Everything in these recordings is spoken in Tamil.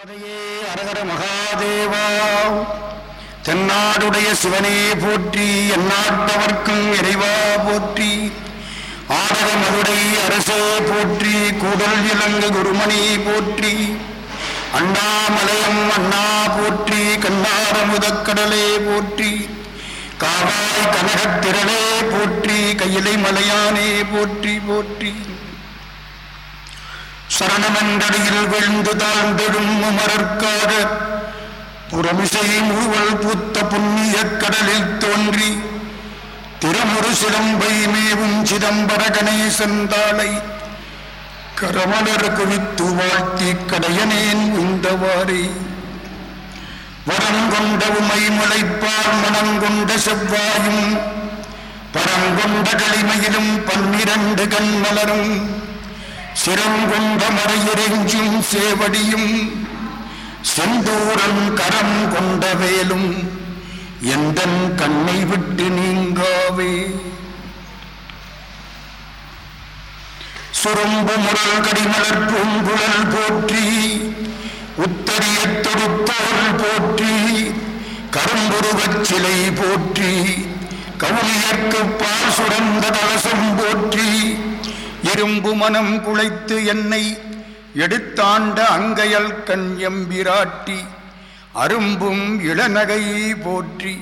பதையே அரகர மகாதேவா. தென்னாடுடைய சிவனே போற்றி எந்நாட்டவர்க்கும் இறைவா போற்றி. ஆடக மதுரை அரசே போற்றி கூடல் விலங்கு குருமணி போற்றி. அண்ணாமலயம் அண்ணா போற்றி கண்ணார முதக்கடலே போற்றி. காவாய் கனகத்திரளே போற்றி கையிலை மலையானே போற்றி போற்றி. சரணமென்றடியில் விழுந்து தாழ்ந்தெழும் உமரற்காக புறமிசை முழுவல் புத்த புண்ணிய கடலில் தோன்றி திருமுரு சிலம்பை மேவும் சிதம்பர கணேசன் தாளை கரமலர் குவித்து வாழ்த்தி கடையனேன் உண்டவாறே வரங்கொண்ட உமை முளைப்பால் மனங்கொண்ட செவ்வாயும் பரங்கொண்ட களிமையிலும் பன்னிரண்டு கண்மலரும் சிறங்கொண்ட மறையிறைஞ்சும் சேவடியும் செந்தூரன் கரம் கொண்ட வேலும் எந்தன் கண்ணை விட்டு நீங்காவே? சுரும்பு முரல் கடிமலர் பூங்குழல் போற்றி உத்தரிய தொடுத்தோள் போற்றி கரும்புருவச் சிலை போற்றி கவுனியர்க்கு பால் சுரந்த கலசம் போற்றி இரும்பு மனம் குளைத்து என்னை எடுத்தாண்ட அங்கையல் கண் எம்பிராட்டி அரும்பும் இளநகை போற்றி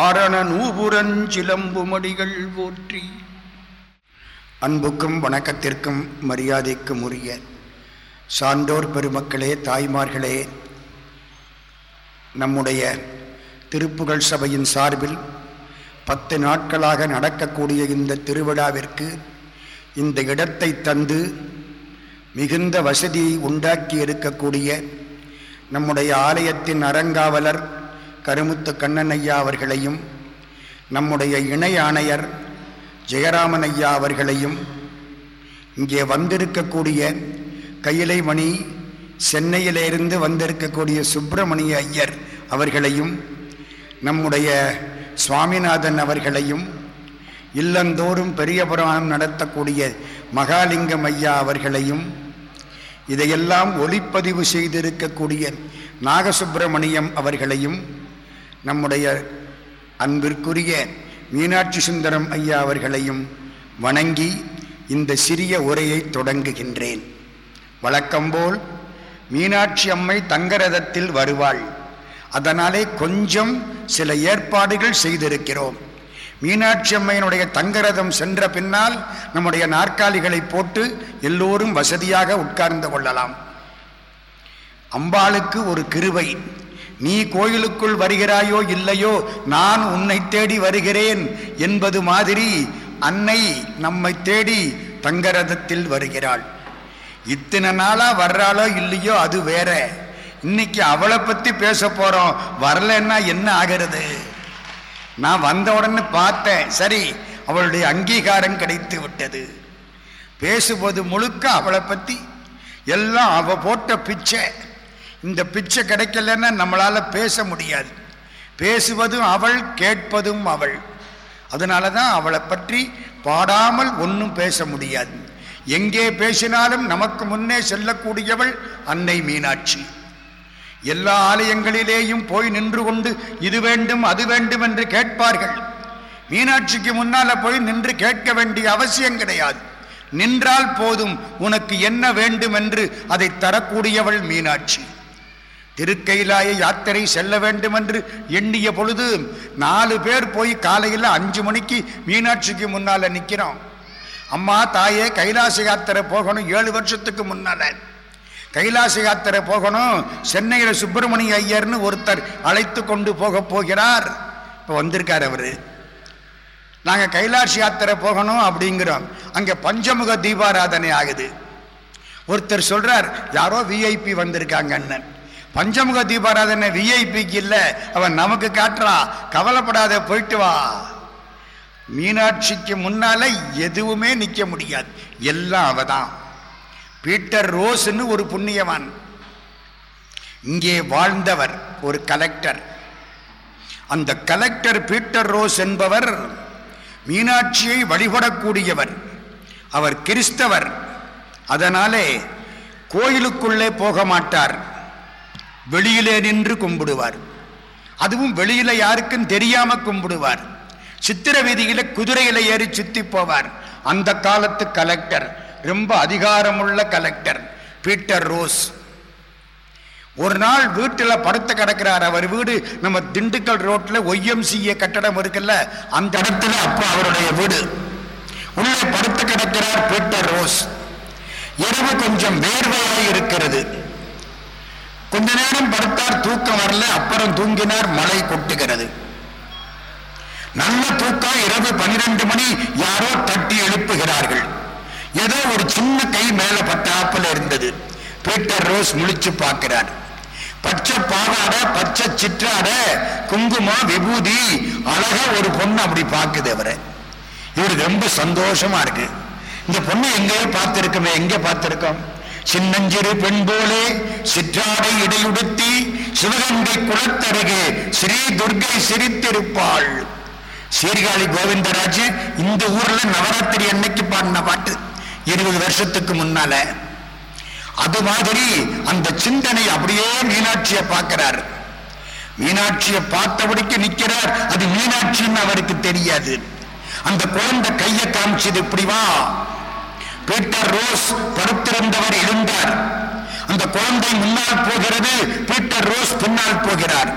ஆரண நூபுரஞ்சிலம்பு மடிகள் போற்றி. அன்புக்கும் வணக்கத்திற்கும் மரியாதைக்கும் உரிய சான்றோர் பெருமக்களே தாய்மார்களே நம்முடைய திருப்புகழ் சபையின் சார்பில் பத்து நாட்களாக நடக்கக்கூடிய இந்த திருவிழாவிற்கு இந்த இடத்தை தந்து மிகுந்த வசதியை உண்டாக்கி இருக்கக்கூடிய நம்முடைய ஆலயத்தின் அறங்காவலர் கருமுத்து கண்ணன் ஐயா அவர்களையும் நம்முடைய இணை ஆணையர் ஜெயராமன் ஐயா அவர்களையும் இங்கே வந்திருக்கக்கூடிய கையிலைமணி சென்னையிலிருந்து வந்திருக்கக்கூடிய சுப்பிரமணிய ஐயர் அவர்களையும் நம்முடைய சுவாமிநாதன் அவர்களையும் இல்லந்தோறும் பெரிய புராணம் நடத்தக்கூடிய மகாலிங்கம் ஐயா அவர்களையும் இதையெல்லாம் ஒளிப்பதிவு செய்திருக்கக்கூடிய நாகசுப்பிரமணியம் அவர்களையும் நம்முடைய அன்பிற்குரிய மீனாட்சி சுந்தரம் ஐயா அவர்களையும் வணங்கி இந்த சிறிய உரையை தொடங்குகின்றேன். வழக்கம்போல் மீனாட்சி அம்மை தங்கரதத்தில் வருவாள். அதனாலே கொஞ்சம் சில ஏற்பாடுகள் செய்திருக்கிறோம். மீனாட்சி அம்மையினுடைய தங்கரதம் சென்ற பின்னால் நம்முடைய நாற்காலிகளை போட்டு எல்லோரும் வசதியாக உட்கார்ந்து கொள்ளலாம். அம்பாளுக்கு ஒரு கிருவை நீ கோயிலுக்குள் வருகிறாயோ இல்லையோ நான் உன்னை தேடி வருகிறேன் என்பது மாதிரி அன்னை நம்மை தேடி தங்கரதத்தில் வருகிறாள். இத்தனை நாளா வர்றாளோ இல்லையோ அது வேற. இன்னைக்கு அவளை பத்தி பேச போறோம். வரலன்னா என்ன ஆகிறது? நான் வந்த உடனே பார்த்தேன். சரி அவளுடைய அங்கீகாரம் கிடைத்து விட்டது. பேசுவது முழுக்க அவளை பற்றி எல்லாம் அவள் போட்ட பிச்சை. இந்த பிச்சை கிடைக்கலன்னா நம்மளால் பேச முடியாது. பேசுவதும் அவள் கேட்பதும் அவள். அதனால தான் அவளை பற்றி பாடாமல் ஒன்றும் பேச முடியாது. எங்கே பேசினாலும் நமக்கு முன்னே செல்லக்கூடியவள் அன்னை மீனாட்சி. எல்லா ஆலயங்களிலேயும் போய் நின்று கொண்டு இது வேண்டும் அது வேண்டும் என்று கேட்பார்கள். மீனாட்சிக்கு முன்னால போய் நின்று கேட்க வேண்டிய அவசியம் கிடையாது. நின்றால் போதும் உனக்கு என்ன வேண்டும் என்று அதை தரக்கூடியவள் மீனாட்சி. திருக்கைலாய யாத்திரை செல்ல வேண்டும் என்று எண்ணிய பொழுது நாலு பேர் போய் காலையில் அஞ்சு மணிக்கு மீனாட்சிக்கு முன்னால நிற்கிறோம் அம்மா தாயே கைலாச யாத்திரை போகணும் ஏழு வருஷத்துக்கு முன்னால. கைலாச யாத்திரை போகணும். சென்னையில் சுப்பிரமணிய ஐயர்னு ஒருத்தர் அழைத்து கொண்டு போக போகிறார். இப்போ வந்திருக்கார் அவர். நாங்கள் கைலாஷ் யாத்திரை போகணும் அப்படிங்கிறோம். அங்கே பஞ்சமுக தீபாராதனை ஆகுது. ஒருத்தர் சொல்கிறார் யாரோ விஐபி வந்திருக்காங்க அண்ணன் பஞ்சமுக தீபாராதனை விஐபிக்கு இல்லை. அவன் நமக்கு காட்டுறா. கவலைப்படாத போயிட்டு வா. மீனாட்சிக்கு முன்னால் எதுவுமே நிற்க முடியாது. எல்லாம் அவதான். பீட்டர் ரோஸ்ன்னு ஒரு புண்ணியவான். இங்கே வாழ்ந்தவர் ஒரு கலெக்டர். அந்த கலெக்டர் பீட்டர் ரோஸ் என்பவர் மீனாட்சியை வழிபடக்கூடியவர். அவர் கிறிஸ்தவர். அதனாலே கோயிலுக்குள்ளே போக மாட்டார். வெளியிலே நின்று கும்பிடுவார். அதுவும் வெளியில யாருக்கும் தெரியாம கும்பிடுவார். சித்திர வீதியில குதிரையில ஏறி சுத்தி போவார். அந்த காலத்து கலெக்டர். ரொம்ப அதிகாரமுள்ள கலெக்டர் பீட்டர் ரோஸ் ஒரு நாள் வீட்டில் படுத்து கிடக்கிறார். அவர் வீடு நம்ம திண்டுக்கல் ரோட்டில் ஒய்எம்சிஏ கட்டடம் இருக்குல்ல அந்த இடத்துல அப்போ அவருடைய வீடு. உள்ளே படுத்து கிடக்கிறார் பீட்டர் ரோஸ் இரவு கொஞ்சம் வேர்வையாக இருக்கிறது. கொஞ்ச நேரம் படுத்தார் தூக்கம் வரல அப்புறம் தூங்கினார் மழை கொட்டுகிறது. நல்ல தூக்கம் இரவு பனிரெண்டு மணி யாரோ தட்டி எழுப்புகிறார்கள். ஏதோ ஒரு சின்ன கை மேல பட்டாப்புல இருந்தது. பீட்டர் ரோஸ் முழிச்சு பார்க்கிறார். பச்சை பாவாடை பச்சை சிற்றாட குங்குமம் விபூதி அழகா ஒரு பொண்ணு அப்படி பார்க்குது அவரை. இவருக்கு ரொம்ப சந்தோஷமா இருக்கு. இந்த பொண்ணு எங்கேயோ பார்த்திருக்கோமே எங்க பார்த்திருக்கோம்? சின்னஞ்சிறு பெண் போலே சிற்றாடை இடையுடுத்தி சிவகங்கை குளத்தருகே ஸ்ரீ துர்கை சிரித்திருப்பாள். சீர்காழி கோவிந்தராஜ் இந்த ஊர்ல நவராத்திரி அன்னைக்கு பாடின பாட்டு. இருபது வருஷத்துக்கு முன்னால அது மாதிரி அந்த சிந்தனை அப்படியே மீனாட்சியை பார்க்கிறார். மீனாட்சியை பார்த்தபடிக்கு நிற்கிறார் அது மீனாட்சின்னு அவருக்கு தெரியாது. அந்த குழந்தை கையை காமிச்சது இப்படி வா. பீட்டர் ரோஸ் படுத்திருந்தவர் எழுந்தார். அந்த குழந்தை முன்னால் போகிறது. பீட்டர் ரோஸ் பின்னால் போகிறார்.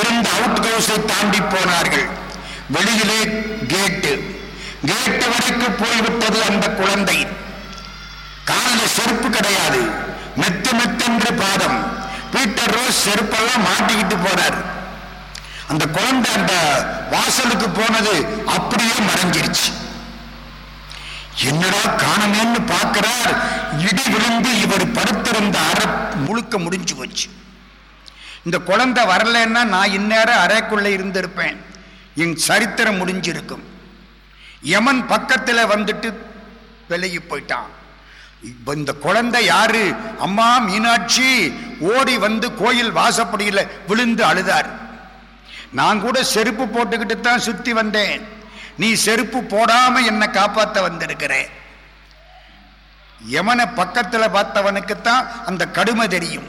இருந்த அவுட் ஹவுஸை தாண்டி போனார்கள். வெளியிலே கேட்டு கேட்டு வரைக்கும் போய்விட்டது அந்த குழந்தை. காலில் செருப்பு கிடையாது. மெத்து மெத்தென்று பாதம். பீட்டர் ரோஸ் செருப்பெல்லாம் மாட்டிக்கிட்டு போறார் அந்த குழந்தை அந்த வாசலுக்கு போனது அப்படியே மறைஞ்சிருச்சு. என்னடா காணமேன்னு பார்க்கிறார். இடி விழுந்து இவர் படுத்திருந்த அறை முழுக்க முடிஞ்சு போச்சு. இந்த குழந்தை வரலன்னா நான் இந்நேரம் அறைக்குள்ளே இருந்திருப்பேன். என் சரித்திரம் முடிஞ்சிருக்கும். யமன் பக்கத்தில் வந்துட்டு விலகி போயிட்டான். இப்போ இந்த குழந்தை யாரு? அம்மா மீனாட்சி ஓடி வந்து கோயில் வாசப்படியில் விழுந்து அழுதார். நான் கூட செருப்பு போட்டுக்கிட்டு தான் சுத்தி வந்தேன். நீ செருப்பு போடாம என்னை காப்பாற்ற வந்திருக்கிறேன் யமனை பக்கத்தில் பார்த்தவனுக்குத்தான் அந்த கடுமை தெரியும்.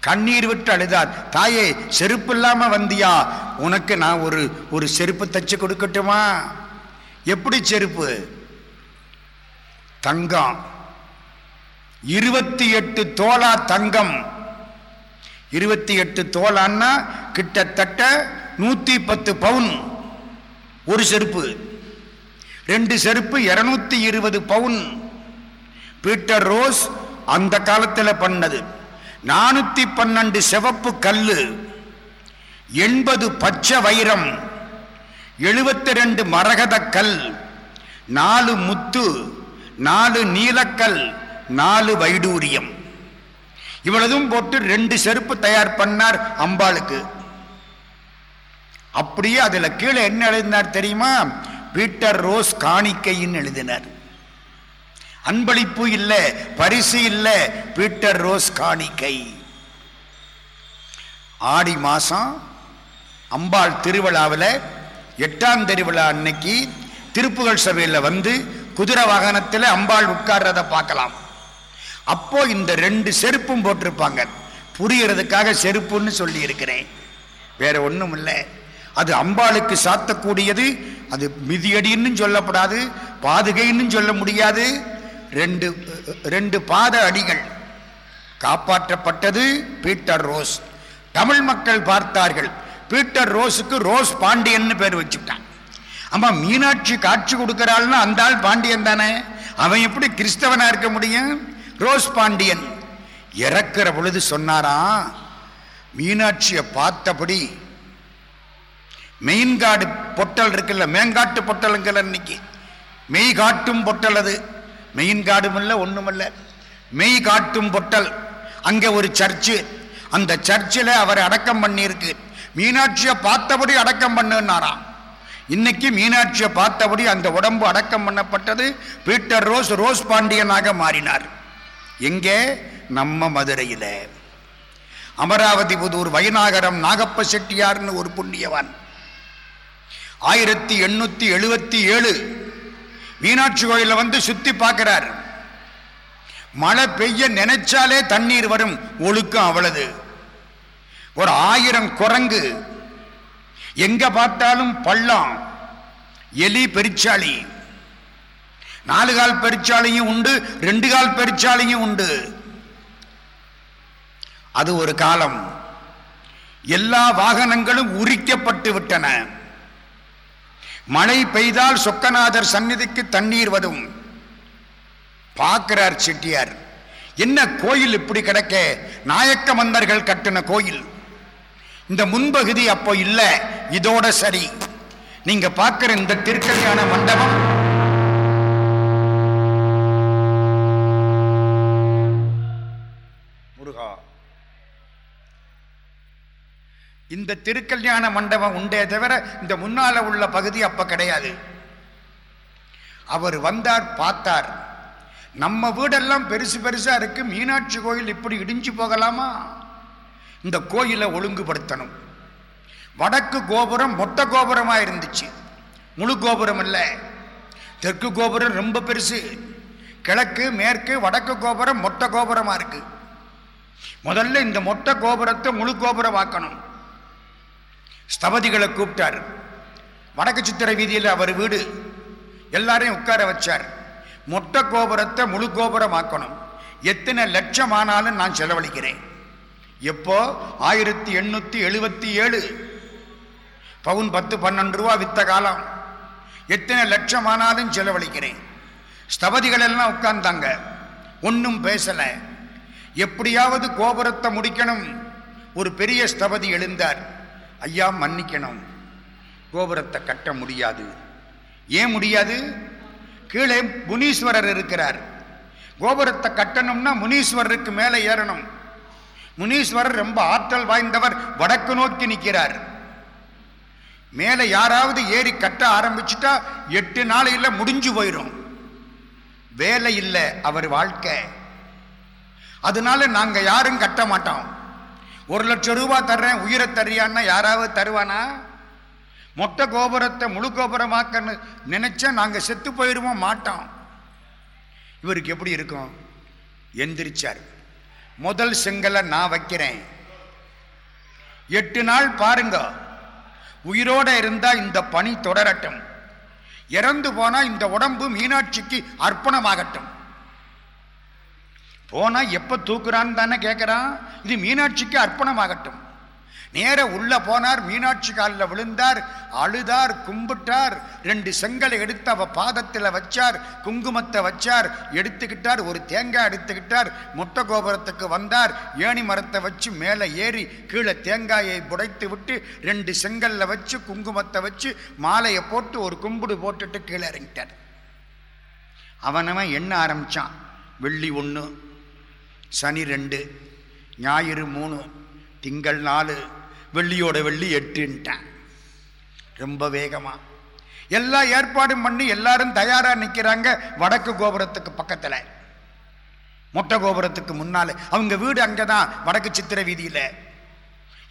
கண்ணீர் விட்டு அழுதார். தாயே செருப்பு இல்லாம வந்தியா? உனக்கு நான் ஒரு ஒரு செருப்பு தச்சு கொடுக்கட்டுமா? எப்படி செருப்பு? தங்கம். இருபத்தி எட்டு தோலா தங்கம். இருபத்தி எட்டு தோலான்னா கிட்டத்தட்ட நூத்தி பத்து பவுன். ஒரு செருப்பு. ரெண்டு செருப்பு இருநூத்தி இருபது பவுன். பீட்டர் ரோஸ் அந்த காலத்தில் பண்ணது. நானூத்தி பன்னெண்டு சிவப்பு கல் எண்பது பச்சை வைரம். எழுபத்தி ரெண்டு மரகதக்கல் நாலு முத்து நாலு நீலக்கல் நாலு வைடூரியம். இவ்வளவும் போட்டு ரெண்டு செருப்பு தயார் பண்ணார் அம்பாளுக்கு. அப்படியே அதுல கீழே என்ன எழுதினார் தெரியுமா? பீட்டர் ரோஸ் காணிக்கைன்னு எழுதினார். அன்பளிப்பு இல்லை பரிசு இல்லை பீட்டர் ரோஸ் காணிக்கை. ஆடி மாசம் அம்பாள் திருவிழாவில் எட்டாம் திருவிழா அன்னைக்கு திருப்புகழ் சபையில் வந்து குதிரை வாகனத்தில் அம்பாள் உட்கார்றத பார்க்கலாம். அப்போ இந்த ரெண்டு செருப்பும் போட்டிருப்பாங்க. புரியறதுக்காக செருப்புன்னு சொல்லி இருக்கிறேன். வேற ஒன்றும் இல்லை. அது அம்பாளுக்கு சாத்தக்கூடியது. அது மிதியடின்னு சொல்லப்படாது. பாதுகைன்னு சொல்ல முடியாது. ரெண்டு ரெண்டு பாத அடிகள். காப்பாற்றப்பட்டது பீட்டர் ரோஸ். தமிழ் மக்கள் பார்த்தார்கள். பீட்டர் ரோஸுக்கு ரோஸ் பாண்டியன்னு பேர் வச்சுட்டான் ஆமா மீனாட்சி காட்சி கொடுக்கிறாள்னா அந்த ஆள் பாண்டியன் தானே? அவன் எப்படி கிறிஸ்தவனா இருக்க முடியும்? ரோஸ் பாண்டியன். இறக்கிற பொழுது சொன்னாராம் மீனாட்சியை பார்த்தபடி மெயின்காடு பொட்டல் இருக்குல்ல மேங்காட்டு பொட்டலுங்கிற இன்னைக்கு. மெய் காட்டும் பொட்டல் அது. மெயின் காடும் இல்லை ஒன்றுமில்ல மெய் காட்டும் பொட்டல். அங்கே ஒரு சர்ச்சு. அந்த சர்ச்சில் அவர் அடக்கம் பண்ணியிருக்கு. மீனாட்சியை பார்த்தபடி அடக்கம் பண்ணுன்னாராம் இன்னைக்கு மீனாட்சியை பார்த்தபடி அந்த உடம்பு அடக்கம் பண்ணப்பட்டது. பீட்டர் ரோஸ் ரோஸ் பாண்டியனாக மாறினார். எங்கே? நம்ம மதுரையில். அமராவதி புதூர் வைநாகரம் நாகப்ப செட்டியார்னு ஒரு புண்ணியவான். ஆயிரத்தி எண்ணூத்தி எழுபத்தி ஏழு மீனாட்சி கோயில வந்து சுத்தி பார்க்கிறார். மழை பெய்ய நினைச்சாலே தண்ணீர் வரும். ஒழுக்கம் அவ்வளவு. ஒரு ஆயிரம் குரங்கு. எங்க பார்த்தாலும் பள்ளம் எலி பெருச்சாளி. நாலு கால் பெருச்சாலையும் உண்டு ரெண்டு கால் பெருச்சாலையும் உண்டு. அது ஒரு காலம். எல்லா வாகனங்களும் உரிக்கப்பட்டு விட்டன. மழை பெய்தால் சொக்கநாதர் சந்நிதிக்கு தண்ணீர் வரும். பார்க்கிறார் செட்டியார் என்ன கோயில் இப்படி கிடக்க? நாயக்க மன்னர்கள் கட்டின கோயில். இந்த முன்பகுதி அப்போ இல்லை. இதோட சரி. நீங்க பார்க்கிற இந்த திருக்கல்யாண மண்டபம் முருகா. இந்த திருக்கல்யாண மண்டபம் உண்டே தவிர இந்த முன்னால உள்ள பகுதி அப்ப கிடையாது. அவர் வந்தார் பார்த்தார். நம்ம வீடெல்லாம் பெருசு பெருசா இருக்கு. மீனாட்சி கோயில் இப்படி இடிஞ்சு போகலாமா? இந்த கோயிலை ஒழுங்குபடுத்தணும். வடக்கு கோபுரம் மொட்டை கோபுரமாக இருந்துச்சு. முழு கோபுரம் இல்லை. தெற்கு கோபுரம் ரொம்ப பெருசு. கிழக்கு மேற்கு வடக்கு கோபுரம் மொட்டை கோபுரமாக இருக்குது முதல்ல இந்த மொட்டை கோபுரத்தை முழு கோபுரமாக்கணும். ஸ்தபதிகளை கூப்பிட்டார். வடக்கு சித்திர வீதியில் அவர் வீடு. எல்லாரையும் உட்கார வச்சார். மொட்டை கோபுரத்தை முழு கோபுரமாக்கணும். எத்தனை லட்சம் ஆனாலும் நான் செலவழிக்கிறேன். எப்போ? ஆயிரத்தி எண்ணூத்தி எழுபத்தி ஏழு. பவுன் பத்து பன்னெண்டு ரூபா வித்த காலம். எத்தனை லட்சம் ஆனாலும் செலவழிக்கிறேன். ஸ்தபதிகள் எல்லாம் உட்கார்ந்தாங்க. ஒன்றும் பேசலை. எப்படியாவது கோபுரத்தை முடிக்கணும். ஒரு பெரிய ஸ்தபதி எழுந்தார். ஐயா மன்னிக்கணும். கோபுரத்தை கட்ட முடியாது. ஏன் முடியாது? கீழே முனீஸ்வரர் இருக்கிறார். கோபுரத்தை கட்டணும்னா முனீஸ்வரருக்கு மேலே ஏறணும். முனீஸ்வரர் ரொம்ப ஆற்றல் வாய்ந்தவர் வடக்கு நோக்கி நிற்கிறார் மேலே யாராவது ஏறி கட்ட ஆரம்பிச்சுட்டா எட்டு நாளையில் முடிஞ்சு போயிடும் வேலை இல்லை அவர் வாழ்க்கை. அதனால நாங்கள் யாரும் கட்ட மாட்டோம். ஒரு லட்சம் ரூபாய் தர்றேன் உயிரை தர்றியான்னா யாராவது தருவானா? மொட்டை கோபுரத்தை முழு கோபுரமாக்கன்னு நினைச்சா நாங்கள் செத்து போயிடுவோம் மாட்டோம். இவருக்கு எப்படி இருக்கும்? எந்திரிச்சார். முதல் செங்கலை நான் வைக்கிறேன். எட்டு நாள் பாருங்க. உயிரோட இருந்தா இந்த பணி தொடரட்டும். இறந்து போனா இந்த உடம்பு மீனாட்சிக்கு அர்ப்பணமாகட்டும். போனா எப்ப தூக்குறான்னு தானே கேட்கிறான் இது மீனாட்சிக்கு அர்ப்பணமாகட்டும். நேர உள்ள போனார் மீனாட்சி காலில் விழுந்தார் அழுதார் கும்பிட்டார். ரெண்டு செங்கலை எடுத்து அவ பாதத்தில் வச்சார் குங்குமத்தை வச்சார். எடுத்துக்கிட்டார் ஒரு தேங்காய் எடுத்துக்கிட்டார் முட்டை கோபுரத்துக்கு வந்தார். ஏணி மரத்தை வச்சு மேலே ஏறி கீழே தேங்காயை புடைத்து விட்டு ரெண்டு செங்கல்ல வச்சு குங்குமத்தை வச்சு மாலையை போட்டு ஒரு கும்பிடு போட்டுட்டு கீழே இறங்கிட்டார். அவனவன் எண்ண ஆரம்பிச்சான்? வெள்ளி ஒன்று சனி ரெண்டு ஞாயிறு மூணு திங்கள் நாலு வெள்ளியோட வெள்ளி எட்டுன்ட்டான். ரொம்ப வேகமாக எல்லா ஏற்பாடும் பண்ணி எல்லாரும் தயாராக நிற்கிறாங்க வடக்கு கோபுரத்துக்கு பக்கத்தில். மொட்டை கோபுரத்துக்கு முன்னால். அவங்க வீடு அங்கே தான் வடக்கு சித்திர வீதியில்.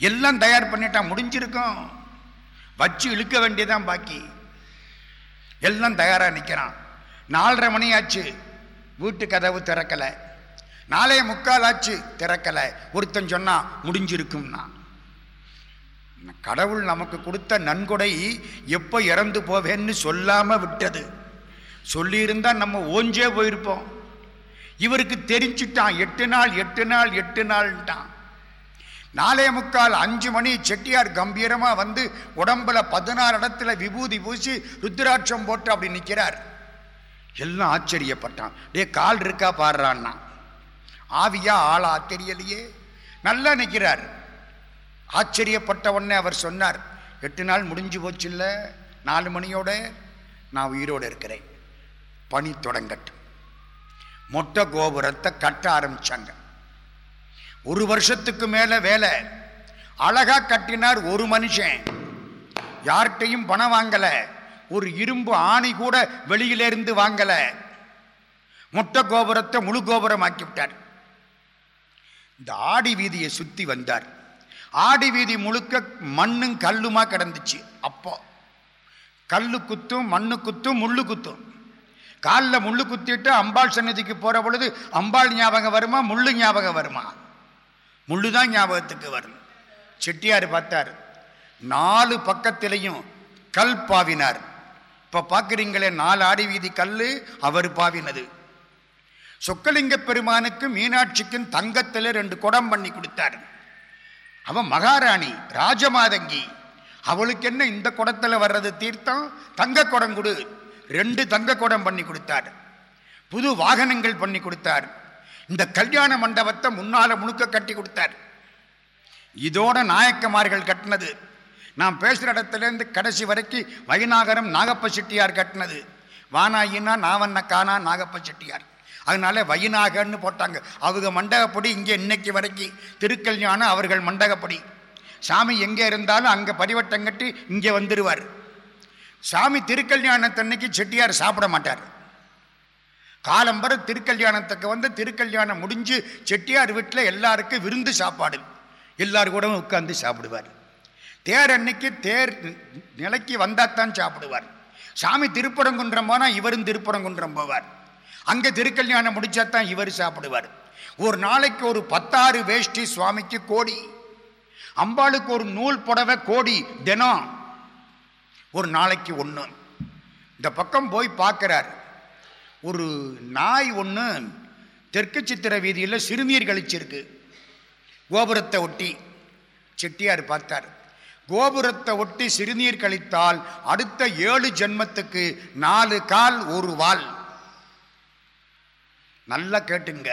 எல்லாம் தயார் பண்ணிட்டான் முடிஞ்சிருக்கும். வச்சு இழுக்க வேண்டியதான் பாக்கி. எல்லாம் தயாராக நிற்கிறான் நாலரை மணி ஆச்சு வீட்டு கதவு திறக்கலை. நாளைய முக்கால் ஆச்சு திறக்கலை. ஒருத்தன் சொன்னால் முடிஞ்சிருக்கும்னா. கடவுள் நமக்கு கொடுத்த நன்கொடை எப்போ இறந்து போவேன்னு சொல்லாமல் விட்டது. சொல்லியிருந்தா நம்ம ஓஞ்சே போயிருப்போம். இவருக்கு தெரிஞ்சுட்டான் எட்டு நாள் எட்டு நாள் எட்டு நாள்ட்டான் நாலே முக்கால் அஞ்சு மணி செட்டியார் கம்பீரமாக வந்து உடம்புல பதினாறு இடத்துல விபூதி பூசி ருத்ராட்சம் போட்டு அப்படி நிற்கிறார் எல்லாம் ஆச்சரியப்பட்டான். டே கால் இருக்கா பாடுறான்னா ஆவியா ஆளா தெரியலையே. நல்லா நிற்கிறார் ஆச்சரியப்பட்ட உடனே அவர் சொன்னார் எட்டு நாள் முடிஞ்சு போச்சு இல்லை நாலு மணியோட நான் உயிரோடு இருக்கிறேன். பணி தொடங்கட்டும். மொட்டை கோபுரத்தை கட்ட ஆரம்பித்தாங்க ஒரு வருஷத்துக்கு மேலே வேலை. அழகாக கட்டினார் ஒரு மனுஷன். யார்கிட்டையும் பணம் வாங்கலை. ஒரு இரும்பு ஆணி கூட வெளியிலேருந்து வாங்கலை. மொட்டை கோபுரத்தை முழு கோபுரம் ஆக்கிவிட்டார் இந்த ஆடி வீதியை சுற்றி வந்தார். ஆடி வீதி முழுக்க மண்ணும் கல்லுமா கிடந்துச்சு. அப்போ கல்லு குத்தும் மண்ணு குத்தும் முள்ளு குத்தும். காலில் முள்ளு குத்திட்டு அம்பாள் சன்னதிக்கு போற பொழுது அம்பாள் ஞாபகம் வருமா முள்ளு ஞாபகம் வருமா? முள்ளு தான் ஞாபகத்துக்கு வரும். செட்டியார் பார்த்தார். நாலு பக்கத்திலையும் கல் பாவினார். இப்போ பார்க்குறீங்களே நாலு ஆடி வீதி கல் அவர் பாவினது. சொக்கலிங்க பெருமானுக்கு மீனாட்சிக்கும் தங்கத்தில் ரெண்டு குடம் பண்ணி கொடுத்தாரு. அவன் மகாராணி ராஜமாதங்கி. அவளுக்கு என்ன இந்த குடத்தில் வர்றது தீர்த்தம்? தங்க குடம் கொடு. ரெண்டு தங்க குடம் பண்ணி கொடுத்தார். புது வாகனங்கள் பண்ணி கொடுத்தார். இந்த கல்யாண மண்டபத்தை முன்னால் முழுக்க கட்டி கொடுத்தார். இதோட நாயக்கமார்கள் கட்டினது. நான் பேசுகிற இடத்துலேருந்து கடைசி வரைக்கும் வைநாகரம் நாகப்ப செட்டியார் கட்டினது. வானாயினா நாவண்ண காணா நாகப்ப செட்டியார். அதனால வைநாகன்னு போட்டாங்க. அவங்க மண்டகப்படி இங்கே இன்னைக்கு வரைக்கும். திருக்கல்யாணம் அவர்கள் மண்டகப்படி. சாமி எங்கே இருந்தாலும் அங்கே பரிவட்டம் கட்டி இங்கே வந்துடுவார் சாமி திருக்கல்யாணத்தன்னைக்கு செட்டியார் சாப்பிட மாட்டார். காலம்பர திருக்கல்யாணத்துக்கு வந்து திருக்கல்யாணம் முடிஞ்சு செட்டியார் வீட்டில் எல்லாருக்கும் விருந்து சாப்பாடு. எல்லாரும் கூட உட்கார்ந்து சாப்பிடுவார். தேர் அன்னைக்கு தேர் நிலைக்கு வந்தாத்தான் சாப்பிடுவார். சாமி திருப்பரங்குன்றம் போனால் இவரும் திருப்பரங்குன்றம் போவார். அங்கே திருக்கல்யாணம் முடிச்சாதான் இவர் சாப்பிடுவார். ஒரு நாளைக்கு ஒரு பத்தாறு வேஷ்டி சுவாமிக்கு கோடி. அம்பாளுக்கு ஒரு நூல் புடவை கோடி தினம். ஒரு நாளைக்கு ஒன்று இந்த பக்கம் போய் பார்க்குறார். ஒரு நாய் ஒன்று தெற்கு சித்திர வீதியில் சிறுநீர் கழிச்சிருக்கு. கோபுரத்தை ஒட்டி செட்டியார் பார்த்தார். கோபுரத்தை ஒட்டி சிறுநீர் கழித்தால் அடுத்த ஏழு ஜென்மத்துக்கு நாலு கால் ஒரு வால். நல்லா கேட்டுங்க.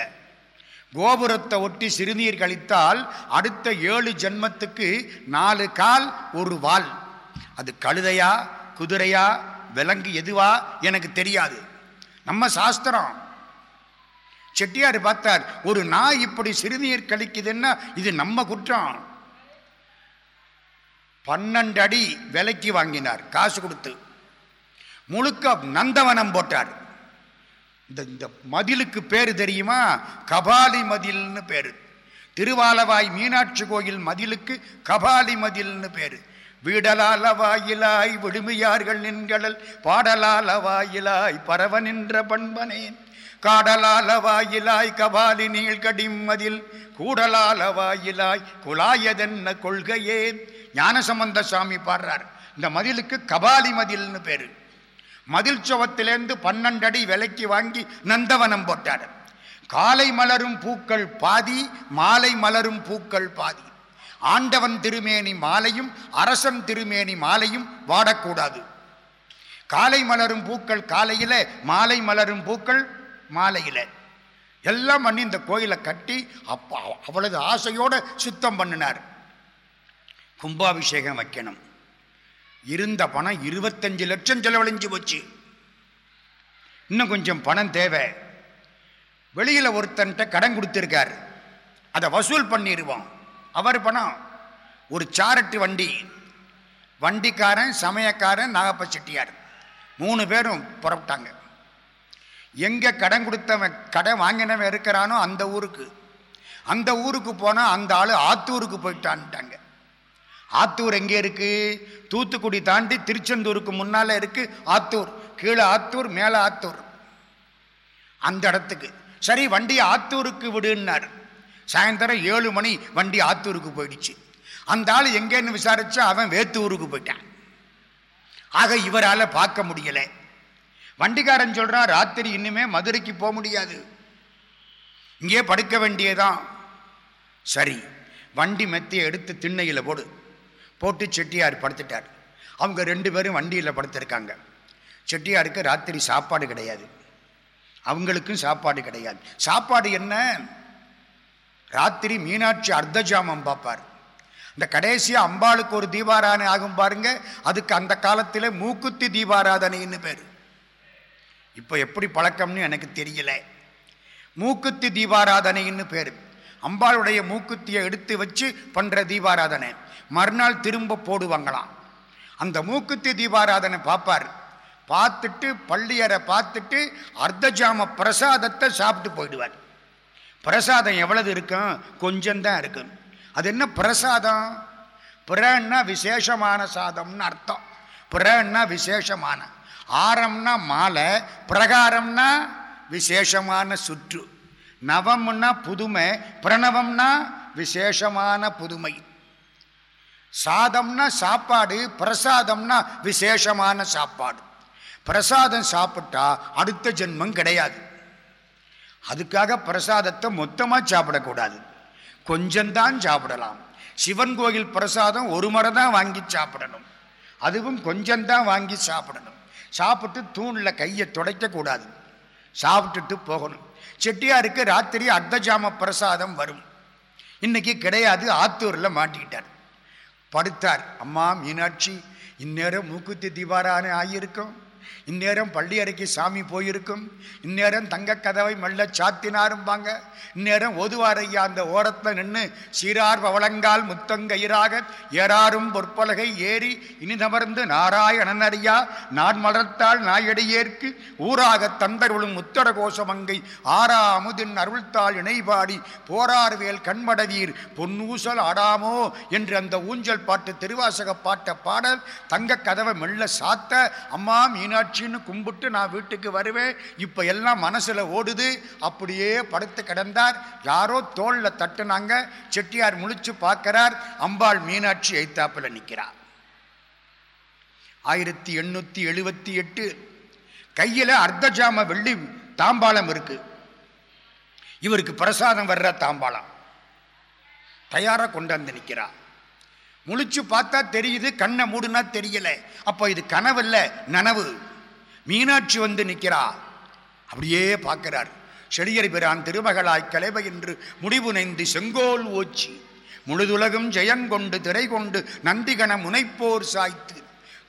கோபுரத்தை ஒட்டி சிறுநீர் கழித்தால் அடுத்த ஏழு ஜென்மத்துக்கு நாலு கால் ஒரு வால். அது கழுதையா குதிரையா விலங்கு எதுவா எனக்கு தெரியாது. நம்ம சாஸ்திரம். செட்டியார் பார்த்தார் ஒரு நாய் இப்படி சிறுநீர் கழிக்குதுன்னா இது நம்ம குற்றம். பன்னெண்டு அடி விலைக்கு வாங்கினார் காசு கொடுத்து. முழுக்க நந்தவனம் போட்டார். இந்த இந்த மதிலுக்கு பேர் தெரியுமா? கபாலி மதில்னு பேர். திருவாலவாய் மீனாட்சி கோயில் மதிலுக்கு கபாலி மதில்னு பேர். வீடலால வாயிலாய் விடுமையார்கள் நின்கடல் பாடலால வாயிலாய் பரவ நின்ற பண்பனேன் காடலால வாயிலாய் கபாலி நீழ்கடிம் மதில் கூடலால வாயிலாய் குழாயதென்ன கொள்கையே? ஞானசம்பந்த சாமி பாடுறார். இந்த மதிலுக்கு கபாலி மதில்னு பேரு. மதில் சுவத்திலேருந்து பன்னெண்டு அடி விலைக்கு வாங்கி நந்தவனம் போட்டார். காலை மலரும் பூக்கள் பாதி மாலை மலரும் பூக்கள் பாதி. ஆண்டவன் திருமேனி மாலையும் அரசன் திருமேனி மாலையும் வாடக்கூடாது. காலை மலரும் பூக்கள் காலையில் மாலை மலரும் பூக்கள் மாலையில். எல்லாம் பண்ணி இந்த கோயிலை கட்டி அப்பா அவ்வளவு ஆசையோடு சுத்தம் பண்ணினார். கும்பாபிஷேகம் வைக்கணும். இருந்த பணம் இருபத்தஞ்சு லட்சம் செலவழிஞ்சு போச்சு. இன்னும் கொஞ்சம் பணம் தேவை. வெளியில் ஒருத்தன்ட்ட கடன் கொடுத்துருக்கார். அதை வசூல் பண்ணிடுவோம். அவர் பணம். ஒரு சாரட்டு வண்டி. வண்டிக்காரன் சமயக்காரன் நாகப்ப செட்டியார் மூணு பேரும் புறப்பட்டாங்க. எங்கே கடன் கொடுத்தவன் கடன் வாங்கினவன் இருக்கிறானோ அந்த ஊருக்கு. அந்த ஊருக்கு போனால் அந்த ஆள் ஆத்தூருக்கு போயிட்டான்ட்டாங்க. ஆத்தூர் எங்கே இருக்குது தூத்துக்குடி தாண்டி திருச்செந்தூருக்கு முன்னால் இருக்குது ஆத்தூர். கீழே ஆத்தூர் மேலே ஆத்தூர். அந்த இடத்துக்கு. சரி வண்டியை ஆத்தூருக்கு விடுன்னார். சாயந்தரம் ஏழு மணி வண்டி ஆத்தூருக்கு போயிடுச்சு. அந்த ஆள் எங்கேன்னு விசாரித்தா அவன் வேத்தூருக்கு போயிட்டான். ஆக இவரால் பார்க்க முடியலை. வண்டிக்காரன் சொல்கிறான் ராத்திரி இன்னுமே மதுரைக்கு போக முடியாது. இங்கே படுக்க வேண்டியதான் சரி வண்டி மெத்தையை எடுத்து திண்ணையில் போடு. போட்டு செட்டியார் படுத்துட்டார். அவங்க ரெண்டு பேரும் வண்டியில் படுத்திருக்காங்க. செட்டியாருக்கு ராத்திரி சாப்பாடு கிடையாது. அவங்களுக்கும் சாப்பாடு கிடையாது. சாப்பாடு என்ன? ராத்திரி மீனாட்சி அர்த்தஜாமம் பார்ப்பார். இந்த கடைசியாக அம்பாளுக்கு ஒரு தீபாராதனை ஆகும் பாருங்க. அதுக்கு அந்த காலத்தில் மூக்குத்தி தீபாராதனைன்னு பேர். இப்போ எப்படி பழக்கம்னு எனக்கு தெரியல. மூக்குத்தி தீபாராதனைன்னு பேர். அம்பாளுடைய மூக்குத்தியை எடுத்து வச்சு பண்ணுற தீபாராதனை. மறுநாள் திரும்ப போடுவாங்களாம். அந்த மூக்குத்தி தீபாராதனை பார்ப்பார் பார்த்துட்டு பள்ளியரை பார்த்துட்டு அர்த்தஜாம பிரசாதத்தை சாப்பிட்டு போயிடுவார். பிரசாதம் எவ்வளவு இருக்கும்? கொஞ்சம்தான் இருக்கும். அது என்ன பிரசாதம்? பிறன்னா விசேஷமான சாதம்னு அர்த்தம். பிறன்னா விசேஷமான. ஆரம்னா மாலை பிரகாரம்னா விசேஷமான சுற்று. நவம்னா புதுமை பிரணவம்னா விசேஷமான புதுமை. சாதம்னா சாப்பாடு பிரசாதம்னா விசேஷமான சாப்பாடு. பிரசாதம் சாப்பிட்டா அடுத்த ஜென்மம் கிடையாது. அதுக்காக பிரசாதத்தை மொத்தமாக சாப்பிடக்கூடாது. கொஞ்சம்தான் சாப்பிடலாம். சிவன் கோயில் பிரசாதம் ஒரு முறை தான் வாங்கி சாப்பிடணும். அதுவும் கொஞ்சம்தான் வாங்கி சாப்பிடணும். சாப்பிட்டு தூணில் கையை துடைக்கக்கூடாது. சாப்பிட்டுட்டு போகணும். செட்டியாருக்கு ராத்திரி அர்த்தஜாம பிரசாதம் வரும். இன்னைக்கு கிடையாது ஆத்தூரில் மாட்டிக்கிட்டார். படுத்தார். அம்மா மீனாட்சி இந்நேரம் மூக்குத்தி திவாரான ஆகியிருக்கும். இந்நேரம் பள்ளி அறைக்கு சாமி போயிருக்கும். இந்நேரம் தங்க கதவை மெல்ல சாத்தினாரும்பாங்க இந்நேரம் ஒதுவாரையா அந்த ஓரத்தில் நின்று சீரார் பவளங்கால் முத்தங்கயிறாக ஏறாரும் பொற்பலகை ஏறி இனிதமர்ந்து நாராயணன் அறியா. நான் மலர்த்தால் நாயடியேற்கு ஊராக தந்தருளும் முத்தர கோஷமங்கை ஆறா அமுதின் அருள்தாள் இணைபாடி போரார்வேல் கண்மடவீர் பொன்னூசல் ஆடாமோ என்று அந்த ஊஞ்சல் பாட்டு திருவாசக பாட்ட பாடல் தங்க கதவை மெல்ல சாத்த அம்மா மீனாட்சி மீனாட்சின்னு கும்பிட்டு நான் வீட்டுக்கு வருவேன். இப்போ எல்லாம் மனசில் ஓடுது. அப்படியே படுத்து கிடந்தார். யாரோ தோளில் தட்டுனாங்க. செட்டியார் முழிச்சு பார்க்கிறார். அம்பாள் மீனாட்சி ஐத்தாப்பில் நிற்கிறார் ஆயிரத்தி எண்ணூற்றி எழுபத்தி எட்டு. கையில் அர்த்தஜாம வெள்ளி தாம்பாளம் இருக்கு. இவருக்கு பிரசாதம் வர்ற தாம்பாளம். தயாராக கொண்டாந்து நிற்கிறா முழிச்சு பார்த்தா தெரியுது. கண்ணை மூடுனா தெரியல. அப்போ இது கனவு இல்லை. நனவு. மீனாட்சி வந்து நிற்கிறா அப்படியே பார்க்கிறார். செடியரி பிரான் திருமகளாய் கலைவை என்று முடிவுனைந்து செங்கோல் ஓச்சி. முழுதுலகும் ஜெயங்கொண்டு திரை கொண்டு நந்திகன முனைப்போர் சாய்த்து.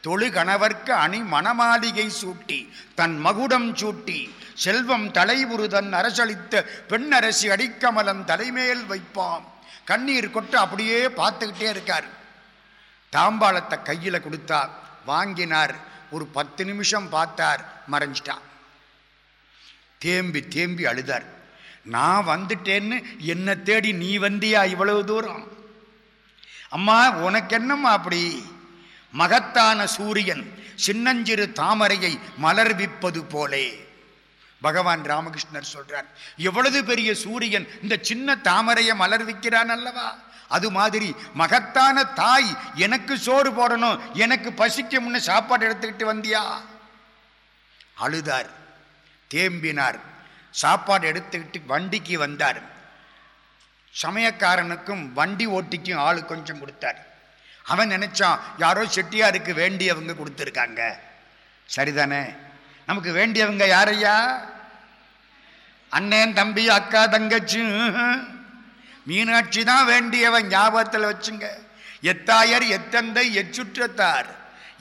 தொழு கணவர்க்கு அணி மணமாளிகை சூட்டி. தன் மகுடம் சூட்டி. செல்வம் தலைவுருதன் அரசளித்த பெண்ணரசி அடிக்கமலம் தலைமேல் வைப்பாம். கண்ணீர் கொட்டு அப்படியே பார்த்துக்கிட்டே இருக்கார். தாம்பாளத்தை கையில் கொடுத்தா வாங்கினார் ஒரு பத்து நிமிஷம் பார்த்தார் மறைஞ்சிட்டார் தேம்பி தேம்பி அழுதார். நான் வந்துட்டேன்னு என்னை தேடி நீ வந்தியா இவ்வளவு தூரம்? அம்மா உனக்கு என்னம்மா அப்படி? மகத்தான சூரியன் சின்னஞ்சிறு தாமரையை மலர்விப்பது போலே. பகவான் ராமகிருஷ்ணர் சொல்றார் எவ்வளவு பெரிய சூரியன் இந்த சின்ன தாமரையை மலர்விக்கிறான் அல்லவா? அது மாதிரி மகத்தான தாய் எனக்கு சோறு போடணும் எனக்கு பசிக்க முன்ன சாப்பாடு எடுத்துக்கிட்டு வந்தியா? அழுதார் தேம்பினார். சாப்பாடு எடுத்துக்கிட்டு வண்டிக்கு வந்தார். சமயக்காரனுக்கும் வண்டி ஓட்டிக்கும் ஆள் கொஞ்சம் கொடுத்தார். அவன் நினைச்சான் யாரோ செட்டியாருக்கு வேண்டியவங்க கொடுத்துருக்காங்க. சரிதானே? நமக்கு வேண்டியவங்க யாரையா அண்ணன் தம்பி அக்கா தங்கச்சும் மீனாட்சி தான் வேண்டியவன் ஞாபகத்தில் வச்சுங்க. எத்தாயர் எத்தந்தை எச்சுற்றத்தார்.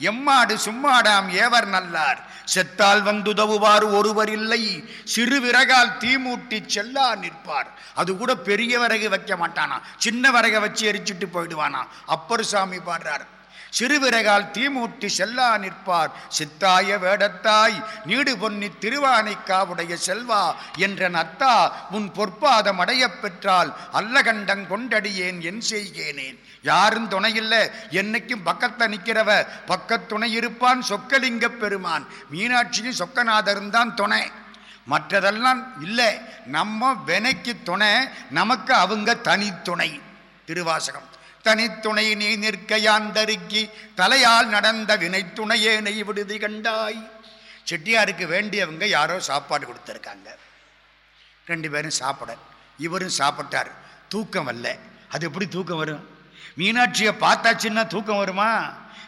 எம்மாடு சும்மாடாம் ஏவர் நல்லார். செத்தால் வந்துதவுவார் ஒருவர் இல்லை. சிறு விறகால் தீமூட்டி செல்லா நிற்பார். அது கூட பெரிய விறகு வைக்க மாட்டானா? சின்ன விறகை வச்சு எரிச்சிட்டு போயிடுவானா? அப்பர் சாமி பாடுறார். சிறுவிறகால் தீமூட்டி செல்லா நிற்பார். சித்தாய வேடத்தாய் நீடு பொன்னி திருவானைக்காவுடைய செல்வா என்ற நத்தா உன் பொற்பாதம் அடையப் பெற்றால் அல்லகண்டங் கொண்டடியேன் என் செய்கேனேன் யாரும் துணையில்ல என்னைக்கும் பக்கத்தில் நிற்கிறவ பக்கத்துணை இருப்பான் சொக்கலிங்க பெருமான். மீனாட்சியும் சொக்கநாதரும் தான் துணை. மற்றதெல்லாம் இல்லை நம்ம வினைக்கு துணை நமக்கு அவங்க தனித்துணை. திருவாசகம். தனித்துணை நீ நிற்கையான் தருக்கி தலையால் நடந்த வினைத்துணையே நெய் விடுதி கண்டாய். செட்டியாருக்கு வேண்டியவங்க யாரோ சாப்பாடு கொடுத்துருக்காங்க. ரெண்டு பேரும் சாப்பிட இவரும் சாப்பிட்டார். தூக்கம் வரல. அது எப்படி தூக்கம் வரும்? மீனாட்சியை பார்த்தாச்சுன்னா தூக்கம் வருமா?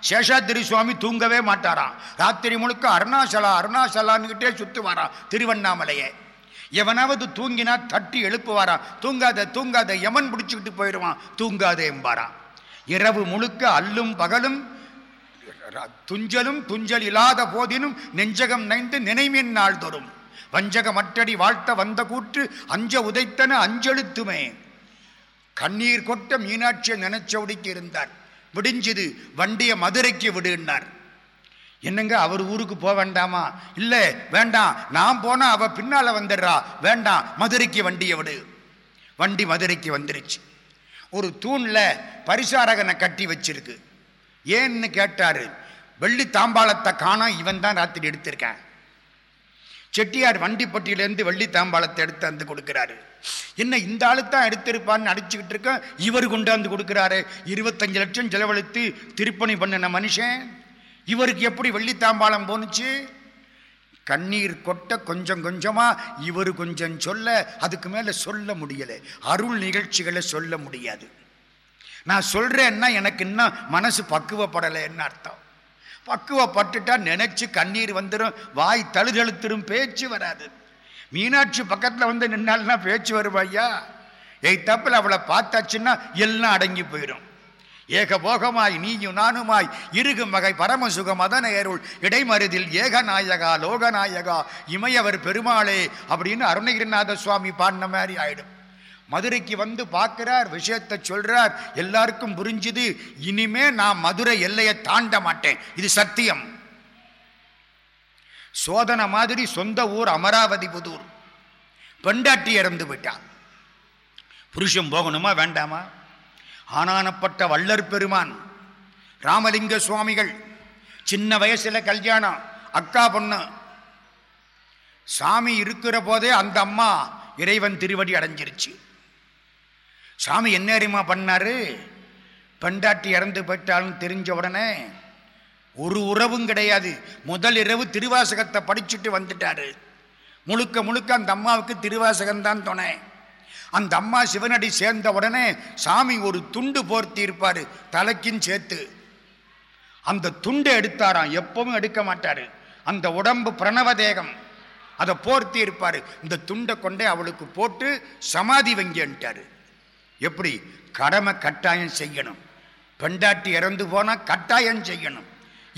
சேஷாத்திரி சுவாமி தூங்கவே மாட்டாராம். ராத்திரி முழுக்க அருணாசலா அருணாசலான்னுக்கிட்டே சுற்றுவாராம் திருவண்ணாமலையை. எவனாவது தூங்கினா தட்டி எழுப்புவாராம் தூங்காத தூங்காத எமன் பிடிச்சிக்கிட்டு போயிடுவான். தூங்காத எம்பாராம் இரவு முழுக்க அல்லும் பகலும் துஞ்சலும் துஞ்சல் இல்லாத போதினும் நெஞ்சகம் நைந்து தரும் நாள்தோறும். வஞ்சகமற்றடி வாழ்த்த வந்த கூற்று அஞ்ச உதைத்தன அஞ்செழுத்துமே. கண்ணீர் கொட்ட மீனாட்சியை நினைச்சவுடிக்கு இருந்தார். விடிஞ்சது வண்டியை மதுரைக்கு விடுனார் என்னங்க அவர் ஊருக்கு போக வேண்டாமா? இல்லை வேண்டாம். நான் போனால் அவள் பின்னால் வந்துடுறா. வேண்டாம் மதுரைக்கு வண்டியை விடு. வண்டி மதுரைக்கு வந்துருச்சு. ஒரு தூணில் பரிசாரகனை கட்டி வச்சிருக்கு. ஏன்னு கேட்டார் வெள்ளி தாம்பாளத்தை காணோம் இவன் தான் ராத்திரி எடுத்திருக்கான். செட்டியார் வண்டிப்பட்டியிலேருந்து வெள்ளி தாம்பாளத்தை எடுத்து வந்து கொடுக்குறாரு. என்ன இந்த ஆளு தான் எடுத்திருப்பான்னு அடிச்சுக்கிட்டு இருக்க இவர் கொண்டாந்து கொடுக்குறாரு. இருபத்தஞ்சு லட்சம் செலவழித்து திருப்பணி பண்ணின மனுஷன். இவருக்கு எப்படி வெள்ளித்தாம்பாளம் போனுச்சு கண்ணீர் கொட்ட கொஞ்சம் கொஞ்சமாக இவர் கொஞ்சம் சொல்ல அதுக்கு மேலே சொல்ல முடியலை. அருள் நிகழ்ச்சிகளை சொல்ல முடியாது. நான் சொல்கிறேன்னா எனக்கு இன்னும் மனசு பக்குவப்படலைன்னு அர்த்தம். பக்குவப்பட்டுட்டா நினச்சி கண்ணீர் வந்துடும் வாய் தழுதழுத்திரும் பேச்சு வராது. மீனாட்சி பக்கத்தில் வந்து நின்னால்னா பேச்சு வருவாய்யா எய் தப்பில் அவளை பார்த்தாச்சுன்னா எல்லாம் அடங்கி போயிடும் ஏகபோகமாய் நீயும் நானுமாய் இருகு வகை பரமசுக மதன ஏருள் இடைமருதில் ஏகநாயகா லோகநாயகா இமையவர் பெருமாளே அப்படின்னு அருணகிரிநாத சுவாமி பாடின மாதிரி ஆயிடும். மதுரைக்கு வந்து பார்க்கிறார் விஷயத்தை சொல்றார் எல்லாருக்கும் புரிஞ்சுது இனிமே நான் மதுரை எல்லையை தாண்ட மாட்டேன். இது சத்தியம். சோதனை மாதிரி சொந்த ஊர் அமராவதி புதூர். பெண்டாட்டி இறந்து விட்டான் புருஷன் போகணுமா வேண்டாமா? ஆனானப்பட்ட வள்ளர் பெருமான் ராமலிங்க சுவாமிகள் சின்ன வயசில் கல்யாணம் அக்கா பொண்ணு. சாமி இருக்கிற போதே அந்த அம்மா இறைவன் திருவடி அடைஞ்சிருச்சு. சாமி என்ன அறிமா பண்ணாரு? பெண்டாட்டி இறந்து போயிட்டாலும் தெரிஞ்ச உடனே ஒரு உறவும் கிடையாது. முதல் இரவு திருவாசகத்தை படிச்சுட்டு வந்துட்டாரு. முழுக்க முழுக்க அந்த அம்மாவுக்கு திருவாசகம்தான் துணை. அந்த அம்மா சிவனடி சேர்ந்த உடனே சாமி ஒரு துண்டு போர்த்தி இருப்பார் தலைக்கும் சேர்த்து. அந்த துண்டை எடுத்தாராம் எப்பவும் எடுக்க மாட்டாரு. அந்த உடம்பு பிரணவ தேகம் அதை போர்த்தி இருப்பார் இந்த துண்டை கொண்டே அவளுக்கு போட்டு சமாதி வங்கிட்டார் எப்படி? கடமை கட்டாயம் செய்யணும். பெண்டாட்டி இறந்து போனால் கட்டாயம் செய்யணும்.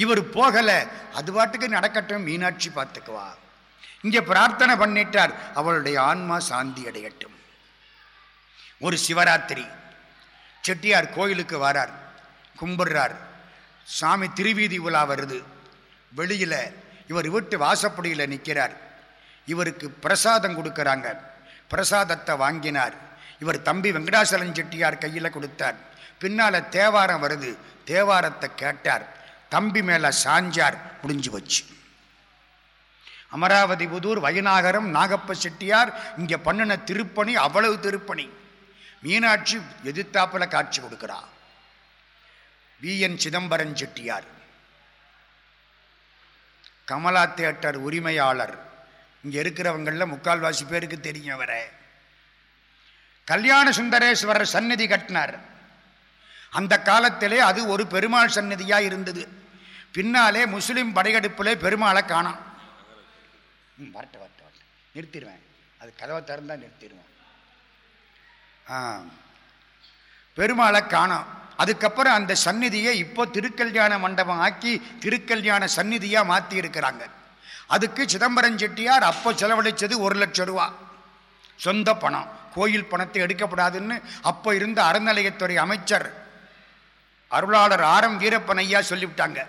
இவர் போகலை அது பாட்டுக்கு நடக்கட்டும் மீனாட்சி பார்த்துக்குவா இங்கே பிரார்த்தனை பண்ணிட்டார் அவளுடைய ஆன்மா சாந்தி அடையட்டும். ஒரு சிவராத்திரி. செட்டியார் கோயிலுக்கு வரார் கும்பிடுறார். சாமி திருவீதி உலா வருது. வெளியில் இவர் வீட்டு வாசப்படியில் நிற்கிறார் இவருக்கு பிரசாதம் கொடுக்குறாங்க. பிரசாதத்தை வாங்கினார். இவர் தம்பி வெங்கடாசலம் செட்டியார் கையில் கொடுத்தார். பின்னால் தேவாரம் வருது. தேவாரத்தை கேட்டார். தம்பி மேலே சாஞ்சார். முடிஞ்சு வச்சு அமராவதி புதூர் வயநாகரம் நாகப்ப செட்டியார் இங்கே பண்ணின திருப்பணி அவ்வளவு திருப்பணி. மீனாட்சி எதிர்த்தாப்புல காட்சி கொடுக்கிறா. V. N. Chidambaram Chettiar. Kamala theatre உரிமையாளர். இங்க இருக்கிறவங்கள முக்கால்வாசி பேருக்கு தெரியும் அவரை. கல்யாண சுந்தரேஸ்வரர் சந்நிதி கட்டினார். அந்த காலத்திலே அது ஒரு பெருமாள் சந்நிதியா இருந்தது. பின்னாலே முஸ்லிம் படையெடுப்பிலே பெருமாளை காணாம். வரட்ட வரட்ட வரட்ட நிறுத்திடுவேன். அது கதவை திறந்தா நிறுத்திடுவேன் பெருமாளை காணோம். அதுக்கப்புறம் அந்த சந்நிதியை இப்போ திருக்கல்யாண மண்டபம் ஆக்கி திருக்கல்யாண சந்நிதியாக மாற்றி இருக்கிறாங்க அதுக்கு சிதம்பரம் செட்டியார் அப்போ செலவழித்தது ஒரு லட்சம் ரூபா. சொந்த பணம். கோயில் பணத்தை எடுக்கப்படாதுன்னு அப்போ இருந்த அறநிலையத்துறை அமைச்சர் அருளாளர் ஆரம் எம் வீரப்பனையா சொல்லிவிட்டாங்க.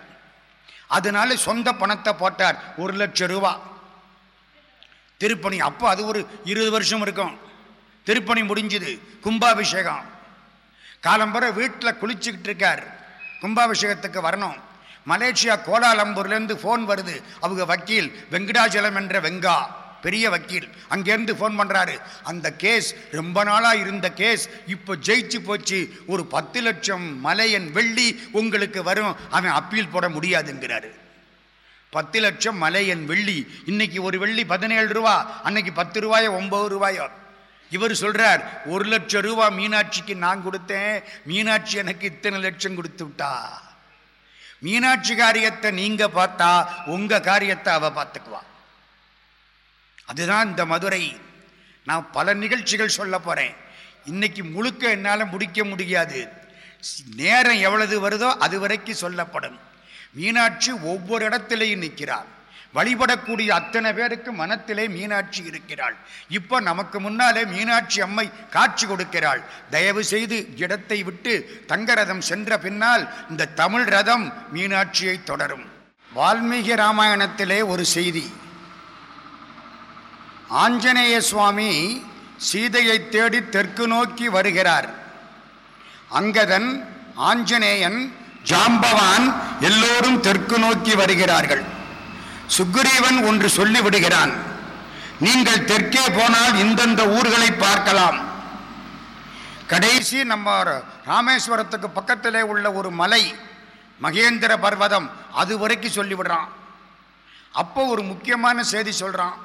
அதனால சொந்த பணத்தை போட்டார். ஒரு லட்சம் ரூபா. திருப்பணி. அப்போ அது ஒரு இருபது வருஷம் இருக்கும். திருப்பணி முடிஞ்சுது கும்பாபிஷேகம். காலம்பர வீட்டில் குளிச்சுக்கிட்டு இருக்கார். கும்பாபிஷேகத்துக்கு வரணும். மலேசியா கோலாலம்பூர்லேருந்து ஃபோன் வருது. அவங்க வக்கீல் வெங்கடாச்சலம் என்ற வெங்கா பெரிய வக்கீல் அங்கேருந்து ஃபோன் பண்ணுறாரு அந்த கேஸ் ரொம்ப நாளாக இருந்த கேஸ் இப்போ ஜெயிச்சு போச்சு. ஒரு பத்து லட்சம் மலையன் வெள்ளி உங்களுக்கு வரும். அவன் அப்பீல் போட முடியாதுங்கிறாரு. பத்து லட்சம் மலையன் வெள்ளி. இன்னைக்கு ஒரு வெள்ளி பதினேழு ரூபா அன்னைக்கு பத்து ரூபாயோ ஒம்பது ரூபாயோ. இவர் சொல்றார் ஒரு லட்சம் ரூபா மீனாட்சிக்கு நான் கொடுத்தேன் மீனாட்சி எனக்கு இத்தனை லட்சம் கொடுத்து விட்டா. மீனாட்சி காரியத்தை நீங்க பார்த்தா உங்க காரியத்தை அவ பார்த்துக்குவா. அதுதான் இந்த மதுரை. நான் பல நிகழ்ச்சிகள் சொல்ல போறேன். இன்னைக்கு முழுக்க என்னால் முடிக்க முடியாது. நேரம் எவ்வளவு வருதோ அது வரைக்கும் சொல்லப்படும். மீனாட்சி ஒவ்வொரு இடத்திலையும் நிற்கிறாள் வழிபடக்கூடிய அத்தனை பேருக்கு மனத்திலே மீனாட்சி இருக்கிறாள். இப்போ நமக்கு முன்னாலே மீனாட்சி அம்மை காட்சி கொடுக்கிறாள். தயவு செய்து இடத்தை விட்டு தங்கரதம் சென்ற பின்னால் இந்த தமிழ் ரதம் மீனாட்சியை தொடரும். வால்மீகி ராமாயணத்திலே ஒரு செய்தி. ஆஞ்சநேய சுவாமி சீதையை தேடி தெற்கு நோக்கி வருகிறார். அங்கதன் ஆஞ்சநேயன் ஜாம்பவான் எல்லோரும் தெற்கு நோக்கி வருகிறார்கள். சுக்ரீவன் ஒன்று சொல்லிவிடுகிறான். நீங்கள் தெற்கே போனால் இந்தந்த ஊர்களை பார்க்கலாம். கடைசி நம்ம ராமேஸ்வரத்துக்கு பக்கத்திலே உள்ள ஒரு மலை மகேந்திர பர்வதம் அது வரைக்கும் சொல்லிவிடுறான். அப்போ ஒரு முக்கியமான செய்தி சொல்கிறான்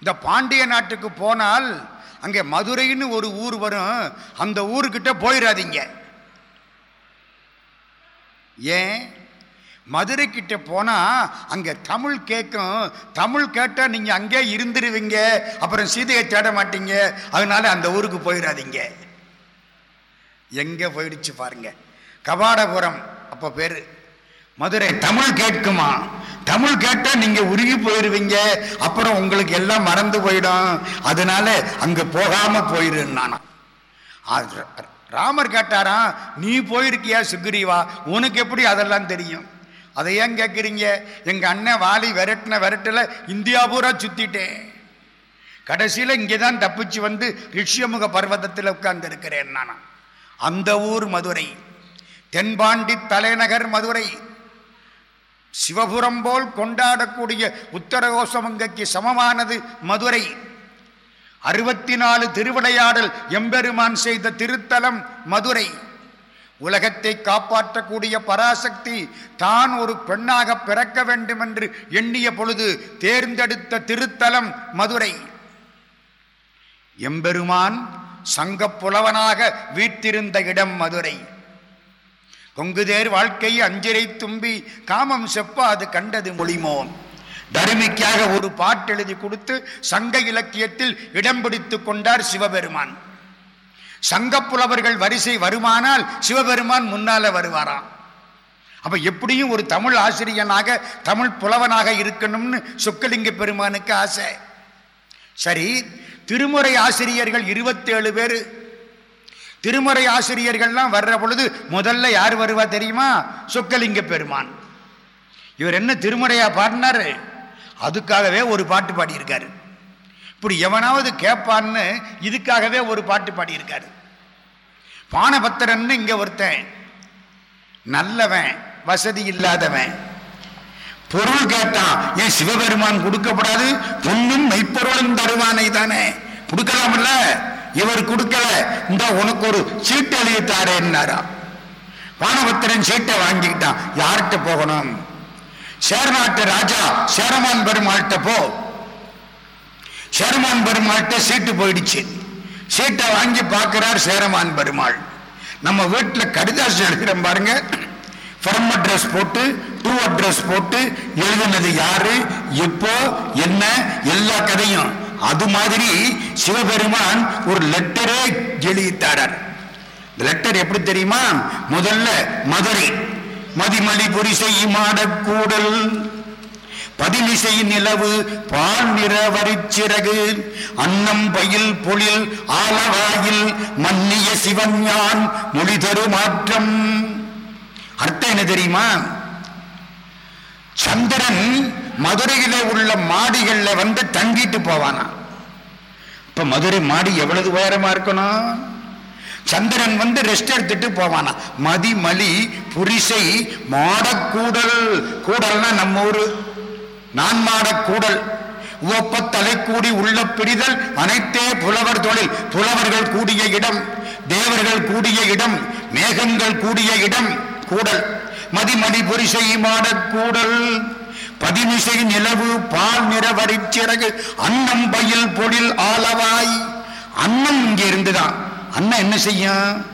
இந்த பாண்டிய நாட்டுக்கு போனால் அங்கே மதுரைன்னு ஒரு ஊர் வரும் அந்த ஊருக்கிட்ட போயிடாதீங்க ஏன்? மதுரை போனால் அங்கே தமிழ் கேட்கும் தமிழ் கேட்டால் நீங்கள் அங்கே இருந்துருவீங்க. அப்புறம் சீதையை தேட மாட்டீங்க. அதனால அந்த ஊருக்கு போயிடாதீங்க எங்கே போயிடுச்சு பாருங்க. கபாடபுரம் அப்போ பேர். மதுரை தமிழ் கேட்குமா? தமிழ் கேட்டால் நீங்கள் உருகி போயிடுவீங்க அப்புறம் உங்களுக்கு எல்லாம் மறந்து போயிடும். அதனால போகாமல் போயிடு போயிருந்தானா ராமர் கேட்டாராம் நீ போயிருக்கியா சுக்ரீவா? உனக்கு எப்படி அதெல்லாம் தெரியும்? அதை ஏன் கேட்குறீங்க? எங்கள் அண்ணன் வாலி விரட்டின விரட்டல இந்தியா பூரா சுற்றிட்டேன் கடைசியில் இங்கே தான் தப்பிச்சு வந்து ரிஷ்யமுக பர்வதத்தில் உட்கார்ந்து இருக்கிறேன் நான். அந்த ஊர் மதுரை. தென்பாண்டி தலைநகர் மதுரை. சிவபுரம் போல் கொண்டாடக்கூடிய உத்தரகோசமங்கைக்கு சமமானது மதுரை. அறுபத்தி நாலு திருவிளையாடல் எம்பெருமான் செய்த திருத்தலம் மதுரை. உலகத்தை காப்பாற்றக்கூடிய பராசக்தி தான் ஒரு பெண்ணாக பிறக்க வேண்டும் என்று எண்ணிய பொழுது தேர்ந்தெடுத்த திருத்தலம் மதுரை. எம்பெருமான் சங்கப் புலவனாக வீட்டிருந்த இடம் மதுரை. கொங்குதேர் வாழ்க்கை அஞ்சிரை தும்பி காமம் செப்பா அது கண்டது மொழிமோம் தருமிக்காக ஒரு பாட்டெழுதி கொடுத்து சங்க இலக்கியத்தில் இடம் பிடித்து கொண்டார் சிவபெருமான். சங்கப்புலவர்கள் வரிசை வருமானால் சிவபெருமான் முன்னால வருவாராம். அப்ப எப்படியும் ஒரு தமிழ் ஆசிரியனாக தமிழ் புலவனாக இருக்கணும்னு சொக்கலிங்க பெருமானுக்கு ஆசை. சரி திருமுறை ஆசிரியர்கள் இருபத்தேழு பேர். திருமுறை ஆசிரியர்கள்லாம் வர்ற பொழுது முதல்ல யார் வருவா தெரியுமா? சொக்கலிங்க பெருமான். இவர் என்ன திருமுறையா பாடினாரு? அதுக்காகவே ஒரு பாட்டு பாடியிருக்காரு. இப்படி எவனாவது கேட்பான்னு இதுக்காகவே ஒரு பாட்டு பாடியிருக்காரு. பானபத்திரன்னு இங்கே ஒருத்தன். நல்லவன் வசதி இல்லாதவன். பொருள் கேட்டான் ஏன் சிவபெருமான் கொடுக்கப்படாது? பொண்ணும் மெய்ப்பொருளும் தருவானை தானே. கொடுக்கலாம்ல? இவர் கொடுக்கல. இந்த உனக்கு ஒரு சீட்டு எழுதி தாரேன்னாரா பானபத்திரன் சீட்டை வாங்கிக்கிட்டான். யார்கிட்ட போகணும்? சேர்நாட்டு ராஜா சேரமான் பெருமாள்கிட்ட போ. சேரமான் பெருமாள்கிட்ட சீட்டு போயிடுச்சு. சீட்டை வாங்கி பார்க்கிறார் சேரமான் பெருமாள். நம்ம வீட்டில் கடிதாசு எழுதுகிறோம் பாருங்க. ஃபிரம் அட்ரஸ் போட்டு டூ அட்ரஸ் போட்டு எழுதுனது யாரு எப்போ என்ன எல்லா கதையும். அது மாதிரி சிவபெருமான் ஒரு லெட்டரே எழுதித்தாரார். லெட்டர் எப்படி தெரியுமா? முதல்ல மதுரை. மதிமலி புரிசை மாடக்கூடல். பதிலிசை நிலவு பால் நிற வரிச்சிறகு அன்னம் பயில் பொழில் ஆலவாயில் மன்னிய சிவன் யான் மொழி தரு மாற்றம். அர்த்தம் என்ன தெரியுமா? சந்திரன் மதுரையில உள்ள மாடிகள்ல வந்து தங்கிட்டு போவானா? இப்ப மதுரை மாடி எவ்வளவு உயரமா இருக்கணும்? சந்திரன் வந்து ரெஸ்ட் எடுத்துட்டு போவானா? மதிமலி புரிசை மாடக்கூடல். கூடல்னா நம்ம ஊரு. நான் மாடக்கூடல் உவப்ப தலை கூடி உள்ள பிடிதல் அனைத்தே புலவர் தொழில். புலவர்கள் கூடிய இடம் தேவர்கள் கூடிய இடம் மேகங்கள் கூடிய இடம் கூடல். மதிமடி புரிசை மாடக்கூடல் பதிமிசை நிலவு பால் நிற வரிச்சிறகு அன்னம் பயில் பொழில் ஆலவாய். அன்னம் இங்கே இருந்துதான். அண்ணன் என்ன செய்யும்?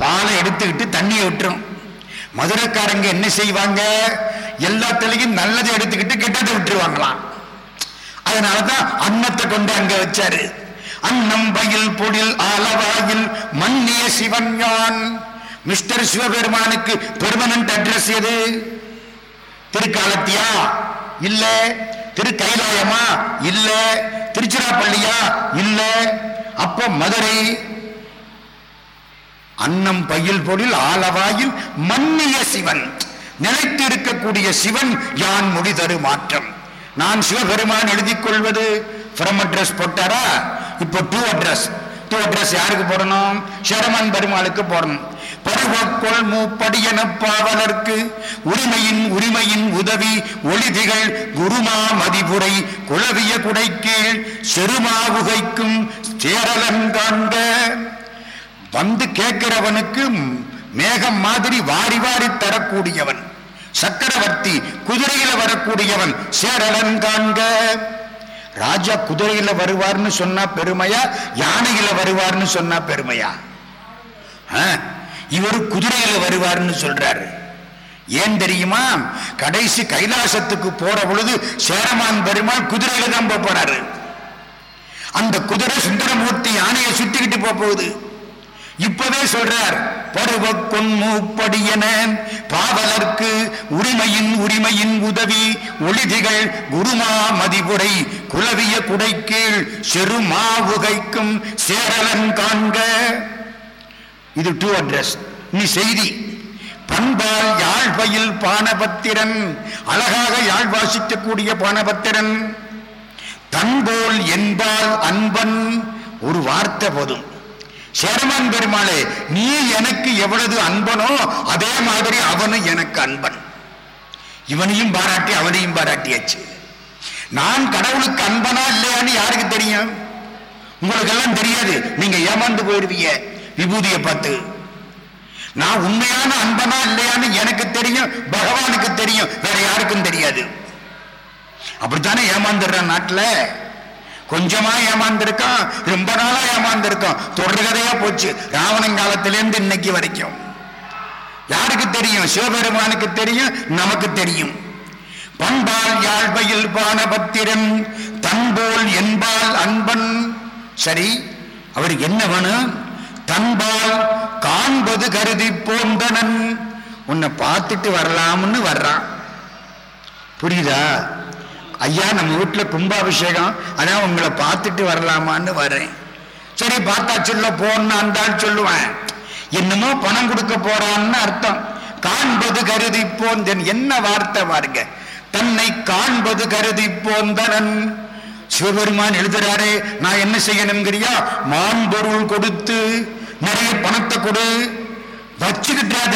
பாலை எடுத்துக்கிட்டு தண்ணியை விட்டுரும். மதுரைக்காரங்க என்ன செய்வாங்க? எல்லாத்திலையும் நல்லதை எடுத்துக்கிட்டு கெட்டதை விட்டுருவாங்களாம். அதனாலதான் அன்னத்தை கொண்டு அங்க வச்சாரு. அன்னம் பயில் பொடில் ஆலவாயில் மன்னிய சிவன் யான் மிஸ்டர் சிவபெருமானுக்கு பெர்மனன்ட் அட்ரஸ் எது? திருக்காலத்தியா? இல்ல. திரு கைலாயமா இல்ல. திருச்சிராப்பள்ளியா? இல்ல. அப்போ மதுரை. அன்னம் பயில் பொழில் ஆலவாயில் மன்னிய சிவன். நிலைத்து இருக்கக்கூடிய சிவன் யான் முடிதரு மாற்றம். நான் சிவபெருமான் எழுதிக் கொள்வது. ஃப்ரம் அட்ரஸ் போட்டாரா? இப்போ டூ அட்ரஸ் டூ அட்ரஸ் யாருக்கு போடணும்? சிரமன் பெருமாளுக்கு போடணும். பருவக்கொள் மூப்படியன பாவலர்க்கு உரிமையின் உரிமையின் உதவி ஒளிதிகள் குருமா மதிபுரை குளவிய குடைக்கீழ் செருமாவுகைக்கும் சேரலன் காண்க. வந்து கேட்கிறவனுக்கு மேகம் மாதிரி வாரி வாரி தரக்கூடியவன். சக்கரவர்த்தி குதிரையில வரக்கூடியவன் சேரலன் காண்க. ராஜா குதிரையில வருவார்னு சொன்னா பெருமையா? யானையில வருவார்னு சொன்னா பெருமையா? ஆ, இவர் குதிரையில வருவார்னு சொல்றாரு. ஏன் தெரியுமா? கடைசி கைலாசத்துக்கு போற பொழுது சேரமான் பெருமாள் குதிரையில தான் போறாரு. அந்த குதிரை சுந்தரமூர்த்தி யானையை சுத்திக்கிட்டு போகுது. இப்பவே சொல்றார் பருவ கொன்மூப்படியன பாவலர்க்கு உரிமையின் உரிமையின் உதவி ஒளிதிகள் குருமா மதிபுடை குலவிய குடைக்கீழ் செருமாவுகைக்கும் சேரலன் காண்க. இது டூ அட்ரஸ் நீ செய்தி. பண்பால் யாழ்வையில் பானபத்திரன் அழகாக யாழ் வாசிக்கக்கூடிய பானபத்திரன் தன்போல் என்பால் அன்பன் ஒரு வார்த்தை போதும். சேரமான் பெருமாளே நீ எனக்கு எவ்வளவு அன்பனோ அதே மாதிரி அவனும் எனக்கு அன்பன். இவனையும் பாராட்டி அவனையும் பாராட்டியாச்சு. நான் கடவுளுக்கு அன்பனா இல்லையான்னு யாருக்கு தெரியும்? உங்களுக்கு எல்லாம் தெரியாது. நீங்க ஏமாந்து போயிடுவீங்க விபூதியை பார்த்து. நான் உண்மையான அன்பனா இல்லையான்னு எனக்கு தெரியும் பகவானுக்கு தெரியும் வேற யாருக்கும் தெரியாது. அப்படித்தானே ஏமாந்துடுறான் நாட்டில்? கொஞ்சமா ஏமாந்திருக்கான் ரொம்ப நாளா ஏமாந்திருக்கான். தொடர்கதையா போச்சு. ராவணன் காலத்திலேருந்து இன்னைக்கு வரைக்கும். யாருக்கு தெரியும்? சிவபெருமானுக்கு தெரியும் நமக்கு தெரியும். பண்பால் யாழ்வையில் பானபத்திரன் தன்போல் என்பால் அன்பன். சரி அவர் என்ன வேணும்? தன்பால் காண்பது கருதி போந்தனன் உன்னை பார்த்துட்டு வரலாம்னு வர்றான். புரியுதா? ஐயா நம்ம வீட்டில் கும்பாபிஷேகம். அதான் உங்களை பார்த்துட்டு வரலாமான்னு வரேன். சரி பார்த்தா சொல்ல போன்னு அந்தாள் சொல்லுவேன். என்னமோ பணம் கொடுக்க போறான்னு அர்த்தம். காண்பது கருதி போந்தன் என்ன வார்த்தை பாருங்க. தன்னை காண்பது கருதி போந்தனன். சிவபெருமான் எழுதுறாரே நான் என்ன செய்யணுங்கிறியா மான்பொருள் கொடுத்து நிறைய பணத்தை கொடு. வச்சுக்கிட்டாத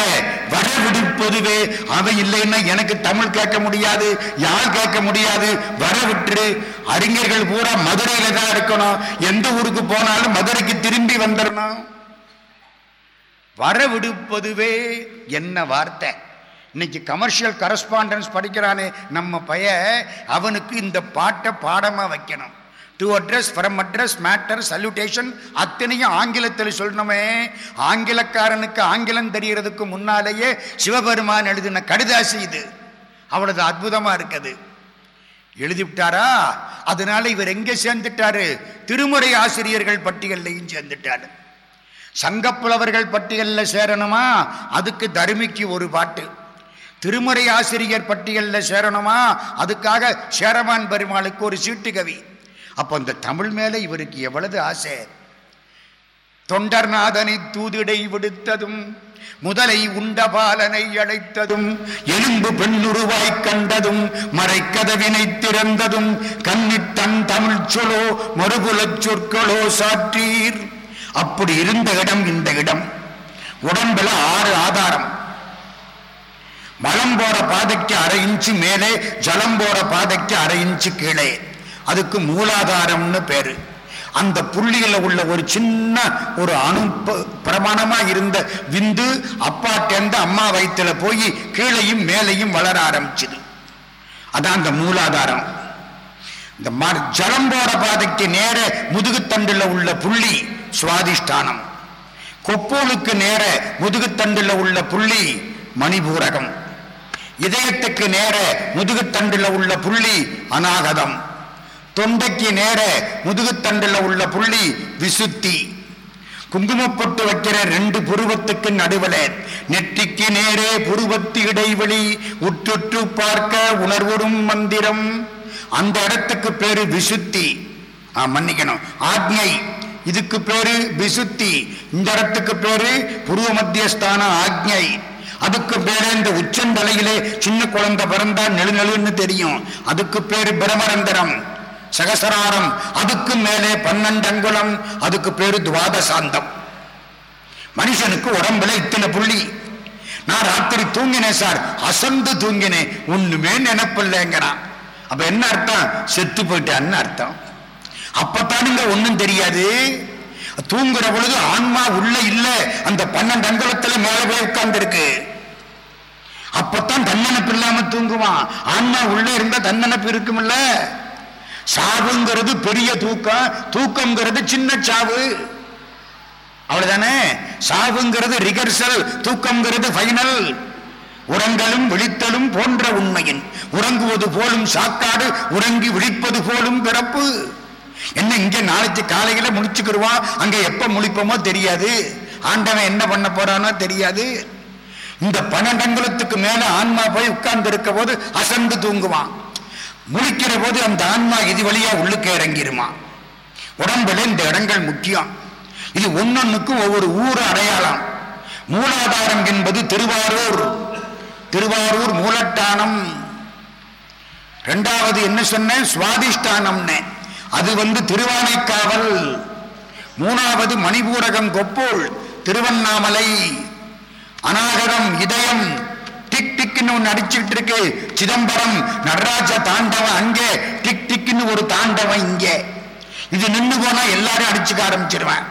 வர விடுப்பதுவே அவன் இல்லைன்னா எனக்கு தமிழ் கேட்க முடியாது யார் கேட்க முடியாது வர விட்டுரு. அறிஞர்கள் பூரா மதுரையில தான் இருக்கணும். எந்த ஊருக்கு போனாலும் மதுரைக்கு திரும்பி வந்துடணும் வர விடுப்பதுவே என்ன வார்த்தை? இன்னைக்கு கமர்ஷியல் கரஸ்பாண்டன்ஸ் படிக்கிறானே நம்ம பைய அவனுக்கு இந்த பாட்டை பாடமா வைக்கணும். To address from address matter salutation அத்தனையும் ஆங்கிலத்தில் சொல்லணுமே. ஆங்கிலக்காரனுக்கு ஆங்கிலம் தெரிகிறதுக்கு முன்னாலேயே சிவபெருமான் எழுதின கடிதாசி இது. அவ்வளவு அற்புதமாக இருக்குது. எழுதிவிட்டாரா? அதனால இவர் எங்கே சேர்ந்துட்டாரு? திருமுறை ஆசிரியர்கள் பட்டியல்லையும் சேர்ந்துட்டாரு. சங்கப்புலவர்கள் பட்டியலில் சேரணுமா? அதுக்கு தருமிக்கு ஒரு பாட்டு. திருமுறை ஆசிரியர் பட்டியலில் சேரணுமா? அதுக்காக சேரமான் பெருமாளுக்கு ஒரு சீட்டு கவி. அப்போ இந்த தமிழ் மேலே இவருக்கு எவ்வளவு ஆசை? தொண்டர்நாதனை தூதிடை விடுத்ததும் முதலை உண்ட பாலனை அழைத்ததும் எலும்பு பெண்ணுருவாய் கண்டதும் மறைக்கதவினை திறந்ததும் கண்ணித்தன் தமிழ் சொலோ மறுகுலச் சொற்களோ சாற்றீர். அப்படி இருந்த இடம் இந்த இடம். உடம்புல ஆறு ஆதாரம். மலம் போற பாதைக்கு அரை இன்ச்சு மேலே ஜலம் போற பாதைக்கு அரை இன்ச்சு கீழே. அதுக்கு மூலாதாரம்னு பேரு. அந்த புள்ளியில உள்ள ஒரு சின்ன ஒரு அணு ப- பிரமாணமா இருந்த விந்து அப்பாட்டேந்து அம்மா வயிற்றுல போய் கீழையும் மேலையும் வளர ஆரம்பிச்சுது. அதான் அந்த மூலாதாரம். இந்த ஜலம் போற பாதைக்கு நேர முதுகுத்தண்டுல உள்ள புள்ளி சுவாதிஷ்டானம். கொப்போலுக்கு நேர முதுகுத்தண்டுல உள்ள புள்ளி மணிபூரகம். இதயத்துக்கு நேர முதுகுத்தண்டுல உள்ள புள்ளி அநாகதம். தொண்டைக்கு நேர முதுகுத்தண்டில் உள்ள புள்ளி விசுத்தி. குங்குமப்பட்டு வைக்கிற ரெண்டு புருவத்துக்கு நடுவில் நெற்றிக்கு நேரே புருவத்து இடைவெளி உற்றுற்று பார்க்க உணர்வுறும் மந்திரம். அந்த இடத்துக்கு பேரு விசுத்தி. மன்னிக்கணும். ஆக்ஞை. இதுக்கு பேரு விசுத்தி. இந்த இடத்துக்கு பேரு புருவ மத்தியஸ்தான ஆக்ஞை. அதுக்கு பேரு இந்த உச்சந்தலையிலே சின்ன குழந்தை பிறந்தா நெழு நெழுன்னு தெரியும். அதுக்கு பேரு பிரமரந்தரம் சகசராரம். அதுக்கு மேலே பன்னெண்டு அங்குலம் அதுக்கு பேரு துவாதசாந்தம். மனுஷனுக்கு உடம்புல இத்தனை புள்ளி. நான் ராத்திரி தூங்கினேன் சார். அசந்து தூங்கினேன் ஒண்ணுமே நினைப்பில்லைங்கிறான். அப்ப என்ன அர்த்தம்? செத்து போயிட்டான்னு அர்த்தம். அப்பத்தானுங்க ஒன்னும் தெரியாது. தூங்குற பொழுது ஆன்மா உள்ள இல்ல. அந்த பன்னெண்டு அங்குலத்துல மேல போய் உட்கார்ந்து இருக்கு அப்பத்தான் தன்னனப்பு இல்லாம தூங்குவான். ஆன்மா உள்ள இருந்தா தன்னனப்பு இருக்கும்ல சாவுங்கிறது பெரிய தூக்கம் தூக்கம்ங்கிறது சின்ன சாவு. அவ்வளவுதானே? சாவுங்கிறது ரிகர்சல் தூக்கம்ங்கிறது ஃபைனல் உறங்கலும் விழித்தலும் போன்ற உண்மையின். உறங்குவது போலும் சாக்காடு உறங்கி விழிப்பது போலும் பிறப்பு. என்ன இங்க நாளைக்கு காலையில முடிச்சுக்கிடுவான் அங்க எப்ப முழிப்போமோ தெரியாது. ஆண்டவன் என்ன பண்ண போறானோ தெரியாது. இந்த பன்னெண்டங்குலத்துக்கு மேல ஆன்மா போய் உட்கார்ந்து இருக்க போது அசந்து தூங்குவான். முழிக்கிற போது அந்த ஆன்மா இது வழியா உள்ளுக்கு இறங்கிருமா? உடம்புல இந்த இடங்கள் முக்கியம். இது ஒன்னொன்னுக்கும் ஒவ்வொரு ஊர் அடையாளம். மூலாதாரம் என்பது திருவாரூர். திருவாரூர் மூலட்டானம் ரெண்டாவது என்ன சொன்னேன் சுவாதிஷ்டானம்னு. அது வந்து திருவானைக்காவல். மூணாவது மணிபூரகம் கொப்போல் திருவண்ணாமலை. அநாகரம் இதயம். டிக் டிக்னு ஒன்று அடிச்சுட்டு இருக்கு. சிதம்பரம் நடராஜ தாண்டவம் அங்கே டிக் டிக்னு ஒரு தாண்டவம் இங்கே. இது நின்று போனா எல்லாரும் அடிச்சுக்க ஆரம்பிச்சிருவேன்.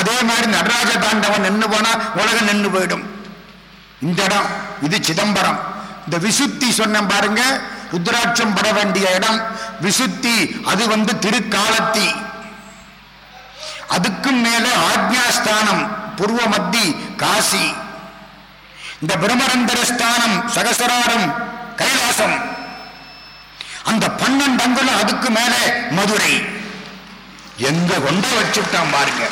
அதே மாதிரி நடராஜ தாண்டவம் நின்று போனா உலகம் நின்று போயிடும். இந்த இடம் இது சிதம்பரம். இந்த விசுத்தி சொன்ன பாருங்க ருத்ராட்சம் பட வேண்டிய இடம். விசுத்தி அது வந்து திருக்காலத்தி. அதுக்கும் மேல ஆக்ஞாஸ்தானம் பூர்வ மத்தி காசி. இந்த பிரம்மரந்தர ஸ்தானம் சகசராரம் கைலாசம். அந்த பன்னெண்டு அங்குலம் அதுக்கு மேல மதுரை. எங்க கொண்டே வச்சுட்டான் பாருங்க.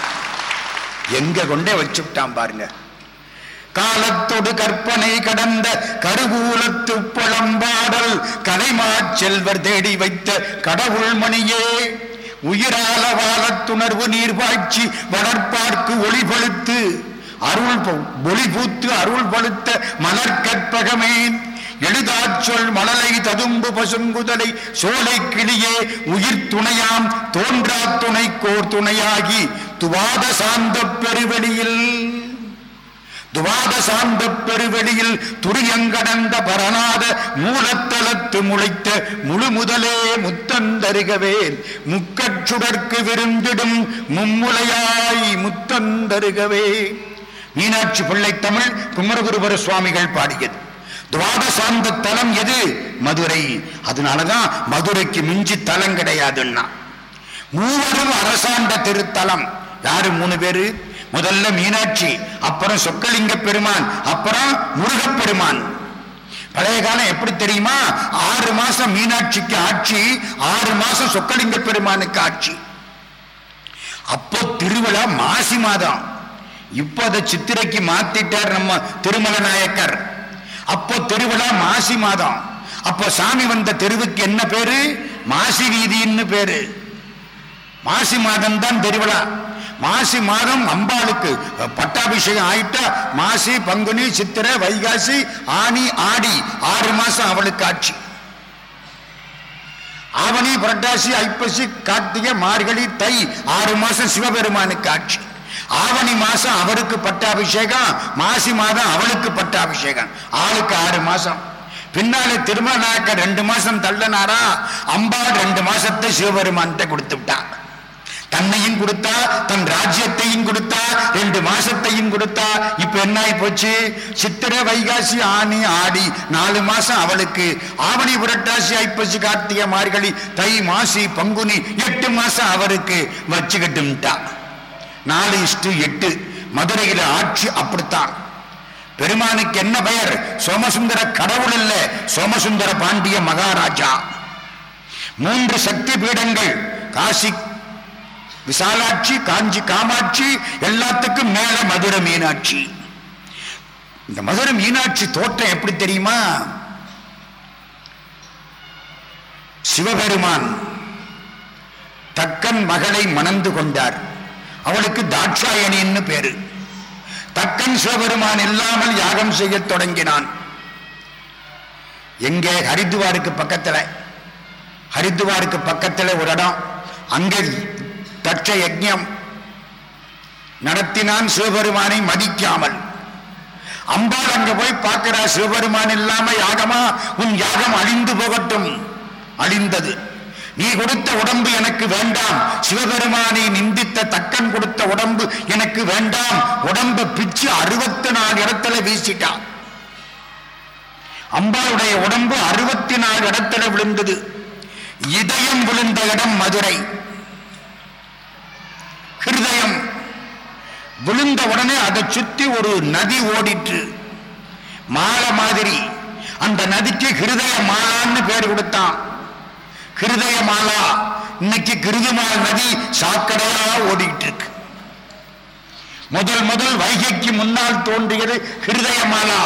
எங்க கொண்டே வச்சுட்டான் பாருங்க. காலத்தொடு கற்பனை கடந்த கருவூலத்து புலம்பாடல் கலைமாச் செல்வர் தேடி வைத்த கடவுள் மணியே உயிரால வாழத்துணர்வு நீர்வாய்ச்சி வளர்ப்பார்க்கு ஒளிபழுத்து. அருள் பொ- ஒளி பூத்து அருள் பழுத்த மலர்கற்பகமேன் எழுதாச்சொல் மணலை ததும்பு பசுங்குதலை சோலை கிளியே உயிர் துணையாம் தோன்றா துணைக்கோர் துணையாகி துவாத சாந்த பெருவெளியில். துவாத சாந்த பெருவெளியில் துரியங்கடந்த பரநாத மூலத்தலத்து முளைத்த முழு முதலே முத்தந்தருகவே முக்கச்சுடற்கு விருந்திடும் மும்முலையாய் முத்தந்தருகவே மீனாட்சி பிள்ளை தமிழ் குமரகுருபர சுவாமிகள் பாடியது. துவாதசாந்த தலம் எது? மதுரை. அதனாலதான் மதுரைக்கு மிஞ்சி தலம் கிடையாதுன்னா. மூவரும் அரசாண்ட திருத்தலம். யாரு? மூணு பேரு. முதல்ல மீனாட்சி அப்புறம் சொக்கலிங்க பெருமான் அப்புறம் முருகப்பெருமான். பழைய காலம் எப்படி தெரியுமா? ஆறு மாசம் மீனாட்சிக்கு ஆட்சி ஆறு மாசம் சொக்கலிங்க பெருமானுக்கு ஆட்சி. அப்போ திருவிழா மாசி மாதம். இப்போ அதை சித்திரைக்கு மாத்திட்டார் நம்ம திருமல நாயக்கர் அப்போ திருவிழா மாசி மாதம். அப்போ சாமி வந்த தெருவுக்கு என்ன பேரு? மாசி வீதின்னு பேரு. மாசி மாதம் தான் திருவிழா. மாசி மாதம் அம்பாளுக்கு பட்டாபிஷேகம் ஆயிட்டா மாசி பங்குனி சித்திரை வைகாசி ஆனி ஆடி ஆறு மாசம் அவளுக்கு ஆட்சி. ஆவணி புரட்டாசி ஐப்பசி கார்த்திகை மார்கழி தை ஆறு மாசம் சிவபெருமானுக்கு ஆட்சி. ஆவணி மாசம் அவருக்கு பட்டாபிஷேகம் மாசி மாதம் அவளுக்கு பட்டாபிஷேகம். ஆளுக்கு ஆறு மாசம். பின்னாலே திருமணாக்க ரெண்டு மாசம் தள்ளனாரா? அம்பாள் ரெண்டு மாசத்தை சிவபெருமான்கிட்ட கொடுத்து விட்டான் தன்னையும் கொடுத்தா தன் ராஜ்யத்தையும் கொடுத்தா ரெண்டு மாசத்தையும் கொடுத்தா. இப்ப என்ன ஆகி போச்சு? சித்திரை வைகாசி ஆனி ஆடி நாலு மாசம் அவளுக்கு. ஆவணி புரட்டாசி ஐப்பசி கார்த்திகை மார்கழி தை மாசி பங்குனி எட்டு மாசம் அவருக்கு. வச்சுக்கிட்டுட்டா நாலு இஷ்டு எட்டு. மதுரையில ஆட்சி அப்படித்தான். பெருமானுக்கு என்ன பெயர்? சோமசுந்தர கடவுள் அல்ல. சோமசுந்தர பாண்டிய மகாராஜா. மூன்று சக்தி பீடங்கள். காசி விசாலாட்சி காஞ்சி காமாட்சி எல்லாத்துக்கும் மேல மதுரை மீனாட்சி. இந்த மதுரை மீனாட்சி தோற்றம் எப்படி தெரியுமா? சிவபெருமான் தக்கன் மகளை மணந்து கொண்டார். அவளுக்கு தாட்சாயணின்னு பேரு. தக்கன் சிவபெருமான் இல்லாமல் யாகம் செய்யத் தொடங்கினான். எங்கே ஹரித்துவாருக்கு பக்கத்துல? ஹரித்துவாருக்கு பக்கத்துல ஒரு இடம். அங்கே தட்ச யஜ்ஞம் நடத்தினான் சிவபெருமானை மதிக்காமல். அம்பாள் அங்க போய் பார்க்கிறா சிவபெருமான் இல்லாம யாகமா? உன் யாகம் அழிந்து போகட்டும். அழிந்தது. நீ கொடுத்த உடம்பு எனக்கு வேண்டாம். சிவபெருமானை நிந்தித்த தக்கன் கொடுத்த உடம்பு எனக்கு வேண்டாம். உடம்ப பிச்சு அறுபத்தி நாலு இடத்துல வீசிட்டான் அம்பாளுடைய உடம்பு அறுபத்தி நாலு இடத்துல விழுந்தது. இதயம் விழுந்த இடம் மதுரை. ஹிருதயம் விழுந்த உடனே அதை சுத்தி ஒரு நதி ஓடிற்று. மாலை மாதிரி. அந்த நதிக்கு ஹிருதய மாலான்னு பேர் கொடுத்தான். கிருதயமாலா. இன்னைக்கு கிருதுமால் நதி சாக்கடையா ஓடிக்கிட்டு இருக்கு முதல் முதல் வைகைக்கு முன்னால் தோன்றியது ஹிருதயமாலா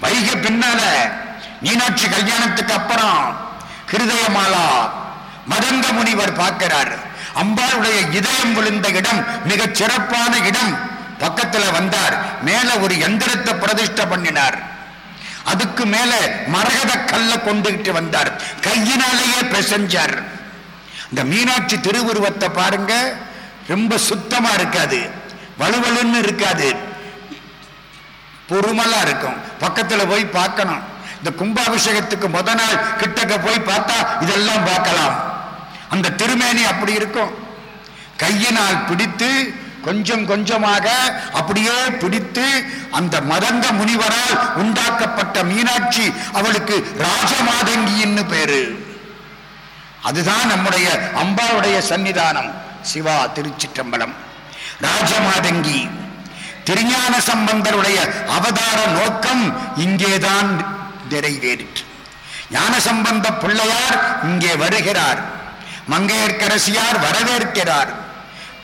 வைகை பின்னால மீனாட்சி கல்யாணத்துக்கு அப்புறம் ஹிருதயமாலா மதங்க முனிவர் பார்க்கிறார். அம்பாளுடைய இதயம் விழுந்த இடம் மிக சிறப்பான இடம். பக்கத்துல வந்தார். மேல ஒரு எந்திரத்தை பிரதிஷ்ட பண்ணினார். அதுக்கு மேல மரகத கல்ல கொண்டுகிட்டு வந்தார். கையினாலேயே பிசைஞ்சார் இந்த மீனாட்சி திருவுருவத்தை பாருங்க ரொம்ப சுத்தமா இருக்காது. வலுவலுன்னு இருக்காது. பொறுமலா இருக்கும். பக்கத்துல போய் பார்க்கணும். இந்த கும்பாபிஷேகத்துக்கு முத நாள் கிட்டக்க போய் பார்த்தா இதெல்லாம் பார்க்கலாம். அந்த திருமேனி அப்படி இருக்கும். கையினால் பிடித்து கொஞ்சம் கொஞ்சமாக அப்படியே பிடித்து அந்த மதங்க முனிவரால் உண்டாக்கப்பட்ட மீனாட்சி அவளுக்கு ராஜமாதங்கின்னு பேரு. அதுதான் நம்முடைய அம்பாவுடைய சன்னிதானம் சிவா திருச்சிற்றம்பலம். ராஜமாதங்கி திருஞான சம்பந்தருடைய அவதார நோக்கம் இங்கேதான் நிறைவேறிற்று. ஞான சம்பந்த பிள்ளையார் இங்கே வருகிறார். மங்கையர்கரசியார் வரவேற்கிறார்.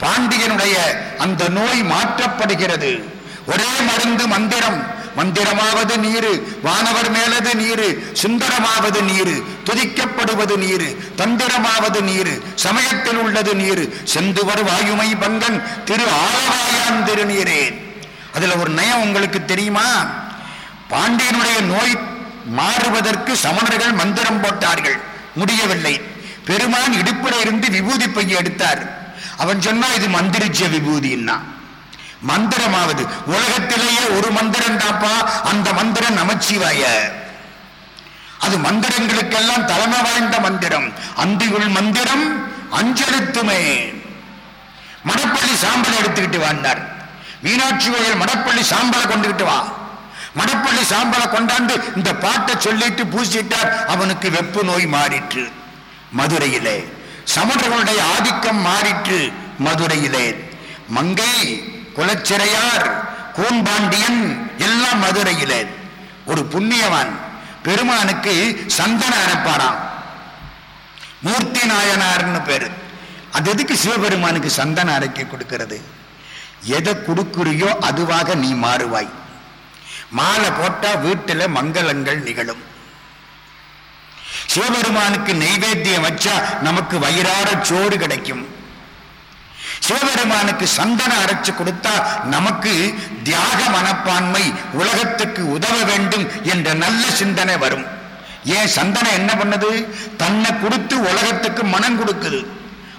பாண்டியனுடைய அந்த நோய் மாற்றப்படுகிறது. ஒரே மருந்து மந்திரம். மந்திரமாவது நீரு வானவர் மேலது நீரு சுந்தரமாவது நீரு துதிக்கப்படுவது நீரு தந்திரமாவது நீரு சமயத்தில் உள்ளது நீரு செந்துவர் வாயுமை பங்கன் திரு ஆழவாயான் திருநீரேன். அதுல ஒரு நயம் உங்களுக்கு தெரியுமா? பாண்டியனுடைய நோய் மாறுவதற்கு சமணர்கள் மந்திரம் போட்டார்கள். முடியவில்லை. பெருமான் இடுப்பில் இருந்து விபூதி பைய எடுத்தார். அவன் சொன்னா இது மந்திரிச்ச விபூதின்னா. மந்திரமாவது. உலகத்திலேயே ஒரு மந்திரம் தாப்பா அந்த மந்திரம் நமச்சிவாய. அது மந்திரங்களுக்கெல்லாம் தலைமை வாய்ந்த மந்திரம். அந்தியுள் மந்திரம் அஞ்செழுத்துமே. மடப்பள்ளி சாம்பலை எடுத்துக்கிட்டு வாழ்ந்தார் மீனாட்சி கோயில் மடப்பள்ளி சாம்பலை கொண்டுகிட்டு வா. மடப்பள்ளி சாம்பலை கொண்டாந்து இந்த பாட்டை சொல்லிட்டு பூசிட்டார். அவனுக்கு வெப்பு நோய் மாறிற்று. மதுரையிலே. சமணர்களுடைய ஆதிக்கம் மாறிற்று மதுரையிலே. மங்கை குலச்சிறையார் கூன்பாண்டியன் எல்லாம் மதுரையிலே. ஒரு புண்ணியவான் பெருமானுக்கு சந்தன அனுப்பானாம் மூர்த்தி நாயனார்னு பேரு. அது எதுக்கு சிவபெருமானுக்கு சந்தன அரைக்க கொடுக்கிறது? எதை கொடுக்குறியோ அதுவாக நீ மாறுவாய். மாலை போட்டா வீட்டுல மங்களங்கள் நிகழும். சிவபெருமானுக்கு நெய்வேத்தியம் வச்சா நமக்கு வயிறார சோறு கிடைக்கும். சிவபெருமானுக்கு சந்தன அரைச்சு கொடுத்தா நமக்கு தியாக மனப்பான்மை உலகத்துக்கு உதவ வேண்டும் என்ற நல்ல சிந்தனை வரும். ஏன் சந்தனம் என்ன பண்ணுது? தன்னை கொடுத்து உலகத்துக்கு மனம் கொடுக்குது.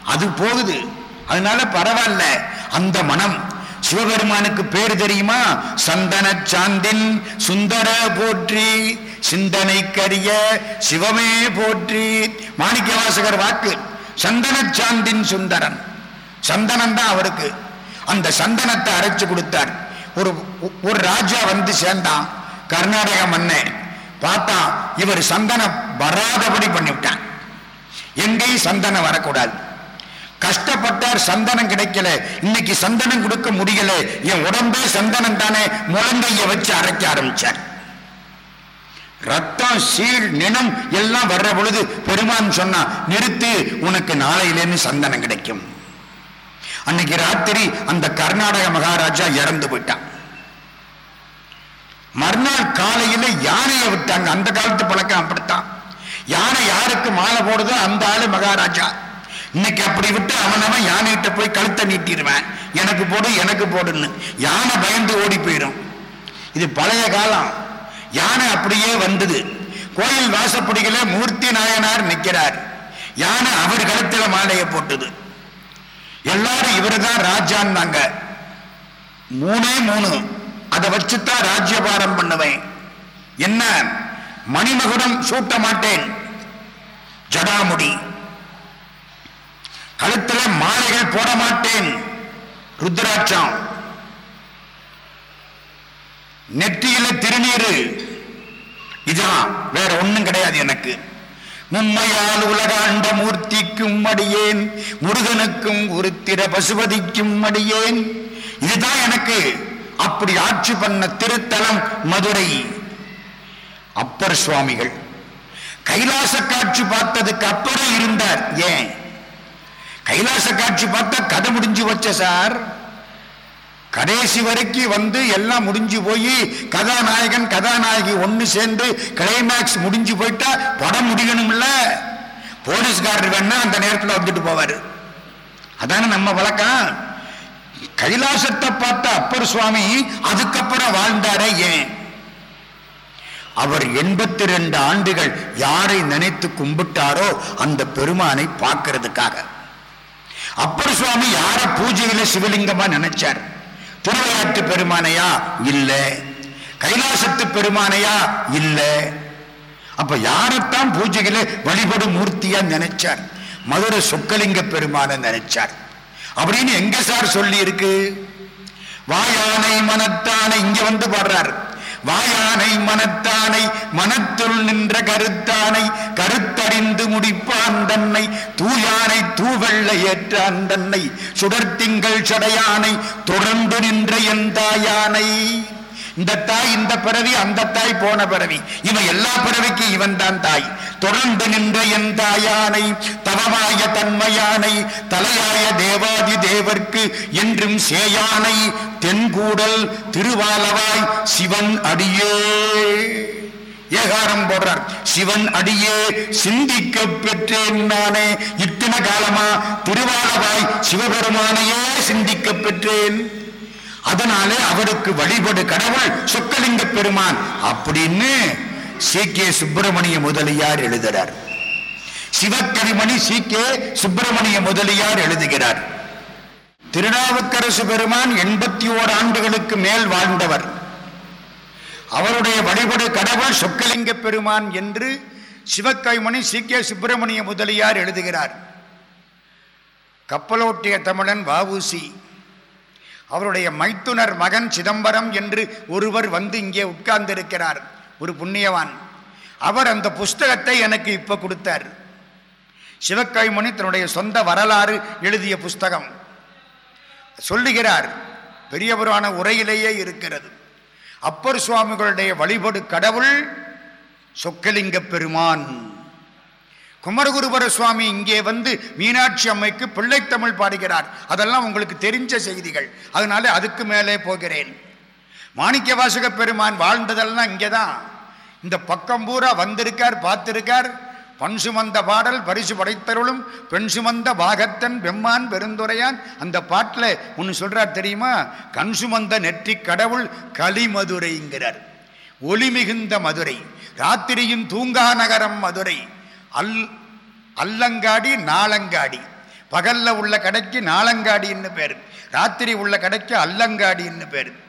அது போகுது. அதனால பரவாயில்ல. அந்த மனம் சிவபெருமானுக்கு பேர் தெரியுமா? சந்தன சாந்தின் சுந்தர போற்றி சிந்தனை கரிய சிவமே போற்றி. மாணிக்க வாசகர் வாக்கு சந்தன சாந்தின் சுந்தரன். சந்தனம் தான் அவருக்கு. அந்த சந்தனத்தை அரைச்சு கொடுத்தார். ஒரு ஒரு ராஜா வந்து சேர்ந்தான். கர்நாடக மன்னன் பார்த்தான் இவர் சந்தனம் வராதபடி பண்ணிவிட்டான் எங்கேயும் சந்தனம் வரக்கூடாது. கஷ்டப்பட்டார் சந்தனம் கிடைக்கல. இன்னைக்கு சந்தனம் கொடுக்க முடியல. என் உடம்பே சந்தனம் தானே. முழங்கைய வச்சு அரைக்க ஆரம்பிச்சார். ரத்தம் சீழ் நினம் எல்லாம் வர்ற பொழுது பெருமான் சொன்னா நிறுத்து உனக்கு நாளையிலேருந்து சந்தனம் கிடைக்கும். அன்னைக்கு ராத்திரி அந்த கர்நாடக மகாராஜா இறந்து போயிட்டான். மறுநாள் காலையில யானையை விட்டாங்க. அந்த காலத்து பழக்கம் அப்படித்தான். யானை யாருக்கு மாலை போடுதோ அந்த ஆளு மகாராஜா. இன்னைக்கு அப்படி விட்டு அவனவன் யானைகிட்ட போய் கழுத்தை நீட்டிடுவேன். எனக்கு போடு எனக்கு போடுன்னு. யானை பயந்து ஓடி போயிடும் இது பழைய காலம். யானை அப்படியே வந்தது. கோயில் வாசப்படிகள மூர்த்தி நாயனார் நிற்கிறார். யானை அவர் கழுத்துல மாலையை போட்டது. எல்லாரும் இவரு தான் ராஜான்னாங்க. மூணே மூணு. அதை வச்சுத்தான் ராஜ்யபாரம் பண்ணுவேன். என்ன? மணிமகுடம் சூட்ட மாட்டேன் ஜடாமுடி. கழுத்துல மாலைகள் போட மாட்டேன் ருத்ராட்சம். நெற்றியில திருநீரு. இதுதான் வேற ஒண்ணும் கிடையாது எனக்கு. மும்மையால் உலகாண்ட மூர்த்திக்கும் அடியேன். முருகனுக்கும் உருத்திர பசுபதிக்கும் அடியேன். இதுதான் எனக்கு. அப்படி ஆட்சி பண்ண திருத்தலம் மதுரை. அப்பர் சுவாமிகள். கைலாச காட்சி பார்த்ததுக்கு அப்புறம் இருந்தார். ஏன்? கைலாச காட்சி பார்த்தா கதை முடிஞ்சு வச்ச சார். கடைசி வரைக்கும் வந்து எல்லாம் முடிஞ்சு போய் கதாநாயகன் கதாநாயகி ஒன்று சேர்ந்து கிளைமேக்ஸ் முடிஞ்சு போயிட்டா படம் முடியணும்ல? போலீஸ்காரர் வேணா அந்த நேரத்தில் வந்துட்டு போவார். அதானே நம்ம வழக்கம்? கைலாசத்தை பார்த்த அப்பர் சுவாமி அதுக்கப்புறம் வாழ்ந்தாரே ஏன்? அவர் எண்பத்தி ரெண்டு ஆண்டுகள் யாரை நினைத்து கும்பிட்டாரோ அந்த பெருமானை பார்க்கறதுக்காக. அப்பர் சுவாமி யார பூஜையில சிவலிங்கமா நினைச்சார்? திருவிளையாட்டு பெருமானையா? இல்ல. கைலாசத்து பெருமானையா? இல்ல. அப்ப யாரைத்தான் பூஜையில வழிபடும் மூர்த்தியா நினைச்சார்? மதுரை சொக்கலிங்க பெருமானை நினைச்சார். அப்படின்னு எங்க சார் சொல்லி இருக்கு வாயானை மனத்தானை இங்க வந்து பாடுறாரு. வாயானை மனத்தானை மனத்துள் நின்ற கருத்தானை கருத்தறிந்து முடிப்பான் தன்னை தூயானை தூவெள்ளை ஏற்றான் தன்னை சுடர்த்திங்கள் சடையானை தொடர்ந்து நின்ற எந்தாயானை இந்த தாய் இந்த பிறவி அந்த தாய் போன பிறவி. இவன் எல்லா பிறவிக்கும் இவன் தான் தாய். தொடர்ந்து நின்ற என் தாயானை தவமாய தன்மையானை தலையாய தேவாதி தேவர்க்கு என்றும் சேயானை தென்கூடல் திருவாலவாய் சிவன் அடியே. ஏகாரம் போடுறார். சிவன் அடியே சிந்திக்க பெற்றேன் நானே. இத்தனை காலமா திருவாலவாய் சிவபெருமானையே சிந்திக்க பெற்றேன். அதனாலே அவருக்கு வழிபடு கடவுள் சொக்கலிங்க பெருமான் அப்படின்னு சி. கே. சுப்பிரமணிய முதலியார் எழுதுகிறார் சிவக்கரிமணி சி. கே. சுப்பிரமணிய முதலியார் எழுதுகிறார். திருநாவுக்கரசு பெருமான் எண்பத்தி ஓர் ஆண்டுகளுக்கு மேல் வாழ்ந்தவர். அவருடைய வழிபடு கடவுள் சொக்கலிங்க பெருமான் என்று சிவக்கவிமணி சி. கே. சுப்பிரமணிய முதலியார் எழுதுகிறார். கப்பலோட்டிய தமிழன் வாவூசி அவருடைய மைத்துனர் மகன் சிதம்பரம் என்று ஒருவர் வந்து இங்கே உட்கார்ந்திருக்கிறார். ஒரு புண்ணியவான். அவர் அந்த புஸ்தகத்தை எனக்கு இப்ப கொடுத்தார். சிவக்கைமணி தன்னுடைய சொந்த வரலாறு எழுதிய புஸ்தகம். சொல்லுகிறார் பெரியவரான உரையிலேயே இருக்கிறது. அப்பர் சுவாமிகளுடைய வழிபடு கடவுள் சொக்கலிங்க பெருமான். குமரகுருபர சுவாமி இங்கே வந்து மீனாட்சி அம்மைக்கு பிள்ளைத்தமிழ் பாடுகிறார். அதெல்லாம் உங்களுக்கு தெரிஞ்ச செய்திகள். அதனால அதுக்கு மேலே போகிறேன். மாணிக்க வாசக பெருமான் வாழ்ந்ததெல்லாம் இங்கே தான் இந்த பக்கம் பூரா வந்திருக்கார் பார்த்திருக்கார். பண் சுமந்த பாடல் பரிசு படைத்தருளும் பெண் சுமந்த பாகத்தன் பெம்மான் பெருந்துரையான். அந்த பாட்டில் ஒன்று சொல்கிறார் தெரியுமா? கண் சுமந்த நெற்றி கடவுள் கலிமதுரைங்கிறார் ஒளி மிகுந்த மதுரை. ராத்திரியும் தூங்கா நகரம் மதுரை. அல் அல்லங்காடி நாளங்காடி. பகல்ல உள்ள கடைக்கு நாளங்காடின்னு பேர். ராத்திரி உள்ள கடைக்கு அல்லங்காடின்னு பேர்.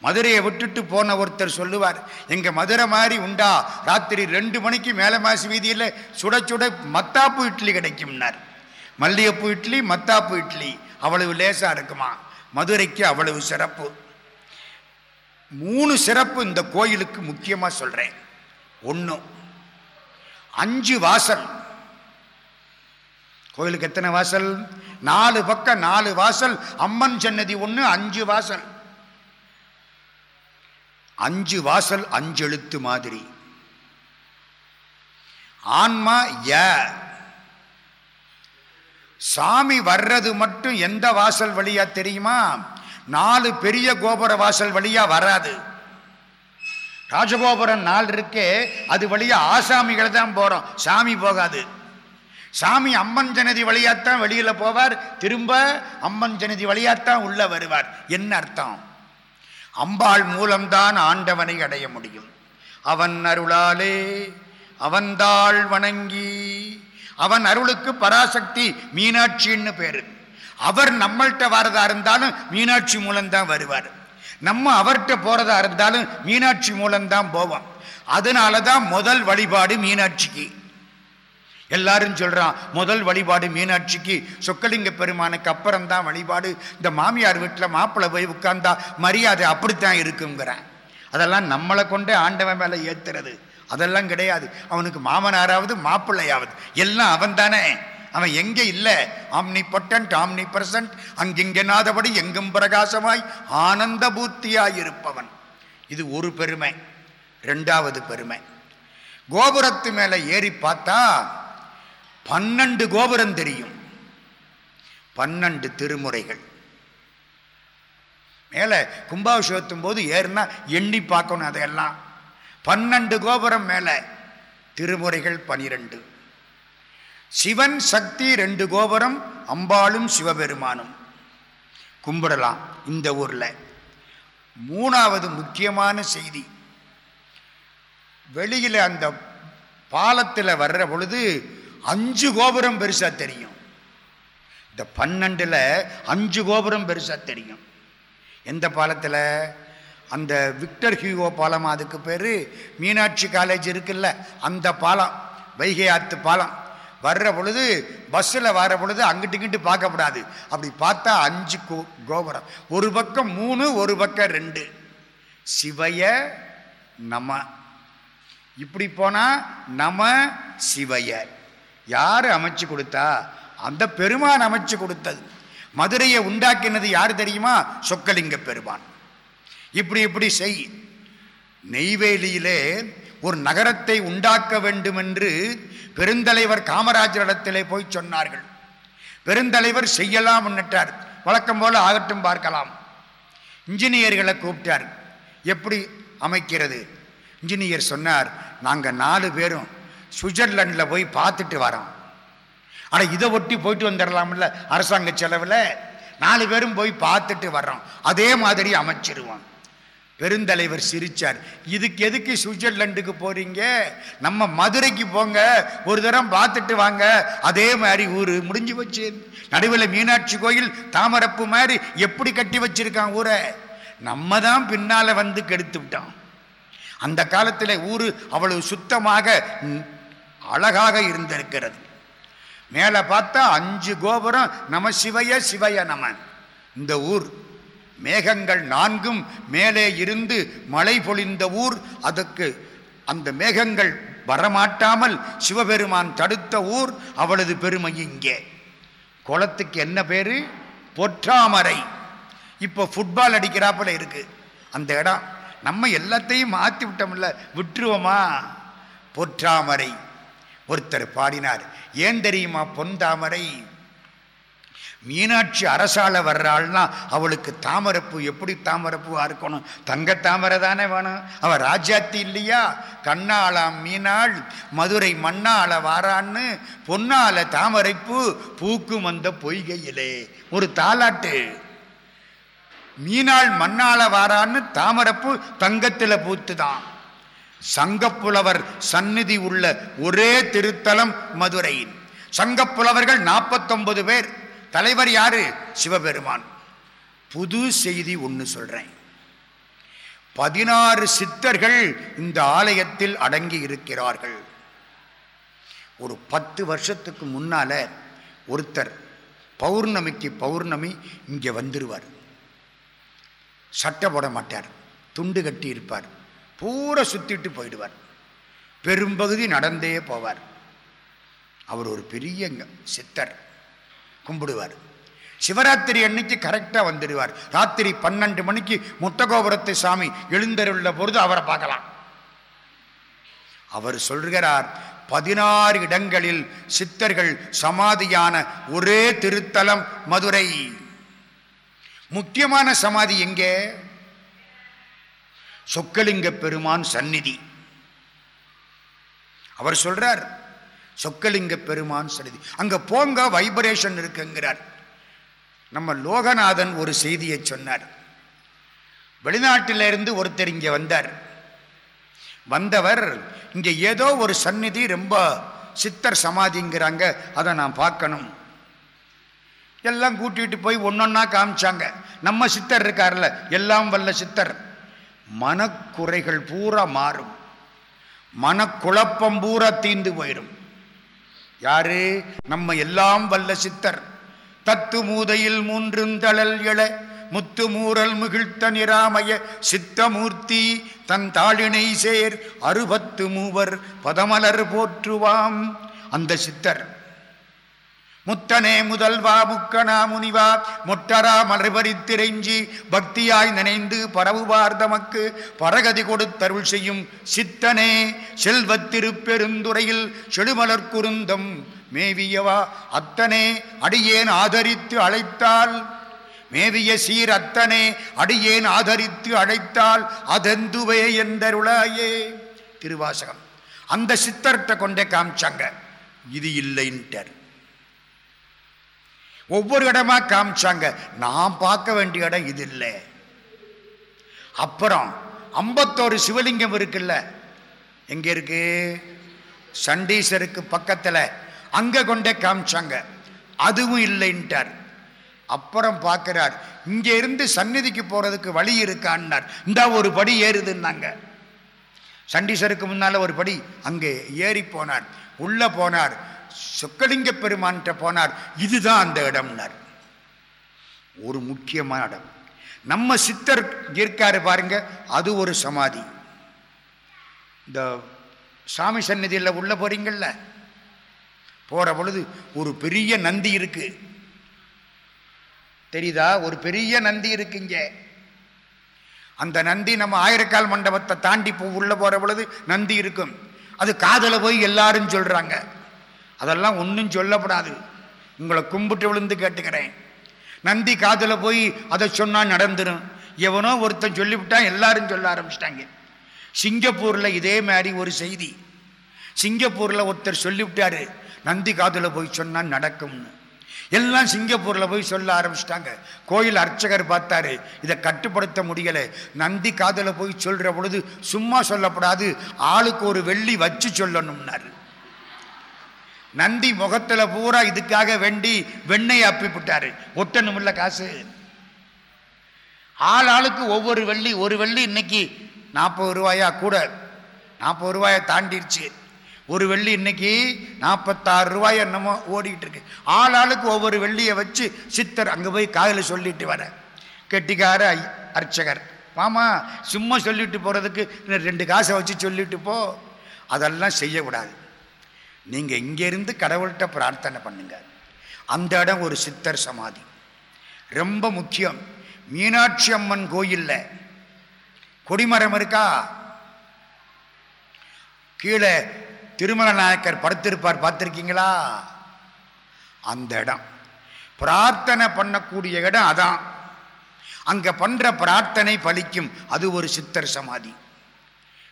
மதுரையை விட்டுட்டு போன ஒருத்தர் சொல்லுவார் எங்கள் மதுரை மாதிரி உண்டா? ராத்திரி ரெண்டு மணிக்கு மேல மாசி வீதியில் சுட சுட மத்தாப்பு இட்லி கிடைக்கும்னார். மல்லிகைப்பூ இட்லி மத்தாப்பு இட்லி. அவ்வளவு லேசாக இருக்குமா? மதுரைக்கு அவ்வளவு சிறப்பு. மூணு சிறப்பு இந்த கோயிலுக்கு முக்கியமாக சொல்கிறேன் ஒன்று அஞ்சு வாசல். கோயிலுக்கு எத்தனை வாசல்? நாலு பக்கம் நாலு வாசல். அம்மன் சன்னதி ஒன்று அஞ்சு வாசல். அஞ்சு வாசல் அஞ்சு எழுத்து மாதிரி. ஆன்மா ய. சாமி வர்றது மட்டும் எந்த வாசல் வழியா தெரியுமா? நாலு பெரிய கோபுர வாசல் வழியா வராது. ராஜகோபுரம் நாள் இருக்கே அது வழியா ஆசாமிகளை தான் போறோம். சாமி போகாது. சாமி அம்மன் ஜனதி வழியாத்தான் வெளியில போவார். திரும்ப அம்மன் ஜனதி வழியாத்தான் உள்ள வருவார். என்ன அர்த்தம்? அம்பாள் மூலம்தான் ஆண்டவனை அடைய முடியும். அவன் அருளாலே அவன்தாள் வணங்கி அவன் அருளுக்கு பராசக்தி மீனாட்சின்னு பேரு. அவர் நம்மள்கிட்ட வரதா இருந்தாலும் மீனாட்சி மூலம்தான் வருவார். நம்ம அவர்கிட்ட போறதா இருந்தாலும் மீனாட்சி மூலம்தான் போவோம். அதனால தான் முதல் வழிபாடு மீனாட்சிக்கு. எல்லாரும் சொல்றான் முதல் வழிபாடு மீனாட்சிக்கு. சொக்கலிங்க பெருமானுக்கு அப்புறம் தான் வழிபாடு. இந்த மாமியார் வீட்டில் மாப்பிள்ளை போய் உட்கார்ந்தா மரியாதை அப்படித்தான் இருக்குங்கிறேன். அதெல்லாம் நம்மளை கொண்டே ஆண்டவன் மேலே ஏத்துறது. அதெல்லாம் கிடையாது. அவனுக்கு மாமனாராவது மாப்பிள்ளையாவது. எல்லாம் அவன் தானே அவன் எங்கே இல்லை? ஆம்னி பொட்டன்ட் ஆம்னி பிரசன்ட் அங்கிங்கெனாதபடி எங்கும் பிரகாசமாய் ஆனந்த பூர்த்தியாயிருப்பவன் இருப்பவன். இது ஒரு பெருமை. ரெண்டாவது பெருமை. கோபுரத்து மேலே ஏறி பார்த்தா பன்னெண்டு கோபுரம் தெரியும். பன்னெண்டு திருமுறைகள். மேலே கும்பாபிஷேகத்தும் போது ஏறுனா எண்ணி பார்க்கணும் அதையெல்லாம் பன்னெண்டு கோபுரம் மேலே. திருமுறைகள் பனிரெண்டு. சிவன் சக்தி ரெண்டு கோபுரம் அம்பாளும் சிவபெருமானும். கும்பிடலாம் இந்த ஊரில். மூணாவது முக்கியமான செய்தி. வெளியில் அந்த பாலத்தில் வர்ற பொழுது அஞ்சு கோபுரம் பெருசாக தெரியும். இந்த பன்னெண்டில் அஞ்சு கோபுரம் பெருசாக தெரியும். எந்த பாலத்தில்? அந்த விக்டர் ஹியூகோ பாலம் அதுக்கு பேர் மீனாட்சி காலேஜ் இருக்குல்ல அந்த பாலம் வைகை ஆத்து பாலம். வர்ற பொழுது பஸ்ஸில் வர பொழுது அங்கிட்டு இங்கிட்டு பார்க்கக்கூடாது அப்படி பார்த்தா அஞ்சு கோ கோபுரம். ஒரு பக்கம் மூணு ஒரு பக்கம் ரெண்டு. சிவைய நம. இப்படி போனால் நம சிவைய. யார் அமைச்சு கொடுத்தா? அந்த பெருமான் அமைச்சு கொடுத்தது. மதுரையை உண்டாக்கினது யார் தெரியுமா? சொக்கலிங்க பெருமான். இப்படி இப்படி செய். நெய்வேலியிலே ஒரு நகரத்தை உண்டாக்க வேண்டும் என்று பெருந்தலைவர் காமராஜரிடத்திலே போய் சொன்னார்கள். பெருந்தலைவர் செய்யலாம் முன்னிட்டார் வழக்கம் போல ஆகட்டும் பார்க்கலாம். இன்ஜினியர்களை கூப்பிட்டார். எப்படி அமைக்கிறது? இன்ஜினியர் சொன்னார் நாங்கள் நாலு பேரும் சுவிட்சர்லாண்டில் போய் பார்த்துட்டு வரோம். ஆனால் இதை ஒட்டி போயிட்டு வந்துடலாம்ல அரசாங்க செலவில்? நாலு பேரும் போய் பார்த்துட்டு வர்றோம். அதே மாதிரி அமைச்சிருவோம். பெருந்தலைவர் சிரிச்சார். இதுக்கு எதுக்கு சுவிட்சர்லாண்டுக்கு போறீங்க? நம்ம மதுரைக்கு போங்க. ஒரு தரம் பார்த்துட்டு வாங்க. அதே மாதிரி ஊர் முடிஞ்சு வச்சு நடுவில் மீனாட்சி கோயில் தாமரப்பு மாதிரி எப்படி கட்டி வச்சிருக்கான் ஊரை? நம்ம தான் பின்னால் வந்து கெடுத்து விட்டோம். அந்த காலத்தில் ஊர் அவ்வளவு சுத்தமாக அழகாக இருந்திருக்கிறது. மேலே பார்த்தா அஞ்சு கோபுரம் நம சிவைய சிவைய நமன் இந்த ஊர் மேகங்கள் நான்கும் மேலே இருந்து மழை பொழிந்த ஊர். அதுக்கு அந்த மேகங்கள் வரமாட்டாமல் சிவபெருமான் தடுத்த ஊர். அவளது பெருமை இங்கே. குளத்துக்கு என்ன பேரு? பொற்றாமரை. இப்போ ஃபுட்பால் அடிக்கிறாப்புல இருக்கு. அந்த இடம். நம்ம எல்லாத்தையும் மாற்றி விட்டோம்ல. விட்டுருவோமா? பொற்றாமரை. ஒருத்தர் பாடினார். ஏன் தெரியுமா? பொன்தாமரை. மீனாட்சி அரசால வர்றாள்னா அவளுக்கு தாமரப்பூ எப்படி தாமரப்பூவா இருக்கணும்? தங்க தாமரை தானே வேணும். அவ ராஜாத்தி இல்லையா? கண்ணாளாம் மீனாள் மதுரை மண்ணால வாரான்னு பொன்னால தாமரைப்பூ பூக்கும் அந்த பொய்கையிலே. ஒரு தாலாட்டு. மீனாள் மண்ணால வாரான்னு தாமரப்பூ தங்கத்துல பூத்துதான். சங்கப்புலவர் சந்நிதி உள்ள ஒரே திருத்தலம் மதுரை சங்கப்புலவர்கள் நாற்பத்தொன்பது பேர். தலைவர் யாரு? சிவபெருமான். புது செய்தி ஒன்று சொல்றேன். பதினாறு சித்தர்கள் இந்த ஆலயத்தில் அடங்கி இருக்கிறார்கள். ஒரு பத்து வருஷத்துக்கு முன்னால ஒருத்தர் பௌர்ணமிக்கு பௌர்ணமி இங்கே வந்துருவார். சட்டை போட மாட்டார். துண்டு கட்டி இருப்பார். பூரா சுத்திட்டு போயிடுவார். பெரும்பகுதி நடந்தே போவார். அவர் ஒரு பெரிய சித்தர். கும்பிடுவார். சிவராத்திரி அன்னைக்கு கரெக்டாக வந்துடுவார். ராத்திரி பன்னெண்டு மணிக்கு முத்தகோபுரத்தை சாமி எழுந்தருள்ள பொழுது அவரை பார்க்கலாம். அவர் சொல்கிறார் பதினாறு இடங்களில் சித்தர்கள் சமாதியான ஒரே திருத்தலம் மதுரை. முக்கியமான சமாதி எங்கே? சொக்கலிங்க பெருமான் சந்நிதி. அவர் சொல்றார் சொக்கலிங்க பெருமான் சந்நிதி அங்க போங்க வைப்ரேஷன் இருக்குங்கிறார். நம்ம லோகநாதன் ஒரு செய்தியை சொன்னார். வெளிநாட்டிலிருந்து ஒருத்தர் இங்கே வந்தார். வந்தவர் இங்கே ஏதோ ஒரு சந்நிதி ரொம்ப சித்தர் சமாதிங்கிறாங்க அதை நான் பார்க்கணும். எல்லாம் கூட்டிட்டு போய் ஒன்னொன்னா காமிச்சாங்க. நம்ம சித்தர் இருக்கார்ல எல்லாம் வல்ல சித்தர். மனக்குறைகள் பூரா மாறும். மனக்குழப்பம் பூரா தீந்து போயிடும். யாரு? நம்ம எல்லாம் வல்ல சித்தர். தத்து மூதையில் மூன்றுந்தளல் எழ முத்து மூரல் முகிழ்த்த நிராமய சித்தமூர்த்தி தன் தாளினை சேர் அறுபத்து மூவர் பதமலர் போற்றுவாம். அந்த சித்தர் முத்தனே முதல்வா முக்கனா முனிவா முட்டரா மலர்பரித்திரைஞ்சி பக்தியாய் நினைந்து பரவுவார் தமக்கு. பரகதி கொடுத்தருள் செய்யும் சித்தனே செல்வத்திருப்பெருந்துறையில் செழுமலர் குருந்தம் மேவியவா. அத்தனே அடியேன் ஆதரித்து அழைத்தால் மேவிய சீர் அத்தனே அடியேன் ஆதரித்து அழைத்தால் அதெந்துவே என்றருளாயே. திருவாசகம். அந்த சித்தர்கிட்ட கொண்டே காமிச்சாங்க. இது இல்லைன்ட்டார். ஒவ்வொரு இடமா காமிச்சாங்க. நான் பார்க்க வேண்டிய இடம் இது இல்லை அப்புறம் ஐம்பத்தோரு சிவலிங்கம் இருக்குல்ல. எங்க இருக்கு? சண்டீசருக்கு பக்கத்தில். அங்க கொண்டே காமிச்சாங்க. அதுவும் இல்லைன்ட்டார். அப்புறம் பார்க்கிறார் இங்க இருந்து சந்நிதிக்கு போறதுக்கு வழி இருக்கான்னார். இந்த ஒரு படி ஏறுதுன்னாங்க. சண்டீசருக்கு முன்னால ஒரு படி அங்கே ஏறி போனார். உள்ள போனார். சொக்கலிங்க பெருமான்கிட்ட போனார் இதுதான் அந்த இடம்னார். ஒரு முக்கியமான இடம். நம்ம சித்தர் இருக்காரு பாருங்க அது ஒரு சமாதி. இந்த சாமி சந்நிதியில் உள்ள போறீங்கள்ல போற பொழுது ஒரு பெரிய நந்தி இருக்கு. தெரியுதா? ஒரு பெரிய நந்தி இருக்குங்க அந்த நந்தி நம்ம ஆயிரக்கால் மண்டபத்தை தாண்டி போ உள்ள போற பொழுது நந்தி இருக்கும். அது காதல போய் எல்லாரும் சொல்றாங்க. அதெல்லாம் ஒன்றும் சொல்லப்படாது. உங்களை கும்பிட்டு விழுந்து கேட்டுக்கிறேன். நந்தி காதில் போய் அதை சொன்னால் நடந்துடும் எவனோ ஒருத்தன் சொல்லிவிட்டான் எல்லாரும் சொல்ல ஆரம்பிச்சிட்டாங்க. சிங்கப்பூரில் இதே மாதிரி ஒரு செய்தி. சிங்கப்பூரில் ஒருத்தர் சொல்லிவிட்டாரு நந்தி காதில் போய் சொன்னால் நடக்கும்னு. எல்லாம் சிங்கப்பூரில் போய் சொல்ல ஆரம்பிச்சிட்டாங்க. கோயில் அர்ச்சகர் பார்த்தாரு இதை கட்டுப்படுத்த முடியலை. நந்தி காதில் போய் சொல்கிற பொழுது சும்மா சொல்லப்படாது ஆளுக்கு ஒரு வெள்ளி வச்சு சொல்லணும்னாரு. நந்தி முகத்துல பூரா இதுக்காக வெண்டி வெண்ணெய் அப்பி விட்டாரு ஒட்டணுமில்ல காசு. ஆள் ஆளுக்கு ஒவ்வொரு வெள்ளி ஒரு வெள்ளி இன்னைக்கு நாற்பது ரூபாயா? கூட. நாற்பது ரூபாயை தாண்டிடுச்சு ஒரு வெள்ளி இன்னைக்கு நாற்பத்தாறு ரூபாய் என்னமோ ஓடிட்டு இருக்கு. ஆள் ஆளுக்கு ஒவ்வொரு வெள்ளியை வச்சு சித்தர் அங்கே போய் காதில் சொல்லிட்டு வர. கெட்டிக்கார ஐ- அர்ச்சகர். மாமா சும்மா சொல்லிட்டு போகிறதுக்கு ரெண்டு காசை வச்சு சொல்லிட்டு போ. அதெல்லாம் செய்யக்கூடாது. நீங்கள் இங்கேருந்து கடவுள்கிட்ட பிரார்த்தனை பண்ணுங்க. அந்த இடம் ஒரு சித்தர் சமாதி. ரொம்ப முக்கியம். மீனாட்சி அம்மன் கோயிலில் கொடிமரம் இருக்கா? கீழே திருமல நாயக்கர் படுத்திருப்பார் பார்த்துருக்கீங்களா? அந்த இடம். பிரார்த்தனை பண்ணக்கூடிய இடம் அதான். அங்கே பண்ணுற பிரார்த்தனை பலிக்கும். அது ஒரு சித்தர் சமாதி.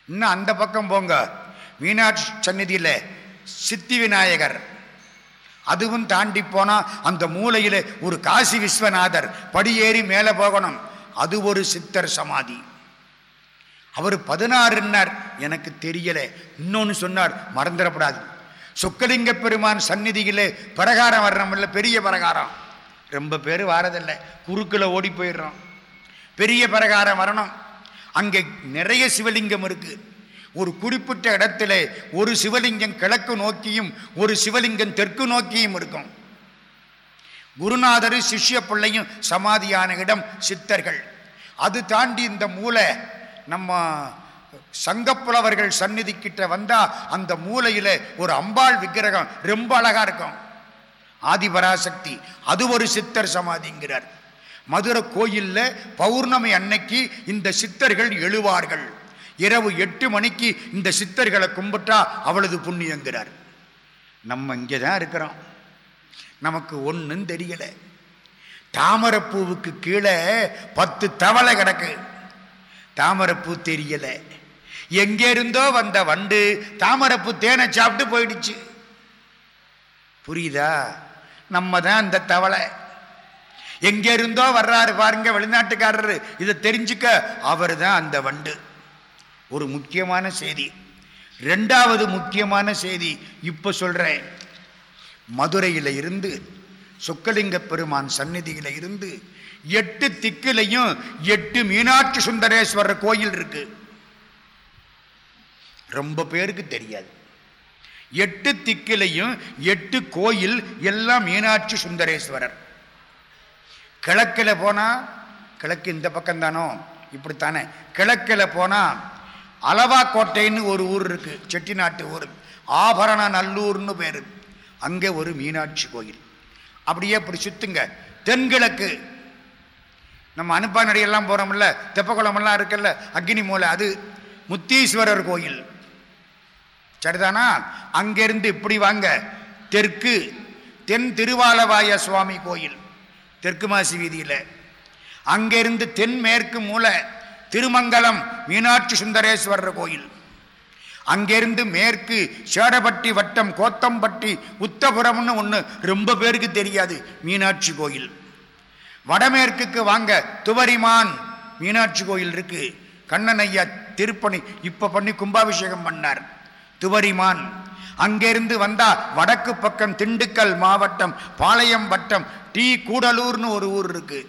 இன்னும் அந்த பக்கம் போங்க. மீனாட்சி சந்நிதியில் சித்தி விநாயகர். அதுவும் தாண்டி போனால் அந்த மூலையில் ஒரு காசி விஸ்வநாதர் படியேறி மேலே போகணும். அது ஒரு சித்தர் சமாதி. அவர் பதினாறுன்னார். எனக்கு தெரியலை. இன்னொன்று சொன்னார். மறந்துடப்படாது. சொக்கலிங்க பெருமான் சந்நிதியில் பிரகாரம் வர்றோம்ல பெரிய பிரகாரம். ரொம்ப பேர் வாரதில்லை. குறுக்கில் ஓடி போயிடுறோம். பெரிய பிரகாரம் வரணும். அங்கே நிறைய சிவலிங்கம் இருக்குது ஒரு குறிப்பிட்ட இடத்துல ஒரு சிவலிங்கம் கிழக்கு நோக்கியும் ஒரு சிவலிங்கம் தெற்கு நோக்கியும் இருக்கும். குருநாதர் சிஷ்ய பிள்ளையும் சமாதியான இடம் சித்தர்கள். அது தாண்டி இந்த மூலை நம்ம சங்கப்புலவர்கள் சந்நிதி கிட்ட வந்தா அந்த மூலையில ஒரு அம்பாள் விக்கிரகம் ரொம்ப அழகா இருக்கும். ஆதிபராசக்தி அது ஒரு சித்தர் சமாதிங்கிறார். மதுரை கோயில்ல பௌர்ணமி அன்னைக்கு இந்த சித்தர்கள் எழுவார்கள். இரவு எட்டு மணிக்கு இந்த சித்தர்களை கும்பிட்டா அவளது புண்ணியங்கிறார். நம்ம இங்கே தான் இருக்கிறோம். நமக்கு ஒன்றும் தெரியல. தாமரைப்பூவுக்கு கீழே பத்து தவளை கிடக்கு. தாமரைப்பூ தெரியலை. எங்கே இருந்தோ வந்த வண்டு தாமரைப்பூ தேனை சாப்பிட்டு போயிடுச்சு. புரியுதா? நம்ம தான் அந்த தவளை. எங்கே இருந்தோ வர்றாரு பாருங்க வெளிநாட்டுக்காரரு. இதை தெரிஞ்சுக்க அவர் தான் அந்த வண்டு. ஒரு முக்கியமான செய்தி. ரெண்டாவது முக்கியமான செய்தி இப்போ சொல்கிறேன் மதுரையில் இருந்து சொக்கலிங்க பெருமான் சந்நிதியில் இருந்து எட்டு திக்கிலையும் எட்டு மீனாட்சி சுந்தரேஸ்வரர் கோயில் இருக்கு. ரொம்ப பேருக்கு தெரியாது. எட்டு திக்கிலையும் எட்டு கோயில் எல்லாம் மீனாட்சி சுந்தரேஸ்வரர். கிழக்கில் போனால் கிழக்கு இந்த பக்கம் தானோ இப்படித்தானே. கிழக்கில் போனால் அளவா அளவாக்கோட்டைன்னு ஒரு ஊர் இருக்கு செட்டிநாட்டு ஊர். ஆபரண நல்லூர்னு பேர். அங்கே ஒரு மீனாட்சி கோயில். அப்படியே இப்படி சுத்துங்க. தென்கிழக்கு. நம்ம அனுப்பானடியெல்லாம் போகிறோம்ல தெப்பக்குளமெல்லாம் இருக்குல்ல அக்னி மூலை அது முத்தீஸ்வரர் கோயில். சரிதானா? அங்கிருந்து இப்படி வாங்க. தெற்கு. தென் திருவாலவாய சுவாமி கோயில். தெற்கு மாசி வீதியில். அங்கிருந்து தென்மேற்கு மூலை. திருமங்கலம் மீனாட்சி சுந்தரேஸ்வரர் கோயில். அங்கிருந்து மேற்கு சேடப்பட்டி வட்டம் கோத்தம்பட்டி உத்தபுரம்னு ஒன்று ரொம்ப பேருக்கு தெரியாது மீனாட்சி கோயில். வடமேற்குக்கு வாங்க துவரிமான் மீனாட்சி கோயில் இருக்கு. கண்ணன் ஐயா திருப்பணி இப்போ பண்ணி கும்பாபிஷேகம் பண்ணார். துவரிமான். அங்கிருந்து வந்தா வடக்கு பக்கம் திண்டுக்கல் மாவட்டம் பாளையம் வட்டம் டி கூடலூர்னு ஒரு ஊர் இருக்கு.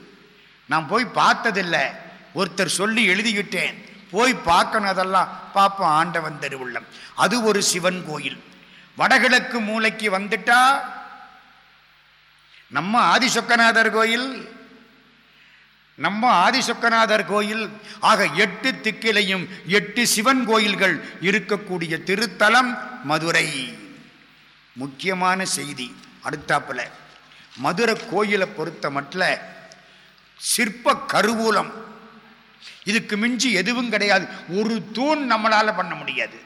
நான் போய் பார்த்ததில்லை. ஒருத்தர் சொல்லி எழுதிக்கிட்டேன் போய் பார்க்கணும் அதெல்லாம் பார்ப்போம் ஆண்டவன் திருவுள்ளம். அது ஒரு சிவன் கோயில். வடகிழக்கு மூலைக்கு வந்துட்டா? நம்ம ஆதிசொக்கநாதர் கோயில். நம்ம ஆதிசொக்கநாதர் கோயில். ஆக எட்டு திக்கிலையும் எட்டு சிவன் கோயில்கள் இருக்கக்கூடிய திருத்தலம் மதுரை. முக்கியமான செய்தி. அடுத்தாப்புல. மதுரை கோயிலை பொறுத்த மட்டும் சிற்ப கருவூலம் இதுக்கு மிஞ்சி எதுவும் கிடையாது. ஒரு தூண் நம்மளால் பண்ண முடியாது.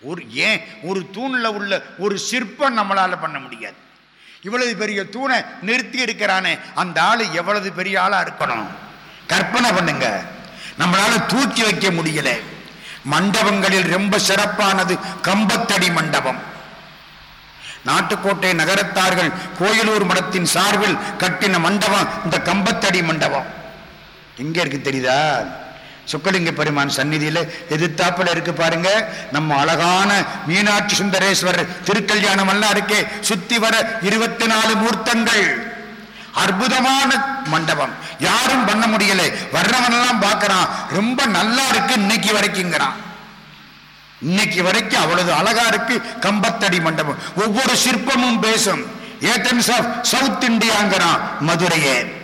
ஒரு ஏன்? ஒரு தூணில் உள்ள ஒரு சிற்பம் நம்மளால பண்ண முடியாது. இவ்வளவு பெரிய தூணை நிறுத்தி இருக்கிறானே அந்த ஆள் எவ்வளவு பெரிய ஆளாக இருக்கணும்? கற்பனை பண்ணுங்க. நம்மளால் தூக்கி வைக்க முடியல. மண்டபங்களில் ரொம்ப சிறப்பானது கம்பத்தடி மண்டபம். நாட்டுக்கோட்டை நகரத்தார்கள் கோயிலூர் மடத்தின் சார்பில் கட்டின மண்டபம் இந்த கம்பத்தடி மண்டபம். எங்கே இருக்கு தெரியுதா? சுக்கலிங்க பெருமான் சந்நிதியில் எதிர்த்தாப்பில் இருக்கு பாருங்க. நம்ம அழகான மீனாட்சி சுந்தரேஸ்வரர் திருக்கல்யாணம் எல்லாம் இருக்கே. சுத்தி வர இருபத்தி நாலு மூர்த்தங்கள். அற்புதமான மண்டபம். யாரும் பண்ண முடியல. வர்றவனெல்லாம் பார்க்கறான். ரொம்ப நல்லா இருக்கு இன்னைக்கு வரைக்குங்கிறான். இன்னைக்கு வரைக்கும் அவ்வளவு அழகா இருக்கு கம்பத்தடி மண்டபம். ஒவ்வொரு சிற்பமும் பேசும். ஏத்தன்ஸ் ஆஃப் சவுத் இந்தியாங்கிறான் மதுரையே.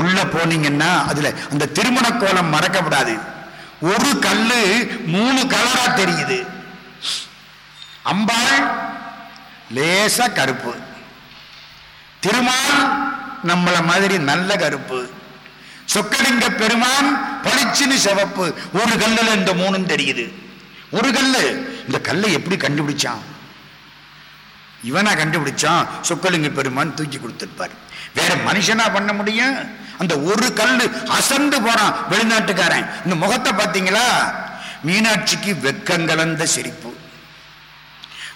உள்ள போனீங்கன்னா அதுல அந்த திருமண கோலம் மறக்கப்படாது. ஒரு கல்லு மூணு கலரா தெரியுது. அம்பாள் லேசா கருப்பு. திருமால் நம்மள மாதிரி நல்ல கருப்பு. சொக்கலிங்க பெருமான் பளிச்சுன்னு சிவப்பு. ஒரு கல்லுல இந்த மூணும் தெரியுது. ஒரு கல்லு இந்த கல்லை எப்படி கண்டுபிடிச்சான்? இவனா கண்டுபிடிச்சான் சொக்கலிங்க பெருமான் தூக்கி கொடுத்துருப்பார். வேற மனுஷனா பண்ண முடியும்? அந்த ஒரு கல்லு அசந்து போறான் வெளிநாட்டுக்காரன். இந்த முகத்தை பார்த்தீங்களா? மீனாட்சிக்கு வெக்கங்கலந்த சிரிப்பு.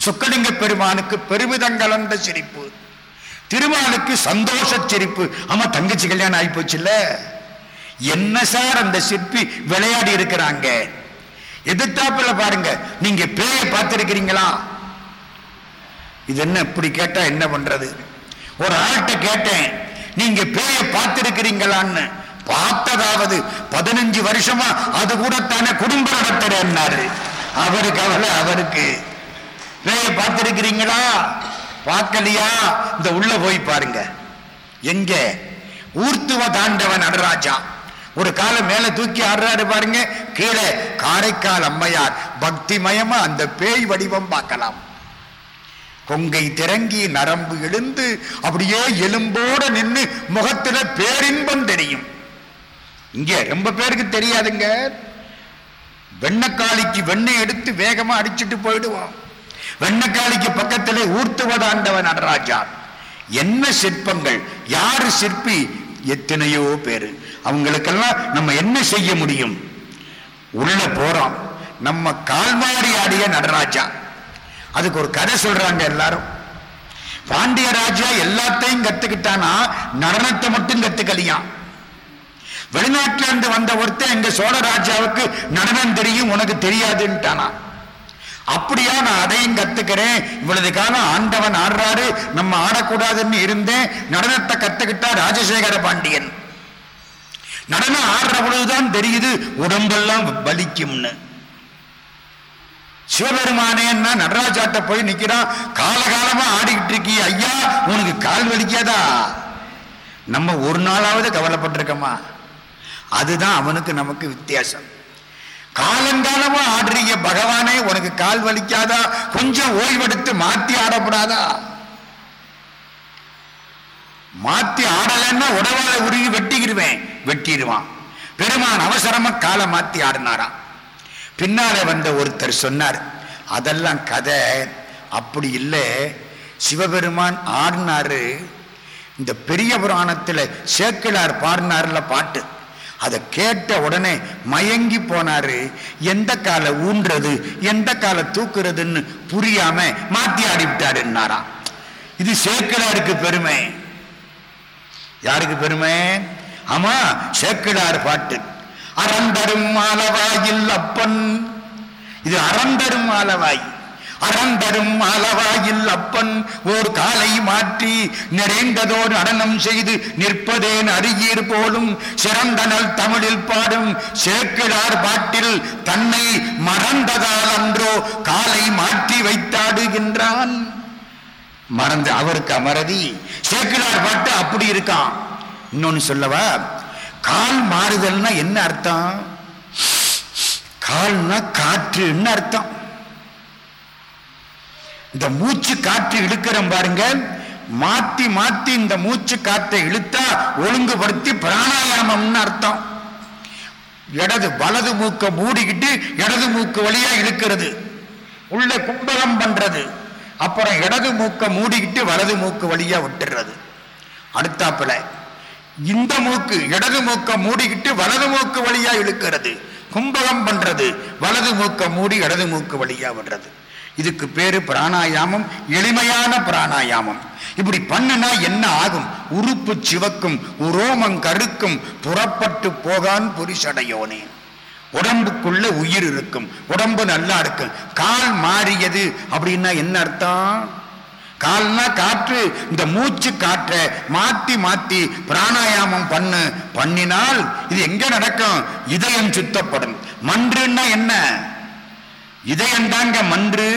சொக்கலிங்க பெருமானுக்கு பெருமிதம் கலந்த சிரிப்பு. திருமாலுக்கு சந்தோஷ சிரிப்பு. ஆமா தங்கச்சி கல்யாணம் ஆகி போச்சுல்ல என்ன சார் அந்த சிற்பி விளையாடி இருக்கிறாங்க? எதிர்த்தாப்புல பாருங்க நீங்க பேய பார்த்திருக்கிறீங்களா? இது என்ன இப்படி கேட்டா என்ன பண்றது? ஒரு ஆள்கிட்ட கேட்டேன். நீங்க பேய பார்த்திருக்கிறீங்களான்னு. பார்த்ததாவது பதினஞ்சு வருஷமா அது கூட தானே குடும்பம் நடத்துறேன்னாரு அவருக்கு அவளை அவருக்கு. பேய பார்த்திருக்கிறீங்களா? பார்க்கலையா? இந்த உள்ள போய் பாருங்க. எங்க? ஊர்த்துவ தாண்டவ நடராஜா. ஒரு காலை மேல தூக்கி ஆடுறாரு பாருங்க. கீழே காரைக்கால் அம்மையார். பக்திமயமா அந்த பேய் வடிவம் பார்க்கலாம். கொங்கை திறங்கி நரம்பு எழுந்து அப்படியே எலும்போட நின்று முகத்துல பேரின்பம் தெரியும். இங்க ரொம்ப பேருக்கு தெரியாதுங்க. வெண்ணக்காளிக்கு வெண்ணெய் எடுத்து வேகமா அடிச்சிட்டு போயிடுவான். வெண்ணக்காளிக்கு பக்கத்திலே ஊர்த்துவதாண்டவ நடராஜா. என்ன சிற்பங்கள்? யாரு சிற்பி? எத்தனையோ பேரு. அவங்களுக்கெல்லாம் நம்ம என்ன செய்ய முடியும்? உள்ள போறோம். நம்ம கால்வாடி ஆடிய நடராஜா. அதுக்கு ஒரு கதை சொல்றாங்க எல்லாரும். பாண்டிய ராஜா எல்லாத்தையும் கத்துக்கிட்டானா நடனத்தை மட்டும் கத்துக்கலையாம் வெளிநாட்டுல இருந்து வந்த ஒருத்தன் எங்க சோழ ராஜாவுக்கு நடனம் தெரியும் உனக்கு தெரியாதுன்ட்டானா? அப்படியா நான் அதையும் கத்துக்கிறேன். இவ்வளவு காலம் ஆண்டவன் ஆடுறாரு. நம்ம ஆடக்கூடாதுன்னு இருந்தேன். நடனத்தை கத்துக்கிட்டா ராஜசேகர பாண்டியன். நடனம் ஆடுற பொழுதுதான் தெரியுது உடம்பெல்லாம் வலிக்கும்னு. சிவபெருமானேன்னா நடராஜாட்ட போய் நிக்கிறான் காலகாலமா ஆடிக்கிட்டு இருக்கி ஐயா உனக்கு கால் வலிக்காதா? நம்ம ஒரு நாளாவது கவலைப்பட்டிருக்கோமா? அதுதான் அவனுக்கு நமக்கு வித்தியாசம். காலங்காலமா ஆடுறீங்க பகவானே உனக்கு கால் வலிக்காதா? கொஞ்சம் ஓய்வெடுத்து மாத்தி ஆடப்படாதா மாத்தி ஆடலைன்னா உடவால உருகி வெட்டிக்கிடுவேன் வெட்டிடுவான் பெருமான் அவசரமா காலை மாத்தி ஆடினாராம். பின்னால வந்த ஒருத்தர் சொன்னார் அதெல்லாம் கதை அப்படி இல்லை. சிவபெருமான் ஆடினாரு இந்த பெரிய புராணத்தில் சேக்கிழார் பாடினார்ல பாட்டு. அதை கேட்ட உடனே மயங்கி போனாரு. எந்த கால ஊன்றது எந்த காலை தூக்குறதுன்னு புரியாம மாத்தி ஆடிவிட்டாருன்னாரா இது சேக்கிழாருக்கு பெருமை. யாருக்கு பெருமை? ஆமா சேக்கிழார் பாட்டு. அறந்தரும் ஆலவாயில் அப்பன். இது அறந்தரும் ஆலவாய் அறந்தரும் ஆலவாயில் அப்பன். ஓர் காலை மாற்றி நிறைந்ததோர் நடனம் செய்து நிற்பதேன் அருகீர் போலும் சிறந்தனல் தமிழில் பாடும் சேக்கிழார் பாட்டில் தன்னை மறந்ததால் அன்றோ காலை மாற்றி வைத்தாடுகின்றான். மறந்து அவருக்கு அமரதி. சேக்கிழார் பாட்டு அப்படி இருக்கான் இன்னொன்னு சொல்லவா? கால் மாறுதல்னா என்ன அர்த்தம்? கால்னா காற்றுன்னு அர்த்தம்? இந்த மூச்சு காற்று இழுக்கிறோம் பாருங்க. மாத்தி மாத்தி இந்த மூச்சு காற்றை இழுத்தா ஒழுங்குபடுத்தி பிராணாயாமம்னு அர்த்தம். இடது வலது மூக்க மூடிக்கிட்டு இடது மூக்கு வழியா இழுக்கிறது. உள்ள கும்பகம் பண்றது. அப்புறம் இடது மூக்க மூடிக்கிட்டு வலது மூக்கு வழியா விட்டுறது. அடுத்தாப்புல இந்த மூக்கு இடது மூக்க மூடிக்கிட்டு வலது மூக்கு வழியா இழுக்கிறது. கும்பகம் பண்றது. வலது மூக்க மூடி இடது மூக்கு வழியா விடுறது. இதுக்கு பேரு பிராணாயாமம். எளிமையான பிராணாயாமம். இப்படி பண்ணுனா என்ன ஆகும்? உறுப்பு சிவக்கும் உரோமம் கருக்கும் புறப்பட்டு போகான் புரிசடையோனே. உடம்புக்குள்ள உயிர் இருக்கும். உடம்பு நல்லா இருக்கும். கால் மாறியது அப்படின்னா என்ன அர்த்தம்? கால்னா காற்று இந்த மூச்சு காற்றை மாத்தி மாத்தி பிராணாயாமம் பண்ணு. பண்ணினால் இது எங்க நடக்கும்? இதயம் சுத்தப்படும். மன்றுன்னா என்ன? இதயம் தாங்க மன்று.